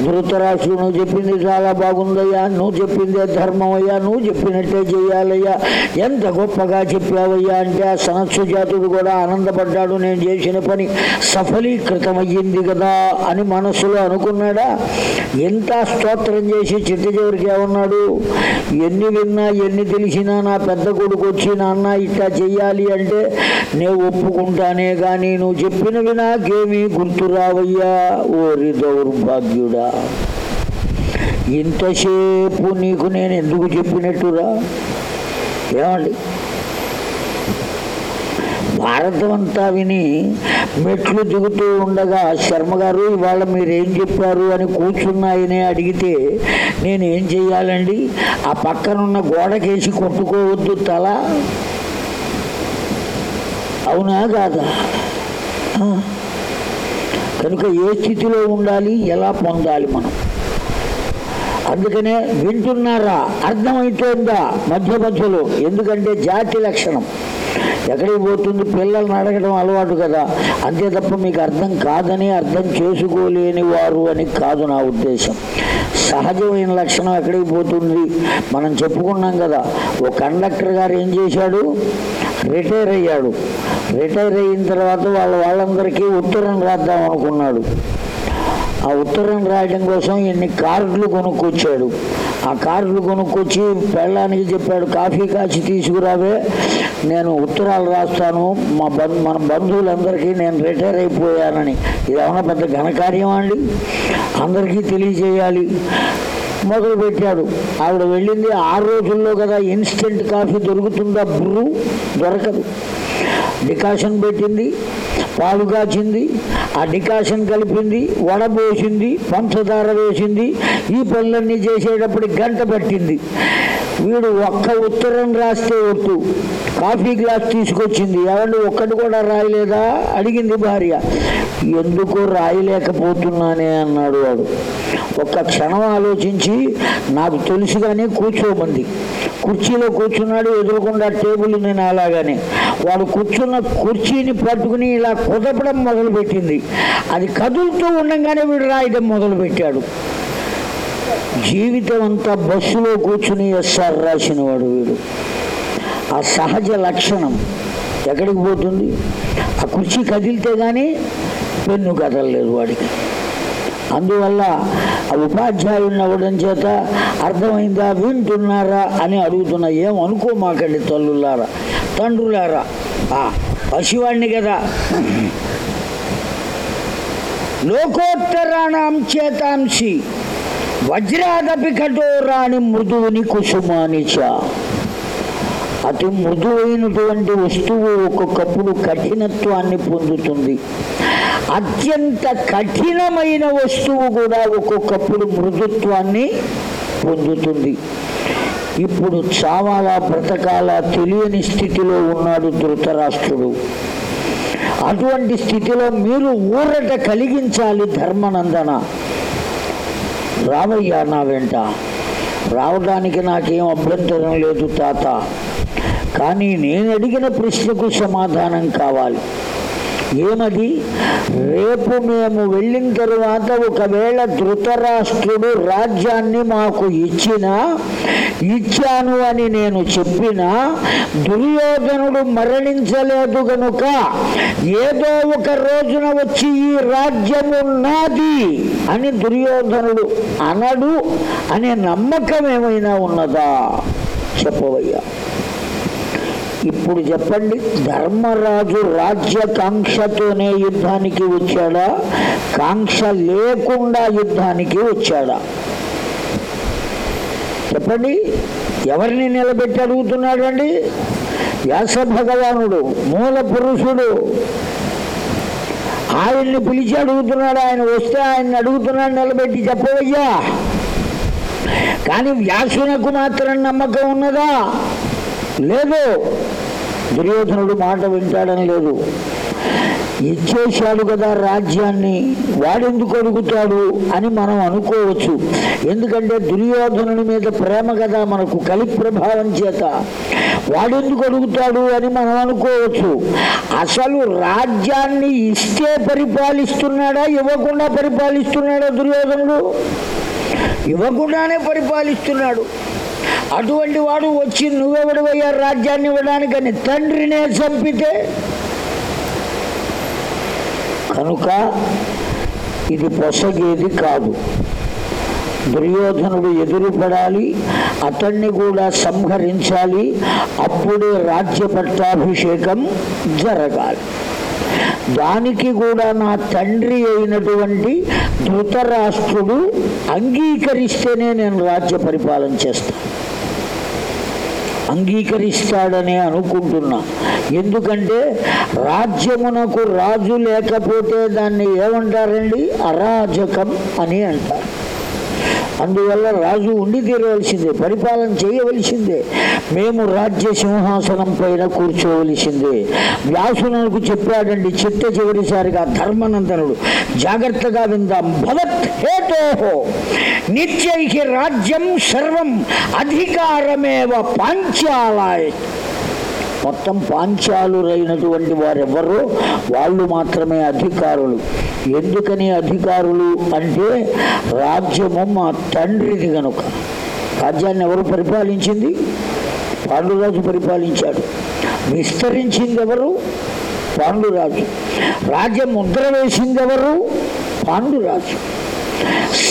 ధృతరాష్ట్రుడు నువ్వు చెప్పింది చాలా బాగుందయ్యా నువ్వు చెప్పిందే ధర్మం అయ్యా నువ్వు చెప్పినట్టే చేయాలయ్యా ఎంత గొప్పగా చెప్పావయ్యా అంటే ఆ సనత్సు జాతుడు కూడా ఆనందపడ్డాడు నేను చేసిన పని సఫలీకృతమయ్యింది కదా అని మనస్సులో అనుకున్నాడా? ఎంత స్తోత్రం చేసి చిట్ట చివరికి ఏమన్నాడు? ఎన్ని విన్నా ఎన్ని తెలిసినా నా పెద్ద కొడుకు వచ్చి నాన్న ఇట్లా చెయ్యాలి అంటే నేను ఒప్పుకుంటానే కానీ నువ్వు చెప్పినవి నాకేమీ గుర్తురావయ్యా ఓరి దౌర్భాగ్యుడా. ఇంతసేపు నీకు నేను ఎందుకు చెప్పినట్టురా? ఏమండి? భారతం అంతా విని మెట్లు దిగుతూ ఉండగా శర్మ గారు ఇవాళ మీరేం చెప్పారు? అని కూర్చున్నాయని అడిగితే నేను ఏం చెయ్యాలండి? ఆ పక్కనున్న గోడకేసి కొట్టుకోవద్దు తల. అవునా కాదా? కనుక ఏ స్థితిలో ఉండాలి? ఎలా పొందాలి మనం? అందుకనే వింటున్నారా? అర్థమవుతోందా మధ్య మధ్యలో. ఎందుకంటే జాతి లక్షణం. ఎక్కడికి పోతుంది? పిల్లల్ని అడగడం అలవాటు కదా. అంతే తప్ప మీకు అర్థం కాదని అర్థం చేసుకోలేని వారు అని కాదు నా ఉద్దేశం. సహజమైన లక్షణం ఎక్కడికి పోతుంది? మనం చెప్పుకున్నాం కదా ఓ కండక్టర్ గారు ఏం చేశాడు? రిటైర్ అయ్యాడు. రిటైర్ అయిన తర్వాత వాళ్ళ వాళ్ళందరికీ ఉత్తరం రాద్దాం అనుకున్నాడు. ఆ ఉత్తరం రాయడం కోసం ఎన్ని కార్డులు కొనుక్కొచ్చాడు? ఆ కార్లు కొనుక్కొచ్చి పెళ్ళానికి చెప్పాడు కాఫీ కాచి తీసుకురావే నేను ఉత్తరాలు రాస్తాను మా బంధు మన బంధువులందరికీ నేను రిటైర్ అయిపోయానని. ఇది ఏమన్నా పెద్ద ఘనకార్యం అండి? అందరికీ తెలియజేయాలి. మొదలు పెట్టాడు ఆవిడ వెళ్ళింది ఆరు రోజుల్లో కదా ఇన్స్టెంట్ కాఫీ దొరుకుతుందా? బ్రూ దొరకదు. డికాషన్ పెట్టింది పాలు కాచింది ఆ డికాషన్ కలిపింది వడబోసింది పంచదార వేసింది ఈ పనులన్నీ చేసేటప్పుడు గంట పట్టింది. వీడు ఒక్క ఉత్తరం రాస్తే ఒట్టు కాఫీ గ్లాస్ తీసుకొచ్చింది. ఎవరు ఒక్కటి కూడా రాయలేదా? అడిగింది భార్య. ఎందుకు రాయలేకపోతున్నానే అన్నాడు వాడు. ఒక్క క్షణం ఆలోచించి నాకు తెలుసుగానే కూర్చోమంది. కుర్చీలో కూర్చున్నాడు ఎదురకుండా టేబుల్ నేను అలాగానే వాడు కూర్చున్న కుర్చీని పట్టుకుని ఇలా కుదపడం మొదలుపెట్టింది. అది కదులుతూ ఉండగానే వీడు రాయడం మొదలుపెట్టాడు. జీవితం అంతా బస్సులో కూర్చుని ఎస్ఆర్ రాసిన వాడు. వీడు ఆ సహజ లక్షణం ఎక్కడికి పోతుంది? ఆ కుర్చీ కదిలితే కానీ పెన్ను కదలలేదు వాడికి. అందువల్ల ఆ ఉపాధ్యాయుడిని అవ్వడం చేత అర్థమైందా వింటున్నారా అని అడుగుతున్నా ఏం అనుకోమాకండి తల్లులారా తండ్రులారా? ఆ, పసివాణ్ణి కదా. లోకోత్తరాణం చేతాంసి వజ్రాదపి కఠోరాణి మృదువుని కుసుమాని అతి మృదువైనటువంటి వస్తువు ఒక్కొక్కప్పుడు కఠినత్వాన్ని పొందుతుంది. అత్యంత కఠినమైన వస్తువు కూడా ఒక్కొక్కప్పుడు మృదుత్వాన్ని పొందుతుంది. ఇప్పుడు చావాలా బ్రతకాల తెలియని స్థితిలో ఉన్నాడు ధృతరాష్ట్రుడు. అటువంటి స్థితిలో మీరు ఊరట కలిగించాలి ధర్మనందన. రావయ్యా నా వెంట. రావడానికి నాకేం అభ్యంతరం లేదు తాత. కానీ నేను అడిగిన ప్రశ్నకు సమాధానం కావాలి. ఏమది? రేపు మేము వెళ్ళిన తరువాత ఒకవేళ ధృతరాష్ట్రుడు రాజ్యాన్ని మాకు ఇచ్చినా ఇచ్చాను అని నేను చెప్పినా దుర్యోధనుడు మరణించలేదు గనుక ఏదో ఒక రోజున వచ్చి ఈ రాజ్యము నాది అని దుర్యోధనుడు అనడు అనే నమ్మకం ఏమైనా ఉన్నదా? చెప్పవయ్యా. ఇప్పుడు చెప్పండి ధర్మరాజు రాజ్యకాంక్షతోనే యుద్ధానికి వచ్చాడా? కాంక్ష లేకుండా యుద్ధానికి వచ్చాడా? చెప్పండి ఎవరిని నిలబెట్టి అడుగుతున్నాడండి వ్యాస భగవానుడు మూల పురుషుడు. ఆయన్ని పిలిచి అడుగుతున్నాడు? ఆయన వస్తే ఆయన్ని అడుగుతున్నాడు నిలబెట్టి చెప్పవయ్యా. కానీ వ్యాసునకు మాత్రం నమ్మకం ఉన్నదా? లేదు. దుర్యోధనుడు మాట వింటాడని లేదు. ఇచ్చేశాడు కదా రాజ్యాన్ని వాడెందుకు అడుగుతాడు అని మనం అనుకోవచ్చు. ఎందుకంటే దుర్యోధనుని మీద ప్రేమ కదా మనకు కలి ప్రభావం చేత. వాడెందుకు అడుగుతాడు అని మనం అనుకోవచ్చు. అసలు రాజ్యాన్ని ఇస్తే పరిపాలిస్తున్నాడా ఇవ్వకుండా పరిపాలిస్తున్నాడా దుర్యోధనుడు? ఇవ్వకుండానే పరిపాలిస్తున్నాడు. అటువంటి వాడు వచ్చి నువ్వెవడవయ్యా? రాజ్యాన్ని ఇవ్వడానికని తండ్రినే చంపితే? కనుక ఇది పొసగేది కాదు. దుర్యోధనుడు ఎదురుపడాలి అతన్ని కూడా సంహరించాలి అప్పుడే రాజ్య పట్టాభిషేకం జరగాలి. దానికి కూడా నా తండ్రి అయినటువంటి ధృతరాష్ట్రుడు అంగీకరిస్తేనే నేను రాజ్య పరిపాలన చేస్తాను. అంగీకరిస్తాడని అనుకుంటున్నా. ఎందుకంటే రాజ్యమునకు రాజు లేకపోతే దాన్ని ఏమంటారండి? అరాజకం అని అంటారు. అందువల్ల రాజు ఉండి తీరవలసిందే పరిపాలన చేయవలసిందే. మేము రాజ్య సింహాసనం పైన కూర్చోవలసిందే. వ్యాసునకు చెప్పాడండి చిట్ట చివరిసారిగా ధర్మనందనుడు జాగ్రత్తగా విందాం. భవత్ హేతో నిత్యై రాజ్యం సర్వం అధికారమేవ పాంచాలాయ. మొత్తం పాంచాలురైనటువంటి వారెవరో వాళ్ళు మాత్రమే అధికారులు. ఎందుకని అధికారులు అంటే రాజ్యము మా తండ్రిది కనుక రాజ్యాన్ని ఎవరు పరిపాలించింది? పాండురాజు పరిపాలించాడు. విస్తరించింది ఎవరు పాండురాజు. రాజ్యం ముద్ర వేసింది ఎవరు పాండురాజు.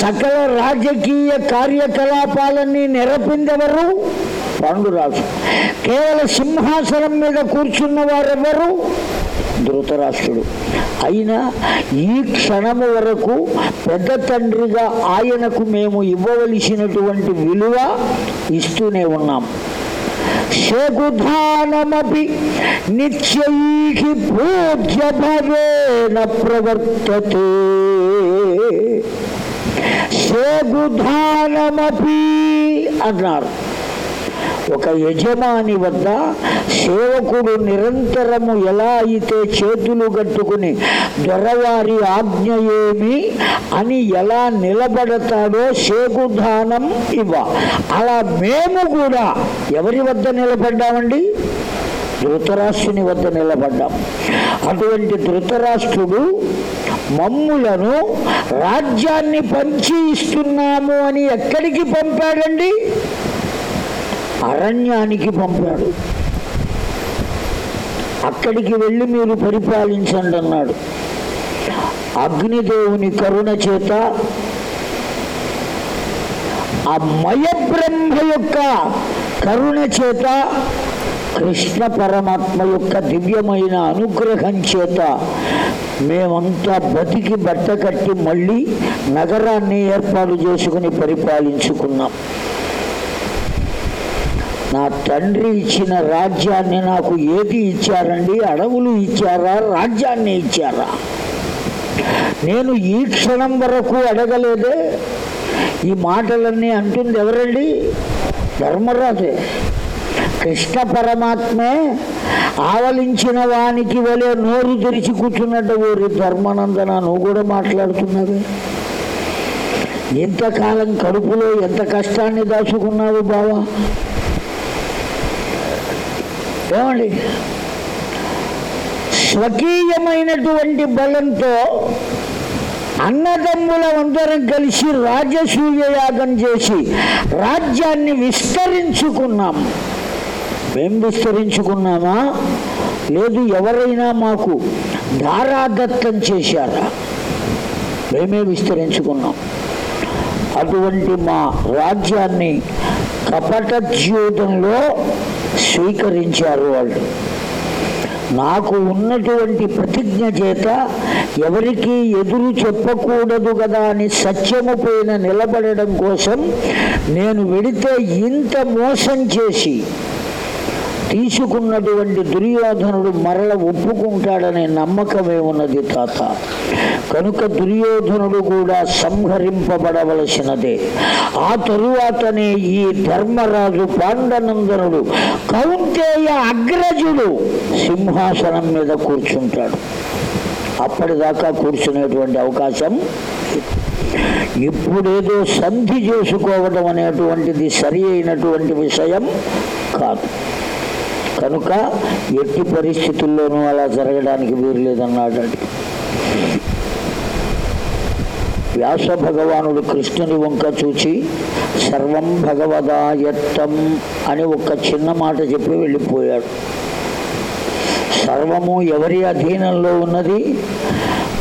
సకల రాజకీయ కార్యకలాపాలన్నీ నెరపిందెవరు? పాండురాజు. కేవల సింహాసనం మీద కూర్చున్న వారెవరు? ధృతరాష్ట్రుడు. అయినా ఈ క్షణము వరకు పెద్ద తండ్రిగా ఆయనకు మేము ఇవ్వవలసినటువంటి విలువ ఇస్తూనే ఉన్నాం. శగుధానమపి నిత్యై పూజ్య భవేన ప్రవర్తతే. శకుధానమపి అన్నారు. ఒక యజమాని వద్ద సేవకుడు నిరంతరము ఎలా అయితే చేతులు కట్టుకుని దొరవారి ఆజ్ఞ ఏమి అని ఎలా నిలబడతాడో సేకుధానం ఇవ్వ. అలా మేము కూడా ఎవరి వద్ద నిలబడ్డామండి? ధృతరాష్ట్రుని వద్ద నిలబడ్డాం. అటువంటి ధృతరాష్ట్రుడు మమ్ములను రాజ్యాన్ని పంచి ఇస్తున్నాము అని ఎక్కడికి పంపాడండి? అరణ్యానికి పంపాడు. అక్కడికి వెళ్ళి మీరు పరిపాలించండి అన్నాడు. అగ్నిదేవుని కరుణ చేత ఆ మయబ్రహ్మ యొక్క కరుణ చేత కృష్ణ పరమాత్మ యొక్క దివ్యమైన అనుగ్రహం చేత మేమంతా బతికి బట్ట కట్టి మళ్ళీ నగరాన్ని ఏర్పాటు చేసుకుని పరిపాలించుకున్నాం. నా తండ్రి ఇచ్చిన రాజ్యాన్ని నాకు ఏది ఇచ్చారండి? అడవులు ఇచ్చారా? రాజ్యాన్ని ఇచ్చారా? నేను ఈ క్షణం వరకు అడగలేదే. ఈ మాటలన్నీ అంటుంది ఎవరండి? ధర్మరాజే. కృష్ణ పరమాత్మే ఆవలించిన వానికి వలె నోరు తెరిచి కూర్చున్నట్టు ఊరి ధర్మానందన నువ్వు కూడా మాట్లాడుతున్నది ఎంతకాలం కడుపులో ఎంత కష్టాన్ని దాచుకున్నావు బావా? ఏమండి? స్వకీయమైనటువంటి బలంతో అన్నదమ్ముల అందరం కలిసి రాజసూయయాగం చేసి రాజ్యాన్ని విస్తరించుకున్నాం. మేం విస్తరించుకున్నామా? లేదు ఎవరైనా మాకు ధారాదత్తం చేశారా? మేమే విస్తరించుకున్నాం. అటువంటి మా రాజ్యాన్ని కపట జీవితంలో స్వీకరించారు వాళ్ళు. నాకు ఉన్నటువంటి ప్రతిజ్ఞ చేత ఎవరికి ఎదురు చెప్పకూడదు కదా అని సత్యము పైన నిలబడడం కోసం నేను వెడితే ఇంత మోసం చేసి తీసుకున్నటువంటి దుర్యోధనుడు మరల ఒప్పుకుంటాడనే నమ్మకమే ఉన్నది తాత. కనుక దుర్యోధనుడు కూడా సంహరింపబడవలసినదే. ఆ తరువాతనే ఈ ధర్మరాజు పాండనందనుడు కౌంతేయ అగ్రజుడు సింహాసనం మీద కూర్చుంటాడు. అప్పటిదాకా కూర్చునేటువంటి అవకాశం ఇప్పుడేదో సంధి చేసుకోవడం అనేటువంటిది సరి అయినటువంటి విషయం కాదు. కనుక ఎట్టి పరిస్థితుల్లోనూ అలా జరగడానికి వీరు లేదన్నాడండి వ్యాస భగవానుడు కృష్ణుని వంక చూచి సర్వం భగవదాయత్తం అని ఒక చిన్న మాట చెప్పి వెళ్ళిపోయాడు. సర్వము ఎవరి అధీనంలో ఉన్నది?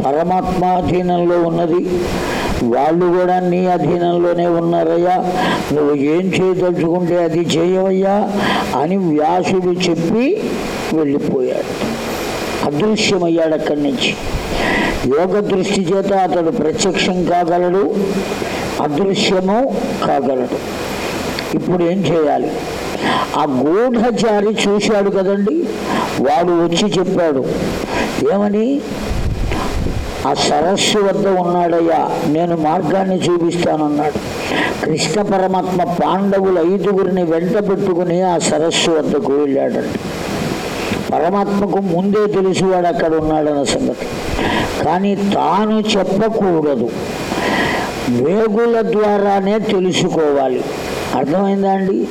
పరమాత్మాధీనంలో ఉన్నది. వాళ్ళు కూడా నీ అధీనంలోనే ఉన్నారయ్యా. నువ్వు ఏం చేయదలుచుకుంటే అది చేయవయ్యా అని వ్యాసుడు చెప్పి వెళ్ళిపోయాడు. అదృశ్యమయ్యాడు అక్కడి నుంచి. యోగ దృష్టి చేత అతడు ప్రత్యక్షం కాగలడు అదృశ్యము కాగలడు. ఇప్పుడు ఏం చేయాలి? ఆ గూఢచారి చూశాడు కదండి వాడు వచ్చి చెప్పాడు ఏమని? ఆ సరస్సు వద్ద ఉన్నాడయ్యా నేను మార్గాన్ని చూపిస్తానన్నాడు. కృష్ణ పరమాత్మ పాండవులు ఐదుగురిని వెంట పెట్టుకుని ఆ సరస్సు వద్దకు వెళ్ళాడండి పరమాత్మకు ముందే తెలిసి వాడు అక్కడ ఉన్నాడన్న సంగతి. కానీ తాను చెప్పకూడదు. వేగుల ద్వారానే తెలుసుకోవాలి. అర్థమైందా అండి?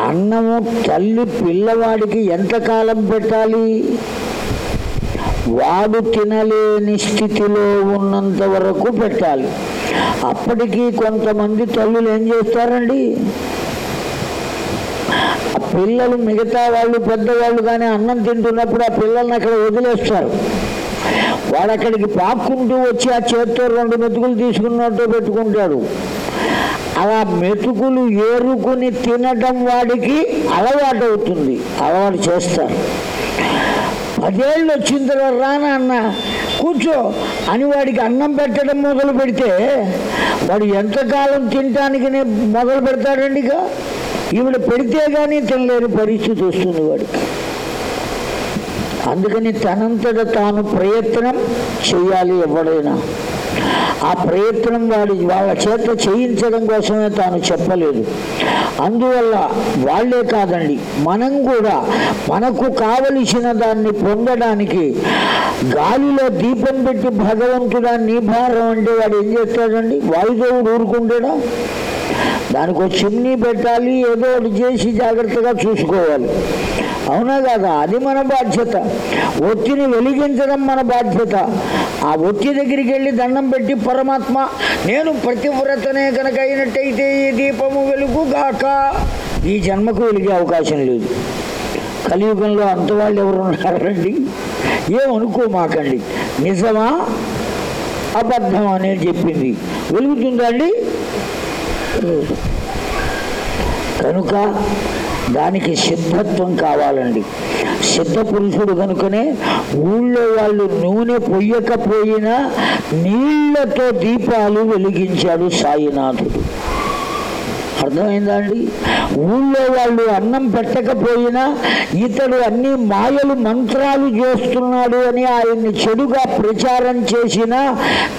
అన్నము తల్లి పిల్లవాడికి ఎంతకాలం పెట్టాలి? వాడు తినలేని స్థితిలో ఉన్నంత వరకు పెట్టాలి. అప్పటికి కొంతమంది తల్లులు ఏం చేస్తారండి? ఆ పిల్లలు మిగతా వాళ్ళు పెద్దవాళ్ళు కానీ అన్నం తింటున్నప్పుడు ఆ పిల్లల్ని అక్కడ వదిలేస్తారు. వాడు అక్కడికి పాక్కుంటూ వచ్చి ఆ చేత్తో రెండు మెతుకులు తీసుకున్నట్టు పెట్టుకుంటాడు. అలా మెతుకులు ఏరుకుని తినడం వాడికి అలవాటు అవుతుంది అలవాటు చేస్తారు. పదేళ్ళు వచ్చిన తర్వాత రానా అన్న కూర్చో. అని వాడికి అన్నం పెట్టడం మొదలు పెడితే వాడు ఎంతకాలం తినటానికి మొదలు పెడతాడండి ఇక? ఈవిడ పెడితే కానీ తినలేని పరిస్థితి వస్తుంది వాడికి. అందుకని తనంతట తాను ప్రయత్నం చేయాలి ఎవడైనా. ఆ ప్రయత్నం వాడి వాళ్ళ చేత చేయించడం కోసమే తాను చెప్పలేదు. అందువల్ల వాళ్ళే కాదండి మనం కూడా మనకు కావలసిన దాన్ని పొందడానికి గాలిలో దీపం పెట్టి భగవంతుడా నీ భారం అంటే వాడు ఏం చేస్తాడండి? వాయుదేవుడు ఊరుకుంటాడా? దానికి ఒక చిమ్నీ పెట్టాలి ఏదో ఒకటి చేసి జాగ్రత్తగా చూసుకోవాలి. అవునా కాదా? అది మన బాధ్యత. ఒత్తిని వెలిగించడం మన బాధ్యత. ఆ ఒత్తి దగ్గరికి వెళ్ళి దండం పెట్టి పరమాత్మ నేను ప్రతివ్రతనే కనుక అయినట్టయితే ఈ దీపము వెలుగు గాక ఈ జన్మకు వెలిగే అవకాశం లేదు. కలియుగంలో అంత వాళ్ళు ఎవరు ఉన్నారండి ఏమనుకో మాకండి నిజమా? అబద్ధం అనేది చెప్పింది? వెలుగుతుందా అండి? కనుక దానికి సిద్ధత్వం కావాలండి. సిద్ధ పురుషుడు కనుకనే ఊళ్ళో వాళ్ళు నూనె పొయ్యకపోయినా నీళ్ళతో దీపాలు వెలిగించాడు సాయినాథుడు. అర్థమైందా అండి ఊళ్ళో వాళ్ళు అన్నం పెట్టకపోయినా ఇతడు అన్ని మాయలు మంత్రాలు చేస్తున్నాడు అని ఆయన్ని చెడుగా ప్రచారం చేసిన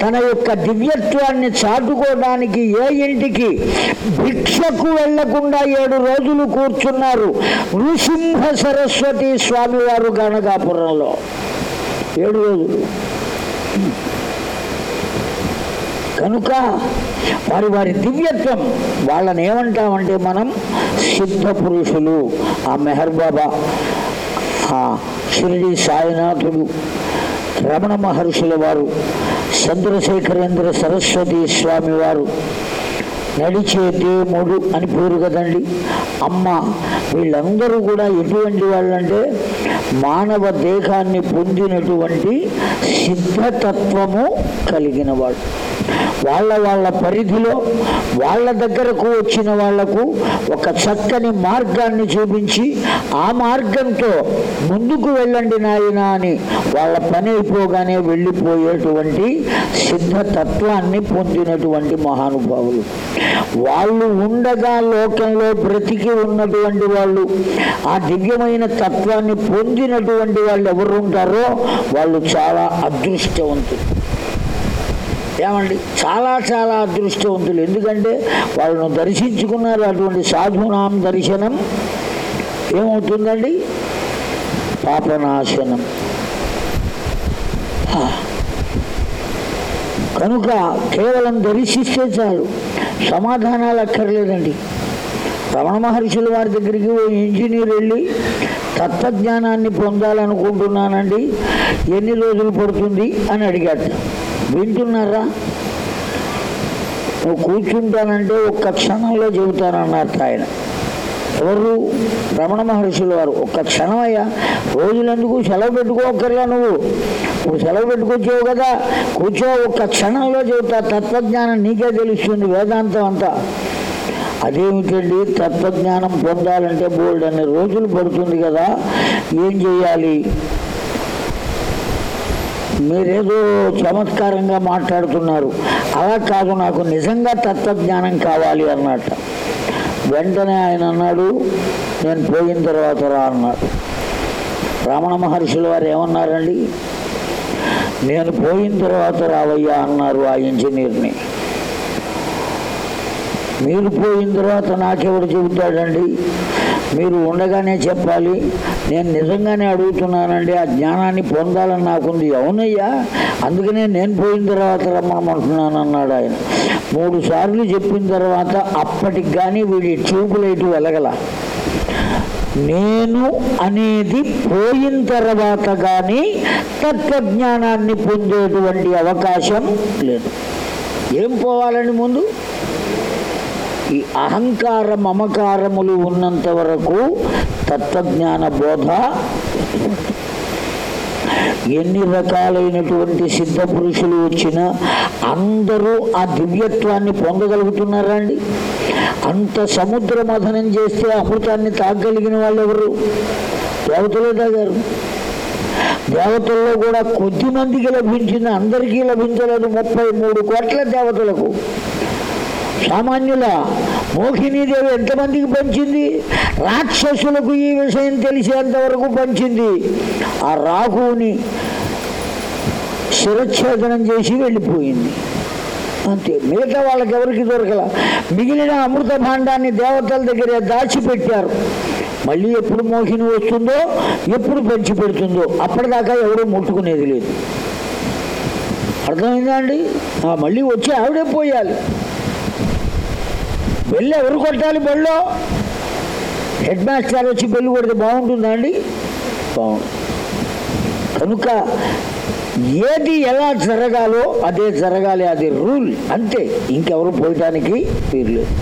తన యొక్క దివ్యత్వాన్ని చాటుకోవడానికి ఏ ఇంటికి? భిక్షకు వెళ్ళకుండా ఏడు రోజులు కూర్చున్నారు నృసింహ సరస్వతి స్వామివారు గణగాపురంలో ఏడు రోజులు. కనుక వారి వారి దివ్యత్వం వాళ్ళని ఏమంటామంటే మనం సిద్ధ పురుషులు. ఆ మెహర్ బాబా ఆ షిరిడి సాయినాథుడు రమణ మహర్షుల వారు చంద్రశేఖరేంద్ర సరస్వతి స్వామి వారు నడిచే దేవుడు అని పేరు కదండి. అమ్మ వీళ్ళందరూ కూడా ఎటువంటి వాళ్ళంటే మానవ దేహాన్ని పొందినటువంటి సిద్ధతత్వము కలిగిన వాళ్ళు. వాళ్ళ వాళ్ళ పరిధిలో వాళ్ళ దగ్గరకు వచ్చిన వాళ్ళకు ఒక చక్కని మార్గాన్ని చూపించి ఆ మార్గంతో ముందుకు వెళ్ళండి నాయన అని వాళ్ళ పని అయిపోగానే వెళ్ళిపోయేటువంటి సిద్ధతత్వాన్ని పొందినటువంటి మహానుభావులు. వాళ్ళు ఉండగా లోకంలో బ్రతికి ఉన్నటువంటి వాళ్ళు ఆ దివ్యమైన తత్వాన్ని పొందినటువంటి వాళ్ళు ఎవరు ఉంటారో వాళ్ళు చాలా అదృష్టవంతులు. ఏమండి? చాలా చాలా అదృష్టవంతులు. ఎందుకంటే వాళ్ళను దర్శించుకున్నారు అటువంటి సాధునాం దర్శనం. ఏమవుతుందండి? పాపనాశనం. కనుక కేవలం దర్శిస్తే చాలు. సమాధానాలు అక్కర్లేదండి. రమణ మహర్షుల వారి దగ్గరికి ఓ ఇంజనీర్ వెళ్ళి తత్వజ్ఞానాన్ని పొందాలనుకుంటున్నానండి. ఎన్ని రోజులు పడుతుంది అని అడిగాడు. వింటున్నారా? నువ్వు కూర్చుంటానంటే ఒక్క క్షణంలో చెబుతానన్నారు ఆయన. ఎవరు? రమణ మహర్షులు వారు. ఒక్క క్షణం అయ్యా. రోజులెందుకు సెలవు పెట్టుకోకర్లా నువ్వు? నువ్వు సెలవు పెట్టుకొచ్చావు కదా. కూర్చో ఒక్క క్షణంలో చెబుతా. తత్వజ్ఞానం నీకే తెలుస్తుంది వేదాంతం అంతా. అదేమిటండి? తత్వజ్ఞానం పొందాలంటే బోల్డ్ అనే రోజులు పడుతుంది కదా. ఏం చేయాలి మీరేదో చమత్కారంగా మాట్లాడుతున్నారు. అలా కాదు నాకు నిజంగా తత్వజ్ఞానం కావాలి అన్నట్ట వెంటనే ఆయన అన్నాడు నేను పోయిన తర్వాత రా అన్నాడు. రమణ మహర్షుల వారు ఏమన్నారండి? నేను పోయిన తర్వాత రావయ్యా అన్నారు ఆ ఇంజనీర్ని. మీరు పోయిన తర్వాత నాకెవరు చెబుతాడండి? మీరు ఉండగానే చెప్పాలి. నేను నిజంగానే అడుగుతున్నానండి ఆ జ్ఞానాన్ని పొందాలని నాకుంది. అవునయ్యా అందుకనే నేను పోయిన తర్వాత రమ్మమంటున్నాను అన్నాడు ఆయన. మూడు సార్లు చెప్పిన తర్వాత అప్పటికి కానీ వీడి ట్యూబ్ వెలగల. నేను అనేది పోయిన తర్వాత కానీ తత్వజ్ఞానాన్ని పొందేటువంటి అవకాశం లేదు. ఏం పోవాలని ముందు? ఈ అహంకార మమకారములు ఉన్నంత వరకు తత్వజ్ఞాన బోధ ఎన్ని రకాలైనటువంటి సిద్ధ పురుషులు వచ్చినా అందరూ ఆ దివ్యత్వాన్ని పొందగలుగుతున్నారా అండి అంత సముద్ర మథనం చేస్తే అమృతాన్ని తాగలిగిన వాళ్ళు ఎవరు దేవతలే తాగారు. దేవతల్లో కూడా కొద్ది మందికి లభించింది అందరికీ లభించలేదు ముప్పై మూడు కోట్ల దేవతలకు. సామాన్యుల మోహినీదేవి ఎంతమందికి పంచింది? రాక్షసులకు ఈ విషయం తెలిసేంతవరకు పంచింది. ఆ రాహువుని శిరచ్ఛేదనం చేసి వెళ్ళిపోయింది. అంతే. మిగతా వాళ్ళకి ఎవరికి దొరకల? మిగిలిన అమృత భాండాన్ని దేవతల దగ్గర దాచిపెట్టారు. మళ్ళీ ఎప్పుడు మోహిని వస్తుందో ఎప్పుడు పంచి పెడుతుందో అప్పటిదాకా ఎవరూ ముట్టుకునేది లేదు. అర్థమైందా అండి? మళ్ళీ వచ్చి ఆవిడే పోయాలి. బెల్లు ఎవరు కొట్టాలి బళ్ళు హెడ్ మాస్టర్ వచ్చి బెల్లు కొడితే బాగుంటుందా అండి? బాగుంటుంది కనుక ఏది ఎలా జరగాలో అదే జరగాలి అది రూల్. అంతే ఇంకెవరు పోయటానికి వీర్లేదు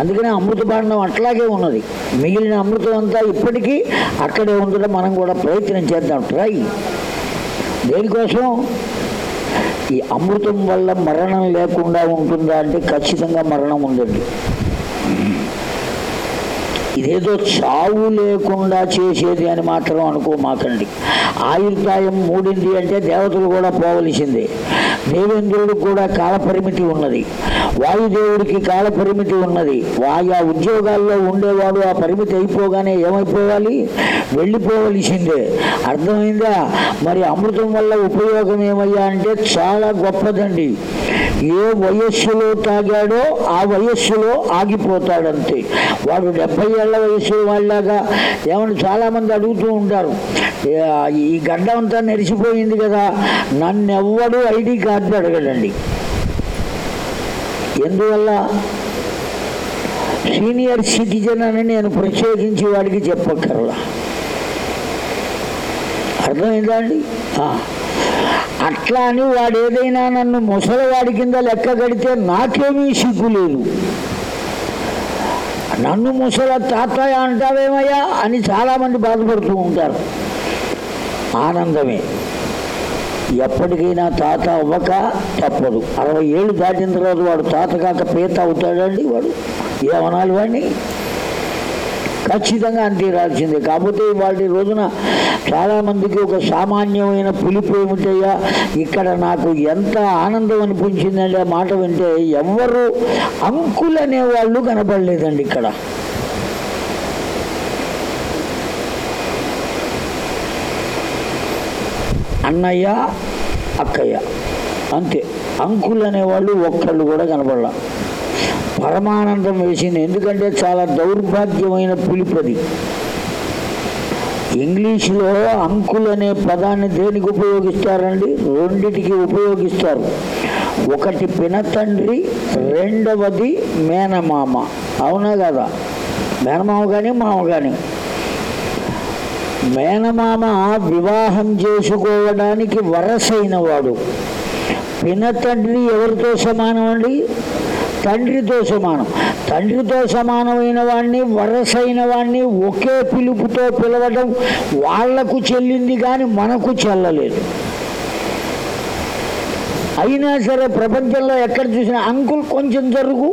అందుకనే అమృత బాండం అట్లాగే ఉన్నది. మిగిలిన అమృతం అంతా ఇప్పటికీ అక్కడే ఉండడం మనం కూడా ప్రయత్నం చేద్దాం. ట్రై. దేనికోసం? ఈ అమృతం వల్ల మరణం లేకుండా ఉంటుందా అంటే ఖచ్చితంగా మరణం ఉందండి. ఇదేదో చావు లేకుండా చేసేది అని మాత్రం అనుకోమాకండి ఆయుర్దాయం మూడింది అంటే దేవతలు కూడా పోవలసిందే. దేవేంద్రుడికి కూడా కాలపరిమితి ఉన్నది. వాయుదేవుడికి కాలపరిమితి ఉన్నది. ఆయా ఉద్యోగాల్లో ఉండేవాడు ఆ పరిమితి అయిపోగానే ఏమైపోవాలి? వెళ్ళిపోవలసిందే. అర్థమైందా? మరి అమృతం వల్ల ఉపయోగం ఏమయ్యా అంటే చాలా గొప్పదండి. ఏ వయస్సులో తాగాడో ఆ వయస్సులో ఆగిపోతాడంతే. వాడు డెబ్బై ఏళ్ళ వయసు వాళ్ళలాగా ఏమన్నా చాలామంది అడుగుతూ ఉంటారు. ఈ గడ్డ అంతా నెరిసిపోయింది కదా నన్నెవ్వడు ఐడి కార్డు అడగడండి. ఎందువల్ల? సీనియర్ సిటిజన్ అని నేను ప్రత్యేకించి వాడికి చెప్పక్కర్లా. అర్థమైందా అండి? అట్లా అని వాడు ఏదైనా నన్ను ముసలివాడి కింద లెక్క కడితే నాకేమీ సిగ్గు లేదు. నన్ను ముసల తాతయ్య అంటావేమయ్యా అని చాలామంది బాధపడుతూ ఉంటారు. ఆనందమే. ఎప్పటికైనా తాత అవ్వక తప్పదు. అరవై ఏళ్ళు దాటిన తర్వాత వాడు తాత కాక పేత అవుతాడండి వాడు. ఏమనాలి వాడిని? ఖచ్చితంగా అంతేరాల్సిందే కాకపోతే వాటి రోజున చాలామందికి ఒక సామాన్యమైన పిలుపు ఏమిటయ్యా ఇక్కడ నాకు ఎంత ఆనందం అనిపించిందంటే ఆ మాట వింటే ఎవ్వరు అంకులనే అనేవాళ్ళు కనపడలేదండి ఇక్కడ. అన్నయ్య అక్కయ్య అంతే. అంకుల్ అనేవాళ్ళు ఒక్కళ్ళు కూడా కనపడలా. పరమానందం వేసింది. ఎందుకంటే చాలా దౌర్భాగ్యమైన పిలుపది. ఇంగ్లీషులో అంకుల్ అనే పదాన్ని దేనికి ఉపయోగిస్తారండి? రెండిటికి ఉపయోగిస్తారు. ఒకటి పినతండ్రి రెండవది మేనమామ. అవునా కదా? మేనమామ కానీ మామ కానీ మేనమామ వివాహం చేసుకోవడానికి వరసైన వాడు పినతండ్రి ఎవరితో సమానం అండి? తండ్రితో సమానం తండ్రితో సమానమైన వాడిని వరసైన వాడిని ఒకే పిలుపుతో పిలవడం వాళ్ళకు చెల్లింది కానీ మనకు చెల్లలేదు. అయినా సరే ప్రపంచంలో ఎక్కడ చూసినా అంకుల్ కొంచెం జరుగు.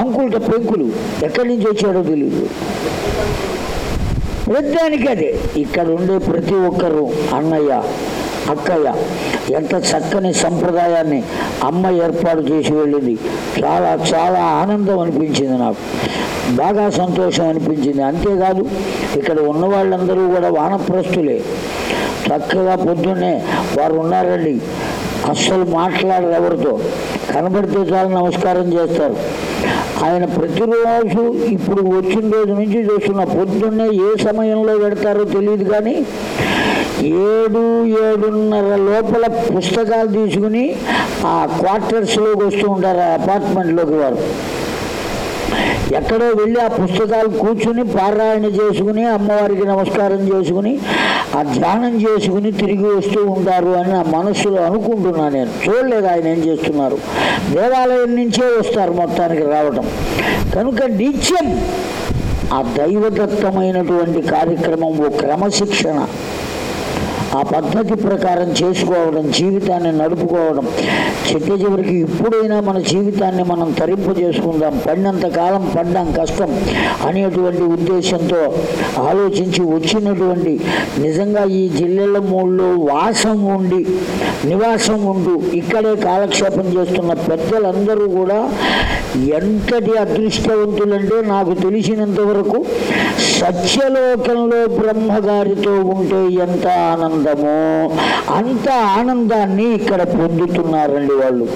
అంకుల్ట పెంకులు ఎక్కడి నుంచి వచ్చాడో తెలియదు ప్రతిదానికి అదే. ఇక్కడ ఉండే ప్రతి ఒక్కరూ అన్నయ్య అక్కయ్య ఎంత చక్కని సంప్రదాయాన్ని అమ్మ ఏర్పాటు చేసి వెళ్ళింది. చాలా చాలా ఆనందం అనిపించింది నాకు. బాగా సంతోషం అనిపించింది. అంతేకాదు ఇక్కడ ఉన్న వాళ్ళందరూ కూడా వానప్రస్తులే చక్కగా పొద్దున్నే వారు ఉన్నారండి. అస్సలు మాట్లాడరు ఎవరితో. కనబడితే చాలా నమస్కారం చేస్తారు. ఆయన ప్రతిరోజు ఇప్పుడు వచ్చిన రోజు నుంచి చూస్తున్న పొద్దున్నే ఏ సమయంలో పెడతారో తెలియదు కానీ ఏడు ఏడున్నర లోపల పుస్తకాలు తీసుకుని ఆ క్వార్టర్స్లోకి వస్తూ ఉంటారు ఆ అపార్ట్మెంట్లోకి వారు. ఎక్కడో వెళ్ళి ఆ పుస్తకాలు కూర్చుని పారాయణ చేసుకుని అమ్మవారికి నమస్కారం చేసుకుని ఆ ధ్యానం చేసుకుని తిరిగి వస్తూ ఉంటారు అని నా మనస్సులో అనుకుంటున్నా నేను. చూడలేదు ఆయన ఏం చేస్తున్నారు. దేవాలయం నుంచే వస్తారు మొత్తానికి రావటం. కనుక నిత్యం ఆ దైవదత్తమైనటువంటి కార్యక్రమం ఓ క్రమశిక్షణ. ఆ పద్ధతి ప్రకారం చేసుకోవడం జీవితాన్ని నడుపుకోవడం. చిట్ట చివరికి ఇప్పుడైనా మన జీవితాన్ని మనం తరింపు చేసుకుందాం. పడినంత కాలం పడ్డాం కష్టం అనేటువంటి ఉద్దేశంతో ఆలోచించి వచ్చినటువంటి నిజంగా ఈ జిల్లెల మూడులో వాసం ఉండి నివాసం ఉండు ఇక్కడే కాలక్షేపం చేస్తున్న పెద్దలందరూ కూడా ఎంతటి అదృష్టవంతులంటే నాకు తెలిసినంత వరకు సత్యలోకంలో బ్రహ్మగారితో ఉంటే ఎంత ఆనందం. ఆనందము? అంత ఆనందాన్ని ఇక్కడ పొందుతున్నారండి వాళ్ళు.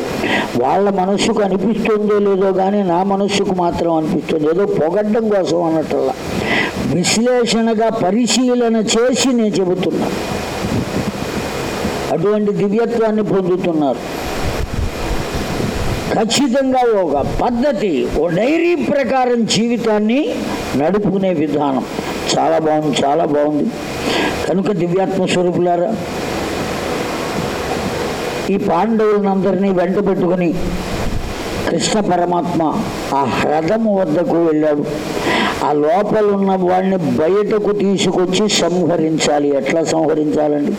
వాళ్ళ మనస్సుకు అనిపిస్తుందో లేదో కానీ నా మనస్సుకు మాత్రం అనిపిస్తుంది. ఏదో పొగడ్డం కోసం అన్నట్లా విశ్లేషణగా పరిశీలన చేసి నేను చెబుతున్నా. అటువంటి దివ్యత్వాన్ని పొందుతున్నారు. ఖచ్చితంగా ఒక పద్ధతి ఓ డైరీ ప్రకారం జీవితాన్ని నడుపుకునే విధానం. చాలా బాగుంది చాలా బాగుంది. కనుక దివ్యాత్మ స్వరూపులారా ఈ పాండవులందరినీ వెంట పెట్టుకుని కృష్ణ పరమాత్మ ఆ హ్రదము వద్దకు వెళ్ళాడు. ఆ లోపల ఉన్న వాడిని బయటకు తీసుకొచ్చి సంహరించాలి. ఎట్లా సంహరించాలండి?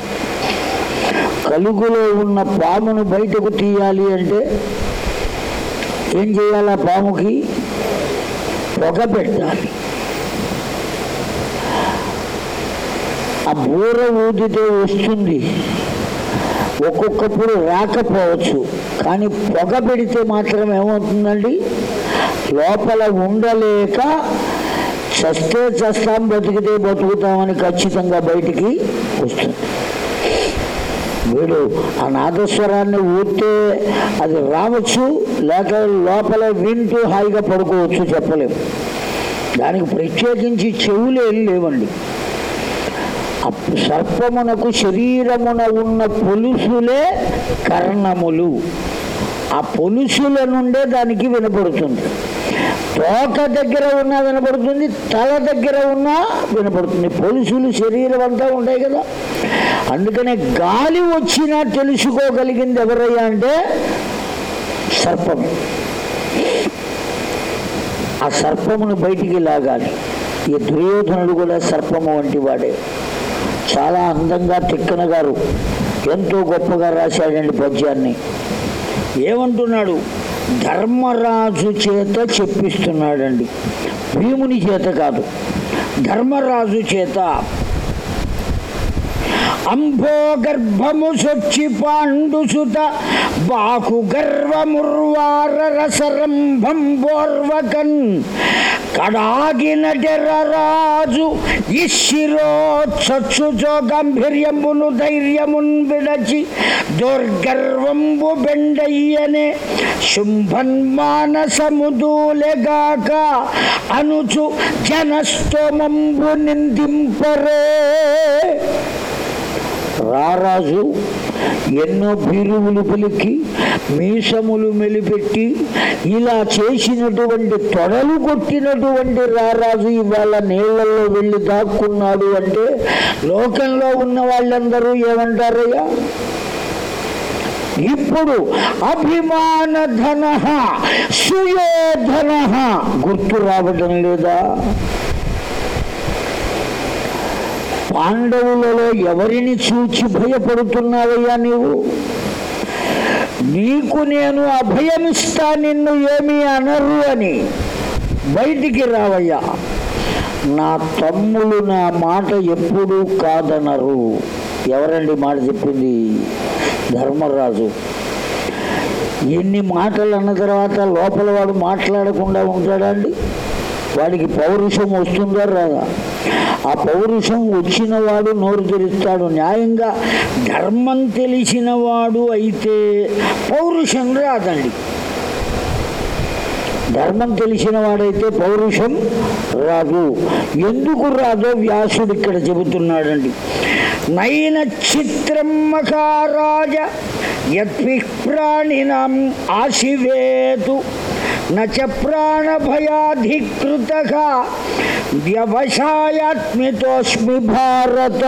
కలుగులో ఉన్న పామును బయటకు తీయాలి అంటే ఏం చేయాలి ఆ పాముకి? పొగ పెట్టాలి. బూర ఊదితే వస్తుంది. ఒక్కొక్కప్పుడు రాకపోవచ్చు. కానీ పొగ పెడితే మాత్రం ఏమవుతుందండి? లోపల ఉండలేక చస్తే చస్తాం బతికితే బతుకుతామని ఖచ్చితంగా బయటికి వస్తుంది. వీడు ఆ నాదస్వరాన్ని ఊరితే అది రావచ్చు లేక లోపల వింటూ హాయిగా పడుకోవచ్చు చెప్పలేము. దానికి ప్రత్యేకించి చెవులు ఏం లేవండి. సర్పమునకు శరీరమున ఉన్న పొలుసులే కర్ణములు. ఆ పొలుసుల నుండే దానికి వినపడుతుంది. తోక దగ్గర ఉన్నా వినపడుతుంది తల దగ్గర ఉన్నా వినపడుతుంది. పొలుసులు శరీరం అంతా ఉంటాయి కదా. అందుకనే గాలి వచ్చినా తెలుసుకోగలిగింది ఎవరయ్యా అంటే సర్పం. ఆ సర్పమును బయటికి లాగాలి. ఈ దుర్యోధనుడు కూడా సర్పము వంటి వాడే. చాలా అందంగా తిక్కన గారు. ఎంతో గొప్పగా రాశాడండి పద్యాన్ని. ఏమంటున్నాడు? ధర్మరాజు చేత చెప్పిస్తున్నాడండి. భీముని చేత కాదు. ధర్మరాజు చేత అంభో గర్భము సొచ్చి పాండుసుత బాకు గర్వముర్వార రసరంభం బోర్వకన్ కడాగిన రాజు ఇశిరో గంభీర్యమును ధైర్యమున్ విడచి దుర్గర్వంబు బెండయ్యనే శుంభన్మానసముదూలెగాక అనుచు జనస్తోమంబు నిందింపరే. రారాజు ఎన్నో బీరువులు పిలికి మీసములు మెలిపెట్టి ఇలా చేసినటువంటి తొడలు కొట్టినటువంటి రారాజు ఇవాళ నీళ్ళలో వెళ్ళి దాక్కున్నాడు అంటే లోకంలో ఉన్న వాళ్ళందరూ ఏమంటారయ్యా? ఇప్పుడు అభిమాన ధన సుయోధన గుర్తు రావడం లేదా? పాండవులలో ఎవరిని చూచి భయపడుతున్నావయ్యా నీవు? నీకు నేను అభయమిస్తా నిన్ను ఏమీ అనరు అని బయటికి రావయ్యా. నా తమ్ముడు నా మాట ఎప్పుడూ కాదనరు. ఎవరండి మాట చెప్పింది? ధర్మరాజు. ఎన్ని మాటలు అన్న తర్వాత లోపల వాడు మాట్లాడకుండా ఉంటాడా అండి? వాడికి పౌరుషం వస్తుందా రాదా? ఆ పౌరుషం వచ్చినవాడు నోరు తెరుస్తాడు. న్యాయంగా ధర్మం తెలిసినవాడు అయితే పౌరుషం రాదండి. ధర్మం తెలిసిన వాడైతే పౌరుషం రాదు. ఎందుకు రాదో వ్యాసుడు ఇక్కడ చెబుతున్నాడండి. నైన చిత్రం మకారాజ యత్విప్రాణినాం ఆశివేతు. నచ ప్రాణభయాధికృత వ్యవసాయాత్మితోస్మి భారత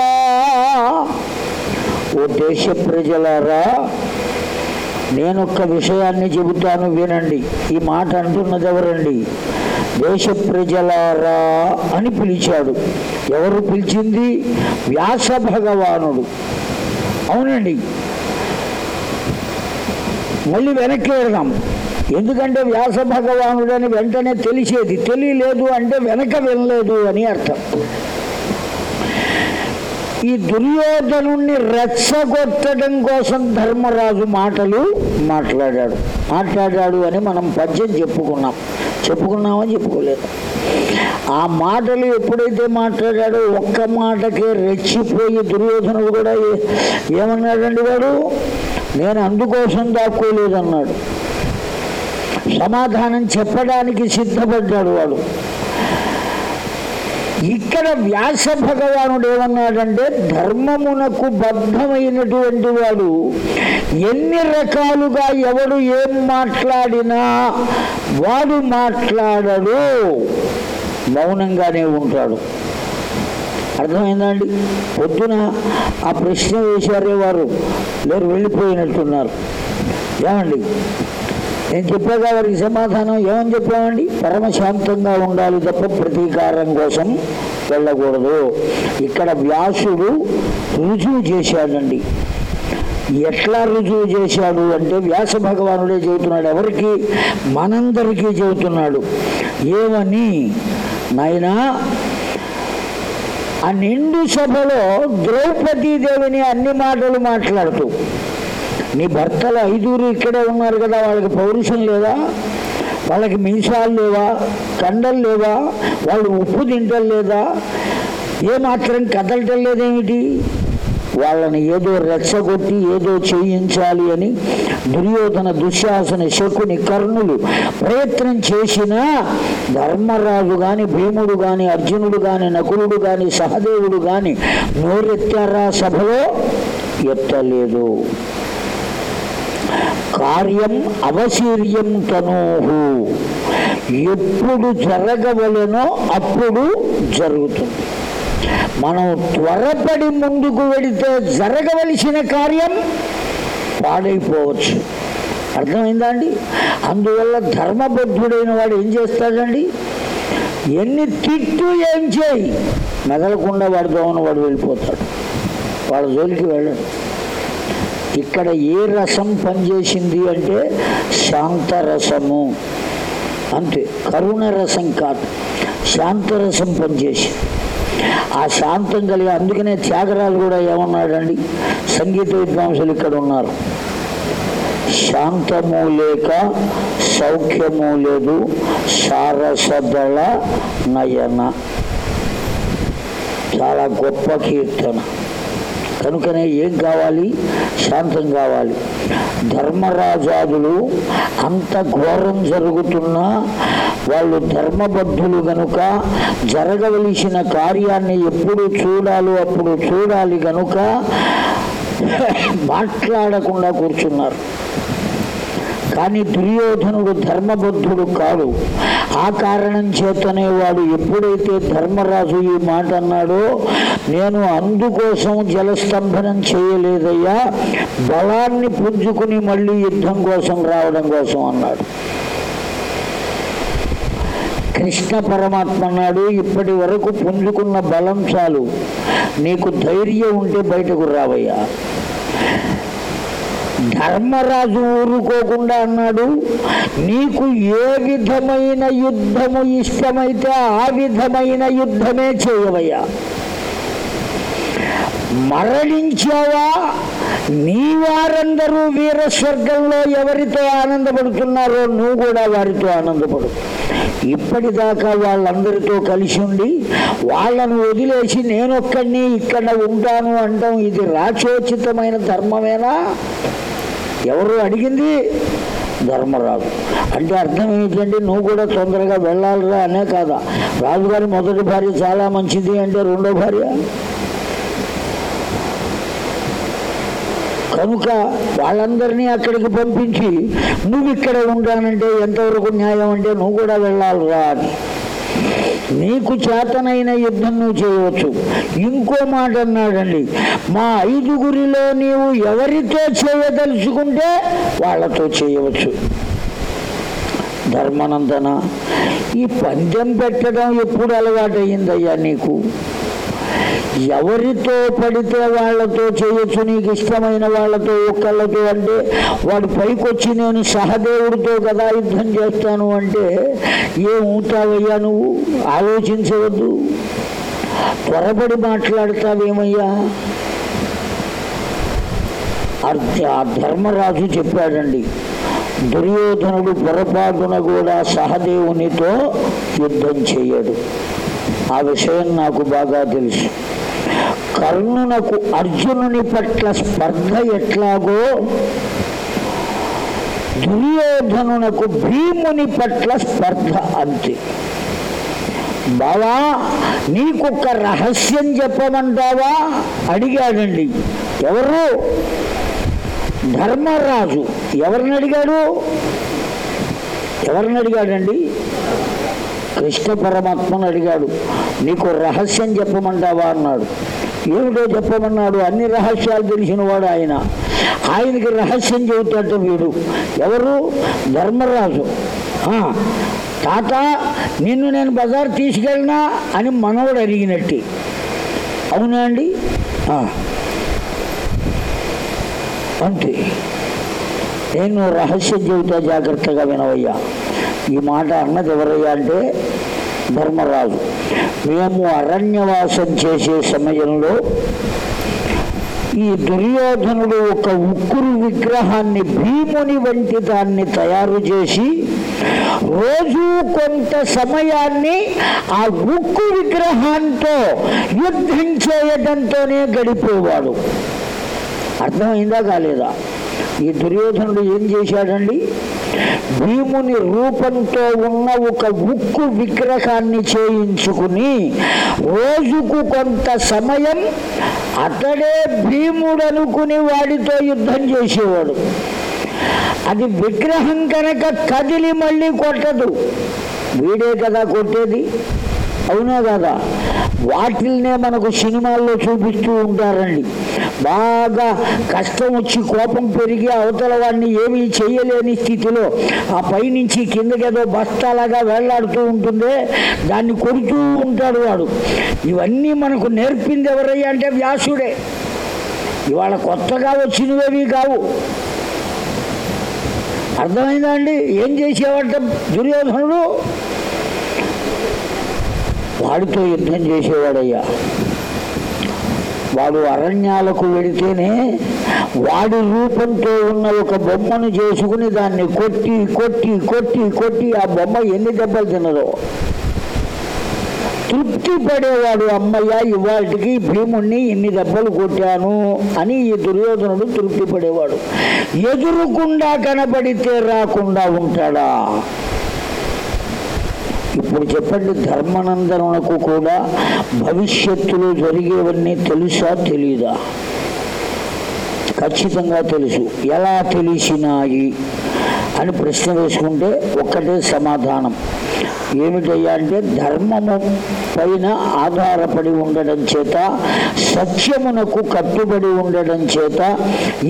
ఓ దేశ ప్రజలారా నేనొక్క విషయాన్ని చెబుతాను వినండి. ఈ మాట అంటున్నది ఎవరండి దేశ ప్రజలారా అని పిలిచాడు. ఎవరు పిలిచింది? వ్యాస భగవానుడు. అవునండి. మళ్ళీ వెనక్కి వెళ్దాం. ఎందుకంటే వ్యాస భగవానుడని వెంటనే తెలిసేది. తెలియలేదు అంటే వెనక వినలేదు అని అర్థం. ఈ దుర్యోధను రెచ్చగొట్టడం కోసం ధర్మరాజు మాటలు మాట్లాడాడు. మాట్లాడాడు అని మనం పద్యం చెప్పుకున్నాం. చెప్పుకున్నామని చెప్పుకోలేదు. ఆ మాటలు ఎప్పుడైతే మాట్లాడాడో ఒక్క మాటకే రెచ్చిపోయి దుర్యోధనుడు కూడా ఏమన్నాడండి వాడు? నేను అందుకోసం దాక్కోలేదన్నాడు. సమాధానం చెప్పడానికి సిద్ధపడ్డాడు వాడు. ఇక్కడ వ్యాస భగవానుడు ఏమన్నాడంటే ధర్మమునకు బద్ధమైనటువంటి వాడు ఎన్ని రకాలుగా ఎవడు ఏం మాట్లాడినా వాడు మాట్లాడడు. మౌనంగానే ఉంటాడు. అర్థమైందండి పొద్దున ఆ ప్రశ్న వేశారే వారు. లేరు వెళ్ళిపోయినట్టున్నారు. ఏమండి? నేను చెప్పాగా వారికి సమాధానం? ఏమని చెప్పామండి పరమశాంతంగా ఉండాలి తప్ప ప్రతీకారం కోసం వెళ్ళకూడదు. ఇక్కడ వ్యాసుడు రుజువు చేశాడండి. ఎట్లా రుజువు చేశాడు అంటే వ్యాస భగవానుడే చెబుతున్నాడు ఎవరికి? మనందరికీ చెబుతున్నాడు. ఏమని? నాయనా ఆ నిండు సభలో ద్రౌపదీదేవిని అన్ని మాటలు మాట్లాడుతూ నీ భర్తలు ఐదుగురు ఇక్కడే ఉన్నారు కదా వాళ్ళకి పౌరుషం లేదా? వాళ్ళకి మీసాలు లేవా? కండలు లేవా? వాళ్ళు ఉప్పు తింటం లేదా? ఏమాత్రం కదలటం లేదేమిటి? వాళ్ళని ఏదో రెచ్చగొట్టి ఏదో చేయించాలి అని దుర్యోధన దుశ్శాసన శకుని కర్ణులు ప్రయత్నం చేసినా ధర్మరాజు గాని భీముడు గాని అర్జునుడు గాని నకులుడు గాని సహదేవుడు గాని నోరెత్తారా సభలో? ఎత్తలేదు. కార్యం అవశీర్యం తనోహు. ఎప్పుడు జరగవలెనో అప్పుడు జరుగుతుంది. మనం త్వరపడి ముందుకు వెడితే జరగవలసిన కార్యం పాడైపోవచ్చు. అర్థమైందా అండి? అందువల్ల ధర్మబద్ధుడైన వాడు ఏం చేస్తాడండి? ఎన్ని తిట్టు ఏం చేయి. మెదలకుండా వాడి దోమను వాడు వెళ్ళిపోతాడు. వాళ్ళ జోలికి వెళ్ళడు. ఇక్కడ ఏ రసం పనిచేసింది అంటే శాంతరసము. అంతే కరుణ రసం కాదు శాంతరసం పనిచేసింది. ఆ శాంతం కలిగి అందుకనే త్యాగరాలు కూడా ఏమన్నాడండి? సంగీత విద్వాంసులు ఇక్కడ ఉన్నారు. శాంతము లేక సౌఖ్యము లేదు సారసదళ నయన. చాలా గొప్ప కీర్తన. కనుకనే ఏం కావాలి? శాంతం కావాలి. ధర్మరాజాదులు అంత ఘోరం జరుగుతున్నా వాళ్ళు ధర్మబద్ధులు గనుక జరగవలసిన కార్యాన్ని ఎప్పుడు చూడాలో అప్పుడు చూడాలి గనుక మాట్లాడకుండా కూర్చున్నారు. కానీ దుర్యోధనుడు ధర్మబద్ధుడు కాడు. ఆ కారణం చేతనే వాడు ఎప్పుడైతే ధర్మరాజు ఈ మాట అన్నాడో నేను అందుకోసం జలస్తంభనం చేయలేదయ్యా బలాన్ని పుంజుకుని మళ్ళీ యుద్ధం కోసం రావడం కోసం అన్నాడు. కృష్ణ పరమాత్మ అన్నాడు ఇప్పటి వరకు పుంజుకున్న బలం చాలు నీకు ధైర్యం ఉంటే బయటకు రావయ్యా. ధర్మరాజు ఊరుకోకుండా అన్నాడు నీకు ఏ విధమైన యుద్ధము ఇష్టమైతే ఆ విధమైన యుద్ధమే చేయవయ్యా. మరణించావా? నీ వారందరూ వీర స్వర్గంలో ఎవరితో ఆనందపడుతున్నారో నువ్వు కూడా వారితో ఆనందపడు. ఇప్పటిదాకా వాళ్ళందరితో కలిసి ఉండి వాళ్ళను వదిలేసి నేనొక్కడిని ఇక్కడ ఉంటాను అంటాం. ఇది రాచోచితమైన ధర్మమేనా? ఎవరు అడిగింది? ధర్మరాజు. అంటే అర్థం ఏంటంటే నువ్వు కూడా తొందరగా వెళ్ళాలిరా అనే కాదా? రాజుగారి మొదటి భార్య చాలా మంచిది అంటే రెండో భార్య? కనుక వాళ్ళందరినీ అక్కడికి పంపించి నువ్వు ఇక్కడ ఉంటానంటే ఎంతవరకు న్యాయం అంటే నువ్వు కూడా వెళ్ళాలిరా అని. నీకు చేతనైన యుద్ధం నువ్వు చేయవచ్చు. ఇంకో మాట అన్నాడండి మా ఐదుగురిలో నీవు ఎవరితో చేయదలుచుకుంటే వాళ్ళతో చేయవచ్చు. ధర్మనందన ఈ పంద్యం పెట్టడం ఎప్పుడు అలవాటయ్యిందయ్యా నీకు? ఎవరితో పడితే వాళ్ళతో చేయొచ్చు నీకు ఇష్టమైన వాళ్ళతో ఒక్కళ్ళతో అంటే వాడు పైకొచ్చి నేను సహదేవుడితో కదా యుద్ధం చేస్తాను అంటే ఏమవుతావయ్యా నువ్వు? ఆలోచించవద్దు. త్వరపడి మాట్లాడతావేమయ్యా? అర్ధ ఆ ధర్మరాజు చెప్పాడండి దుర్యోధనుడు పొరపాటున కూడా సహదేవునితో యుద్ధం చేయడు. ఆ విషయం నాకు బాగా తెలుసు. కర్ణునకు అర్జునుని పట్ల స్పర్ధ ఎట్లాగో దుర్యోధనునకు భీముని పట్ల స్పర్ధ అంతే. బావా నీకొక రహస్యం చెప్పమంటావా? అడిగాడండి. ఎవరు? ధర్మరాజు. ఎవరిని అడిగాడు? ఎవరిని అడిగాడండి? కృష్ణ పరమాత్మను అడిగాడు. నీకు రహస్యం చెప్పమంటావా? అన్నాడు. ఏమిటో చెప్పమన్నాడు అన్ని రహస్యాలు తెలిసినవాడు ఆయన. ఆయనకి రహస్యం చెబుతాట వీడు. ఎవరు? ధర్మరాజు. తాత నిన్ను నేను బజార్ తీసుకెళ్ళినా అని మనవడు అడిగినట్టు. అవునా అండి? అంతే. నేను రహస్యం చెబుతా జాగ్రత్తగా వినవయ్యా. ఈ మాట అన్నది ఎవరయ్యా అంటే ధర్మరాజు. మేము అరణ్యవాసం చేసే సమయంలో ఈ దుర్యోధనుడు ఒక ఉక్కురు విగ్రహాన్ని భీముని వంటి దాన్ని తయారు చేసి రోజు కొంత సమయాన్ని ఆ ఉక్కు విగ్రహంతో యుద్ధం చేయడంతోనే గడిపేవాడు. అర్థమైందా కాలేదా? ఈ దుర్యోధనుడు ఏం చేశాడండి? భీముని రూపంతో ఉన్న ఒక ఉక్కు విగ్రహాన్ని చేయించుకుని రోజుకు కొంత సమయం అతడే భీముడనుకుని వాడితో యుద్ధం చేసేవాడు. అది విగ్రహం కనుక కదిలి మళ్ళీ కొట్టదు. వీడే కదా కొట్టేది? అవునా కదా? వాటిల్నే మనకు సినిమాల్లో చూపిస్తూ ఉంటారండి. బాగా కష్టం వచ్చి కోపం పెరిగి అవతల వాడిని ఏమీ చేయలేని స్థితిలో ఆ పైనుంచి కిందకేదో బస్తాలాగా వేళ్ళాడుతూ ఉంటుందే దాన్ని కొడుతూ ఉంటాడు వాడు. ఇవన్నీ మనకు నేర్పింది ఎవరయ్యా అంటే వ్యాసుడే. ఇవాళ కొత్తగా వచ్చినవేవి కావు. అర్థమైందా అండి? ఏం చేసేవాట దుర్యోధనుడు? వాడితో యుద్ధం చేసేవాడయ్యా. వాడు అరణ్యాలకు వెళితేనే వాడి రూపంతో ఉన్న ఒక బొమ్మను చేసుకుని దాన్ని కొట్టి కొట్టి కొట్టి కొట్టి ఆ బొమ్మ ఎన్ని దెబ్బలు తినదో తృప్తి పడేవాడు అమ్మయ్య ఇవాటికి భీముణ్ణి ఇన్ని దెబ్బలు కొట్టాను అని ఈ దుర్యోధనుడు తృప్తి పడేవాడు. ఎదురుకుండా కనబడితే రాకుండా ఉంటాడా? ఇప్పుడు చెప్పండి ధర్మనందనకు కూడా భవిష్యత్తులో జరిగేవన్నీ తెలుసా తెలీదా? ఖచ్చితంగా తెలుసు. ఎలా తెలిసినాయి? అని ప్రశ్న వేసుకుంటే ఒక్కటే సమాధానం. ఏమిటయ్యా అంటే ధర్మము పైన ఆధారపడి ఉండడం చేత సత్యమునకు కట్టుబడి ఉండడం చేత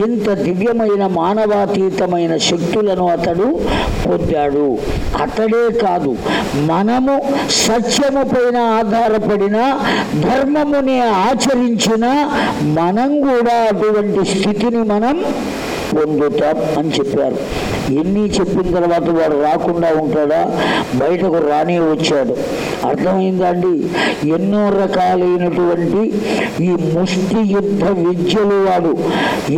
ఇంత దివ్యమైన మానవాతీతమైన శక్తులను అతడు పొందాడు. అతడే కాదు మనము సత్యము పైన ఆధారపడిన ధర్మముని ఆచరించిన మనం కూడా అటువంటి స్థితిని మనం పొందుతాం అని చెప్పారు. ఎన్ని చెప్పిన తర్వాత వాడు రాకుండా ఉంటాడా? బయటకు రానే వచ్చాడు. అర్థమైందా అండి? ఎన్నో రకాలైనటువంటి ఈ ముష్టి యుద్ధ విద్యలు వాడు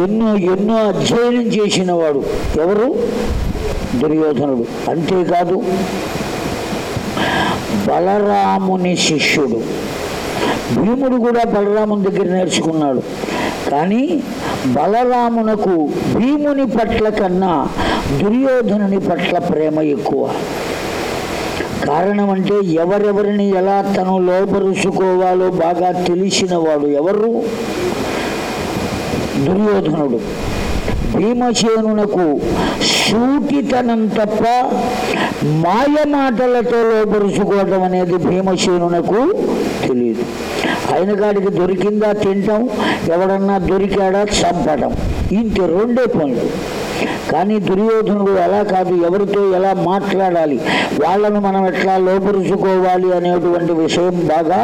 ఎన్నో ఎన్నో అధ్యయనం చేసిన వాడు. ఎవరు? దుర్యోధనుడు. అంతేకాదు బలరాముని శిష్యుడు. భీముడు కూడా బలరాముని దగ్గర నేర్చుకున్నాడు. కానీ బలరామునకు భీముని పట్ల కన్నా దుర్యోధనుని పట్ల ప్రేమ ఎక్కువ. కారణం అంటే ఎవరెవరిని ఎలా తను లోపరుచుకోవాలో బాగా తెలిసిన వాడు ఎవరు? దుర్యోధనుడు. భీమసేనునకు సూటితనం తప్ప మాయ మాటలతో లోపరుచుకోవటం అనేది భీమసేనునకు తెలియదు అయిన కాడికి దొరికిందా తింటాం ఎవడన్నా దొరికాడా చంపడం. ఇంటి రెండే పనులు. కానీ దుర్యోధనుడు అలా కాదు ఎవరితో ఎలా మాట్లాడాలి వాళ్ళను మనం ఎట్లా లోపరుచుకోవాలి అనేటువంటి విషయం బాగా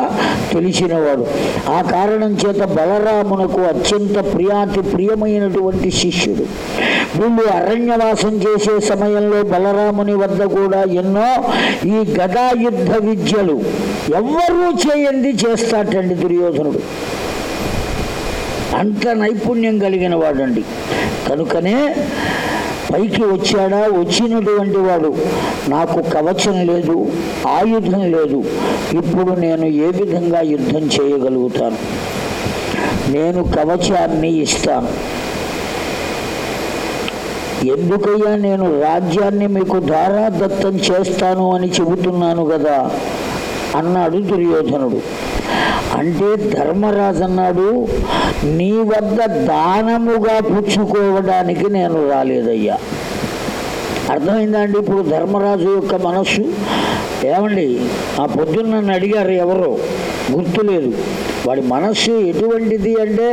తెలిసినవాడు. ఆ కారణం చేత బలరామునకు అత్యంత ప్రియాతి ప్రియమైనటువంటి శిష్యుడు. వీళ్ళు అరణ్యవాసం చేసే సమయంలో బలరాముని వద్ద కూడా ఎన్నో ఈ గదాయుద్ధ విద్యలు ఎవ్వరూ చేయండి చేస్తాటండి దుర్యోధనుడు. అంత నైపుణ్యం కలిగిన వాడండి. కనుకనే పైకి వచ్చాడా? వచ్చినటువంటి వాడు నాకు కవచం లేదు ఆయుధం లేదు ఇప్పుడు నేను ఏ విధంగా యుద్ధం చేయగలుగుతాను? నేను కవచాన్ని ఇస్తాను. ఎందుకయ్యా నేను రాజ్యాన్ని మీకు దారాదత్తం చేస్తాను అని చెబుతున్నాను కదా? అన్నాడు దుర్యోధనుడు. అంటే ధర్మరాజు అన్నాడు నీ వద్ద దానముగా పుచ్చుకోవడానికి నేను రాలేదయ్యా. అర్థమైందా అండి ఇప్పుడు ధర్మరాజు యొక్క మనస్సు? ఏమండి ఆ పొద్దున్న నన్ను అడిగారు ఎవరో గుర్తులేదు. వాడి మనస్సు ఎటువంటిది అంటే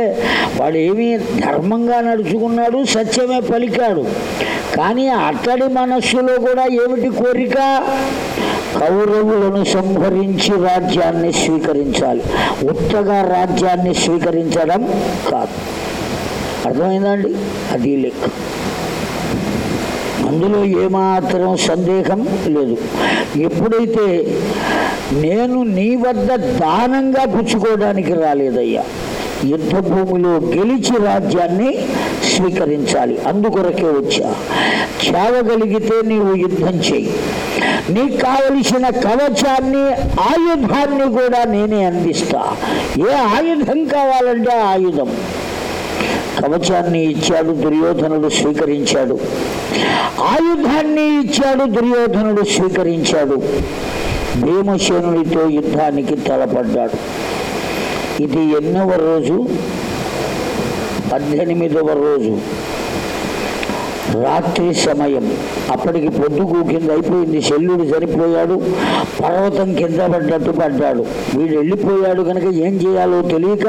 వాడు ఏమీ ధర్మంగా నడుచుకున్నాడు సత్యమే పలికాడు. కానీ అతడి మనస్సులో కూడా ఏమిటి కోరిక? కౌరవులను సంహరించి రాజ్యాన్ని స్వీకరించాలి. ఉత్తగా రాజ్యాన్ని స్వీకరించడం కాదు. అర్థమైందండి? అది లెక్క. అందులో ఏమాత్రం సందేహం లేదు. ఎప్పుడైతే నేను నీ వద్ద దానంగా పుచ్చుకోవడానికి రాలేదయ్యా యుద్ధ భూమిలో గెలిచి రాజ్యాన్ని స్వీకరించాలి. అందుకొరకే వచ్చా. చావగలిగితే నీవు యుద్ధం చేయి. నీకు కావలసిన కవచాన్ని ఆయుధాన్ని కూడా నేనే అందిస్తా. ఏ ఆయుధం కావాలంటే ఆయుధం. కవచాన్ని ఇచ్చాడు దుర్యోధనుడు స్వీకరించాడు. ఆయుధాన్ని ఇచ్చాడు దుర్యోధనుడు స్వీకరించాడు. భీమసేనుడితో యుద్ధానికి తలపడ్డాడు. ఇది ఎన్నవ రోజు పద్దెనిమిదవ రోజు. రాత్రి సమయం. అప్పటికి పొద్దుకు కింద అయిపోయింది. శల్యుడు చనిపోయాడు. పర్వతం కింద పడ్డట్టు పడ్డాడు. వీడు వెళ్ళిపోయాడు కనుక ఏం చేయాలో తెలియక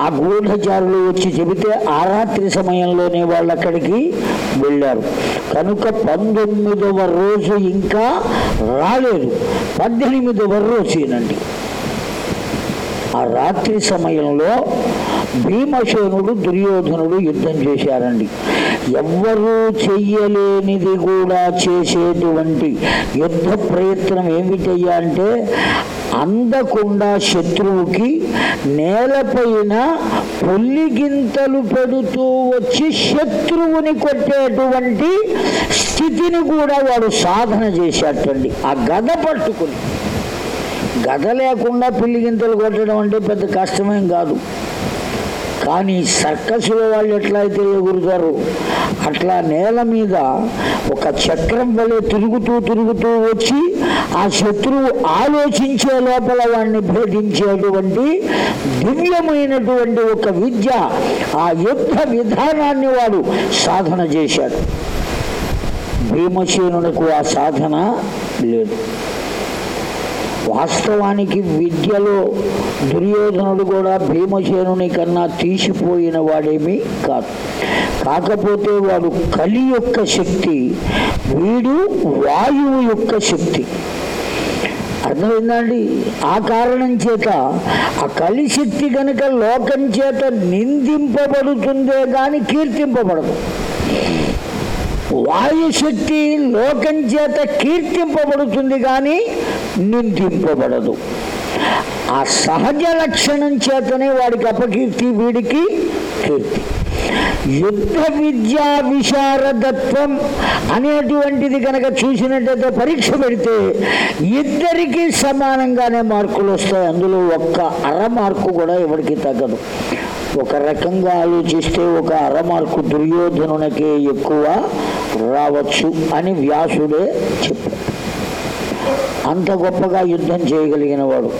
ఆ గూఢచారులు వచ్చి చెబితే ఆ రాత్రి సమయంలోనే వాళ్ళు అక్కడికి వెళ్ళారు. కనుక పంతొమ్మిదవ రోజు ఇంకా రాలేదు. పద్దెనిమిదవ రోజేనండి ఆ రాత్రి సమయంలో భీమసేనుడు దుర్యోధనుడు యుద్ధం చేశారండి. ఎవ్వరూ చెయ్యలేనిది కూడా చేసేటువంటి యుద్ధ ప్రయత్నం ఏమి చెయ్యాలంటే అందకుండా శత్రువుకి నేలపైన పొల్లిగింతలు పెడుతూ వచ్చి శత్రువుని కొట్టేటువంటి స్థితిని కూడా వాడు సాధన చేశాటండి ఆ గద పట్టుకుని గద లేకుండా పిల్లిగింతలు కొట్టడం అంటే పెద్ద కష్టమేం కాదు. కానీ సర్కస్లో వాళ్ళు ఎట్లా అయితే ఎగురుతారు అట్లా నేల మీద ఒక చక్రం వలె తిరుగుతూ తిరుగుతూ వచ్చి ఆ శత్రువు ఆలోచించే లోపల వాడిని భేదించేటువంటి దివ్యమైనటువంటి ఒక విద్య ఆ యుద్ధ విధానాన్ని వాడు సాధన చేశాడు. భీమసేనునకు ఆ సాధన లేదు. వాస్తవానికి విద్యలో దుర్యోధనుడు కూడా భీమసేనుని కన్నా తీసిపోయిన వాడేమీ కాదు. కాకపోతే వాడు కలి యొక్క శక్తి వీడు వాయువు యొక్క శక్తి. అర్థమైందండి? ఆ కారణం చేత ఆ కలి శక్తి కనుక లోకం చేత నిందింపబడుతుందే కానీ కీర్తింపబడదు. వాయుశక్తి లోకం చేత కీర్తింపబడుతుంది కానీ నిందింపబడదు. ఆ సహజ లక్షణం చేతనే వాడికి అపకీర్తి వీడికి కీర్తి. యుద్ధ విద్యా విశారదత్వం అనేటువంటిది కనుక చూసినట్టయితే పరీక్ష పెడితే ఇద్దరికీ సమానంగానే మార్కులు వస్తాయి. అందులో ఒక్క అర మార్కు కూడా ఎవరికి తగ్గదు. ఒక రకంగా ఆలోచిస్తే ఒక అర మార్కు దుర్యోధనునకే ఎక్కువ రావచ్చు అని వ్యాసుడే చెప్పాడు. అంత గొప్పగా యుద్ధం చేయగలిగిన వాడు.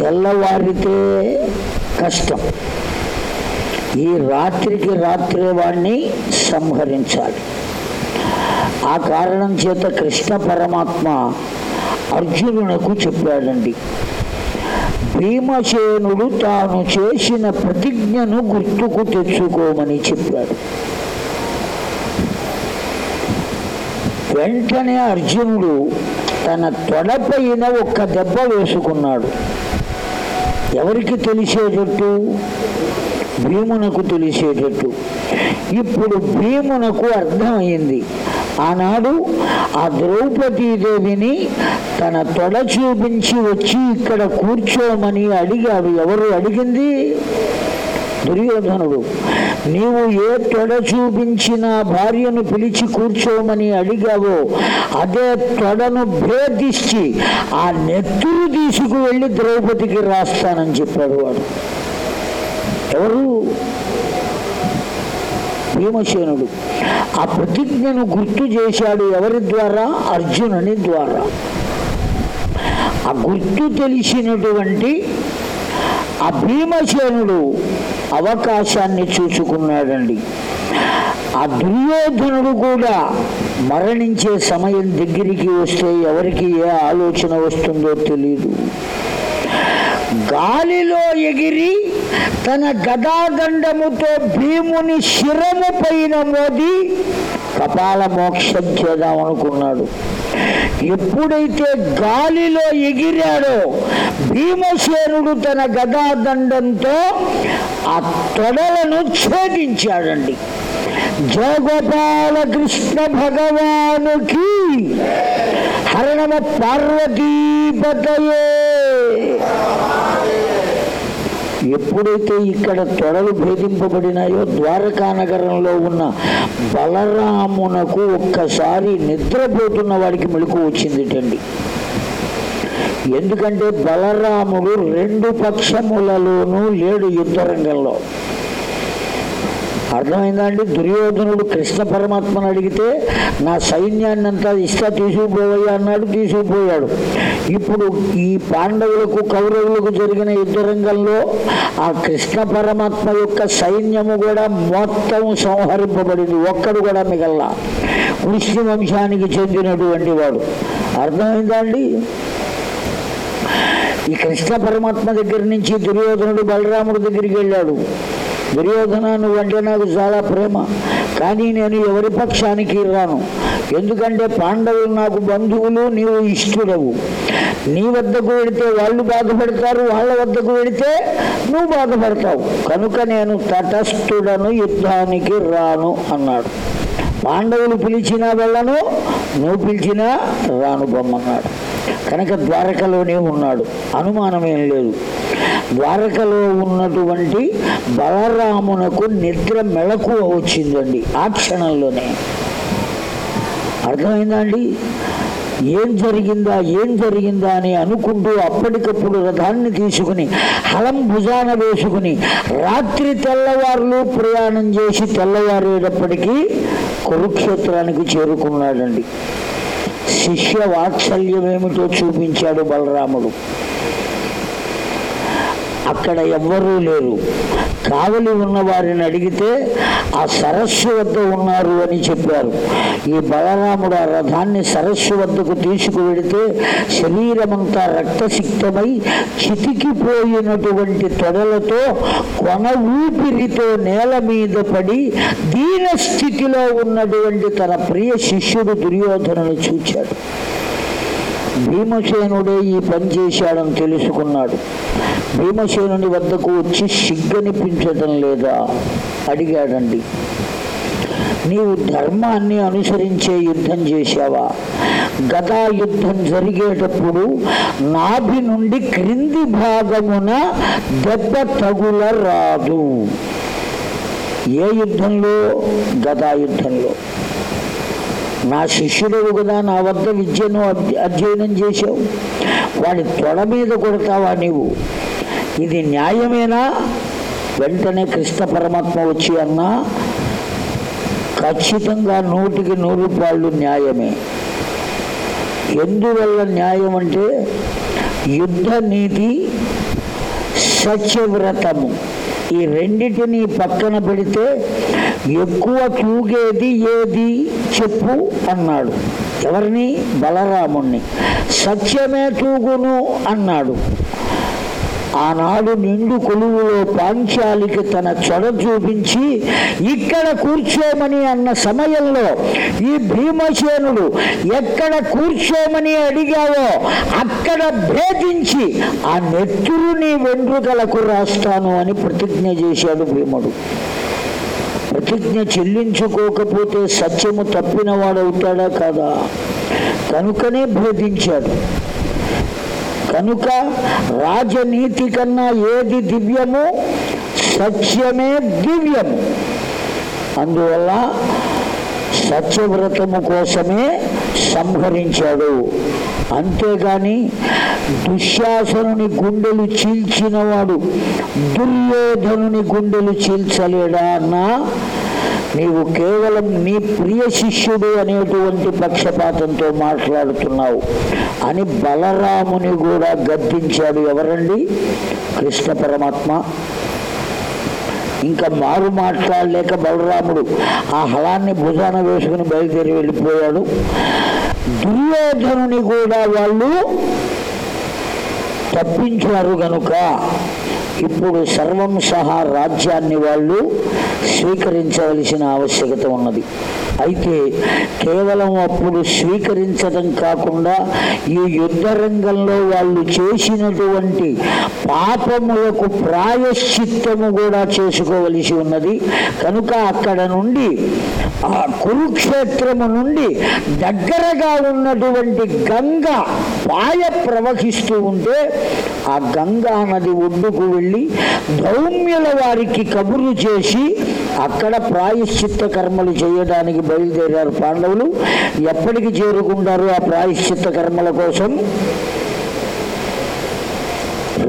తెల్లవారితే కష్టం. ఈ రాత్రికి రాత్రే వాణ్ణి సంహరించాలి. ఆ కారణం చేత కృష్ణ పరమాత్మ అర్జునునకు చెప్పాడండి. భీమసేనుడు తాను చేసిన ప్రతిజ్ఞను గుర్తుకు తెచ్చుకోమని చెప్పాడు. వెంటనే అర్జునుడు తన తొడపైన ఒక్క దెబ్బ వేసుకున్నాడు. ఎవరికి తెలిసేటట్టు? భీమునకు తెలిసేటట్టు. ఇప్పుడు భీమునకు అర్థమైంది. ఆనాడు ఆ ద్రౌపదీదేవిని తన తొడ చూపించి వచ్చి ఇక్కడ కూర్చోమని అడిగాడు ఎవరు అడిగింది? దుర్యోధనుడు. నీవు ఏ తొడ చూపించిన భార్యను పిలిచి కూర్చోమని అడిగావో అదే తొడను భేదించి ఆ నెత్తురు తీసుకువెళ్ళి ద్రౌపదికి రాస్తానని చెప్పాడు వాడు. ఎవరు? భీమసేనుడు. ఆ ప్రతిజ్ఞను గుర్తు చేశాడు ఎవరి ద్వారా? అర్జునుని ద్వారా. ఆ గుర్తు తెలిసినటువంటి ఆ భీమసేనుడు అవకాశాన్ని చూసుకున్నాడండి. ఆ దుర్యోధనుడు కూడా మరణించే సమయం దగ్గరికి వస్తే ఎవరికి ఏ ఆలోచన వస్తుందో తెలియదు గాలిలో ఎగిరి తన గదాదండముతో భీముని శిరము పైన మోది కపాల మోక్షం చేద్దాం అనుకున్నాడు. ఎప్పుడైతే గాలిలో ఎగిరాడో భీమసేనుడు తన గదాదండంతో ఆ తొడలను ఛేదించాడండి. జయగోపాల కృష్ణ భగవానుకి హరణమ పార్వతీపతయే. ఎప్పుడైతే ఇక్కడ తొడలు భేదింపబడినాయో ద్వారకా నగరంలో ఉన్న బలరామునకు ఒక్కసారి నిద్రపోతున్న వాడికి మెలకు వచ్చిందిటండి. ఎందుకంటే బలరాముడు రెండు పక్షములలోనూ లేడు యుద్ధ అర్థమైందండి? అర్థమైందా అండి దుర్యోధనుడు కృష్ణ పరమాత్మను అడిగితే నా సైన్యాన్ని అంతా ఇస్తా తీసుకుపోవయ్యా అన్నాడు తీసుకుపోయాడు. ఇప్పుడు ఈ పాండవులకు కౌరవులకు జరిగిన యుద్ధ రంగంలో ఆ కృష్ణ పరమాత్మ యొక్క సైన్యము కూడా మొత్తం సంహరింపబడింది. ఒక్కడు కూడా మిగల్లా. కృష్ణ వంశానికి చెందినటువంటి వాడు. అర్థమైందా అండి? ఈ కృష్ణ పరమాత్మ దగ్గర నుంచి దుర్యోధనుడు బలరాముడి దగ్గరికి వెళ్ళాడు. దుర్యోధన నువ్వంటే నాకు చాలా ప్రేమ. కానీ నేను ఎవరి పక్షానికి రాను. ఎందుకంటే పాండవులు నాకు బంధువులు నీవు ఇష్టడవు. నీ వద్దకు వెడితే వాళ్ళు బాధపడతారు వాళ్ళ వద్దకు వెడితే నువ్వు బాధపడతావు. కనుక నేను తటస్థుడను యుద్ధానికి రాను అన్నాడు. పాండవులు పిలిచినా వెళ్ళను నువ్వు పిలిచినా రాను బొమ్మన్నాడు. కనుక ద్వారకలోనే ఉన్నాడు. అనుమానమేం లేదు. ద్వారకలో ఉన్నటువంటి బలరామునకు నిద్ర మెళకువ వచ్చిందండి ఆ క్షణంలోనే. అర్థమైందా అండి? ఏం జరిగిందా ఏం జరిగిందా అని అనుకుంటూ అప్పటికప్పుడు రథాన్ని తీసుకుని హలం భుజాన వేసుకుని రాత్రి తెల్లవారులు ప్రయాణం చేసి తెల్లవారేటప్పటికీ కురుక్షేత్రానికి చేరుకున్నాడండి. శిష్య వాత్సల్యం ఏమిటో చూపించాడు బలరాముడు. అక్కడ ఎవ్వరూ లేరు. కావలి ఉన్న వారిని అడిగితే ఆ సరస్సు వద్ద ఉన్నారు అని చెప్పారు. ఈ బలరాముడు ఆ రథాన్ని సరస్సు వద్దకు తీసుకువెడితే శరీరమంతా రక్తసిక్తమై చితికిపోయినటువంటి తొడలతో కొన ఊపిరితో నేల మీద పడి దీన స్థితిలో ఉన్నటువంటి తన ప్రియ శిష్యుడు దుర్యోధనను చూచాడు. భీమసేనుడే ఈ పని చేశాడని తెలుసుకున్నాడు. భీమసేనుని వద్దకు వచ్చి సిగ్గనిపించటం లేదా? అడిగాడండి. నీవు ధర్మాన్ని అనుసరించే యుద్ధం చేశావా? గదా యుద్ధం జరిగేటప్పుడు నాభి నుండి క్రింది భాగమున దెబ్బ తగుల రాదు ఏ యుద్ధంలో? గదా యుద్ధంలో. నా శిష్యుడు కదా నా వద్ద విద్యను అధ్యయనం చేశావు. వాడి తొడ మీద కొడతావా నీవు? ఇది న్యాయమేనా? వెంటనే కృష్ణ పరమాత్మ వచ్చి అన్నా ఖచ్చితంగా నూటికి నూరు రూపాయలు న్యాయమే. ఎందువల్ల న్యాయం అంటే యుద్ధ నీతి సత్యవ్రతము. ఈ రెండిటిని పక్కన పెడితే ఎక్కువ తూగేది ఏది చెప్పు అన్నాడు. ఎవరిని? బలరాముణ్ణి. సత్యమే తూగును అన్నాడు. ఆనాడు నిండు కొలువులో పాంచాలికి తన చొడ చూపించి ఇక్కడ కూర్చోమని అన్న సమయంలో ఈ భీమసేనుడు ఎక్కడ కూర్చోమని అడిగావో అక్కడ భేదించి ఆ నెత్తురు నీ వెంట్రుకలకు రాస్తాను అని ప్రతిజ్ఞ చేశాడు భీముడు. ప్రతిజ్ఞ చెల్లించుకోకపోతే సత్యము తప్పిన వాడవుతాడా కాదా? కనుకనే భేదించాడు. కనుక రాజనీతి కన్నా ఏది దివ్యము సత్యమే దివ్యము అందువల్ల సత్యవ్రతము కోసమే సంహరించాడు. అంతేగాని దుశ్శాసనుని గుండెలు చీల్చినవాడు దుర్యోధనుని గుండెలు చీల్చలేడా అన్నా నీవు కేవలం నీ ప్రియ శిష్యుడు అనేటువంటి పక్షపాతంతో మాట్లాడుతున్నావు. అని బలరాముని కూడా గద్దించాడు ఎవరండి? కృష్ణ పరమాత్మ. ఇంకా మారు మాట్లాడలేక బలరాముడు ఆ హలాన్ని భుజాన వేసుకుని బయలుదేరి వెళ్ళిపోయాడు. దుర్యోధనుని కూడా వాళ్ళు తప్పించారు గనుక ఇప్పుడు సర్వం సహా రాజ్యాన్ని వాళ్ళు స్వీకరించవలసిన ఆవశ్యకత ఉన్నది. అయితే కేవలం అప్పుడు స్వీకరించడం కాకుండా ఈ యుద్ధ రంగంలో వాళ్ళు చేసినటువంటి పాపములకు ప్రాయశ్చిత్తము కూడా చేసుకోవలసి ఉన్నది. కనుక అక్కడ నుండి ఆ కురుక్షేత్రము నుండి దగ్గరగా ఉన్నటువంటి గంగ పాయ ప్రవహిస్తూ ఉంటే ఆ గంగా నది ఒడ్డుకు వెళ్ళి ధౌమ్యుల వారికి కబుర్లు చేసి అక్కడ ప్రాయశ్చిత్త కర్మలు చేయడానికి బయలుదేరారు పాండవులు. ఎప్పటికి చేరుకుంటారు ఆ ప్రాయశ్చిత్త కర్మల కోసం?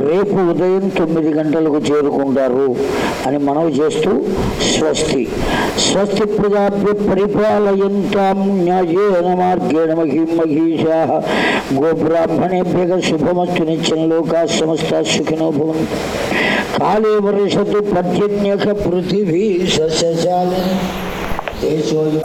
రేపు ఉదయం తొమ్మిది గంటలకు చేరుకుంటారు అని మనవి చేస్తూ స్వస్తి. స్వస్తి ప్రజాప్య పరిపాలయంతాం న్యాయేన మార్గేణ మహిం మహీషా గోబ్రాహ్మణేభ్య శుభమస్తు నిత్యం లోకా సమస్త సుఖినో భవంతు. కాళే వర్షతు పర్జన్యక పృథివీ సస్యశాలిని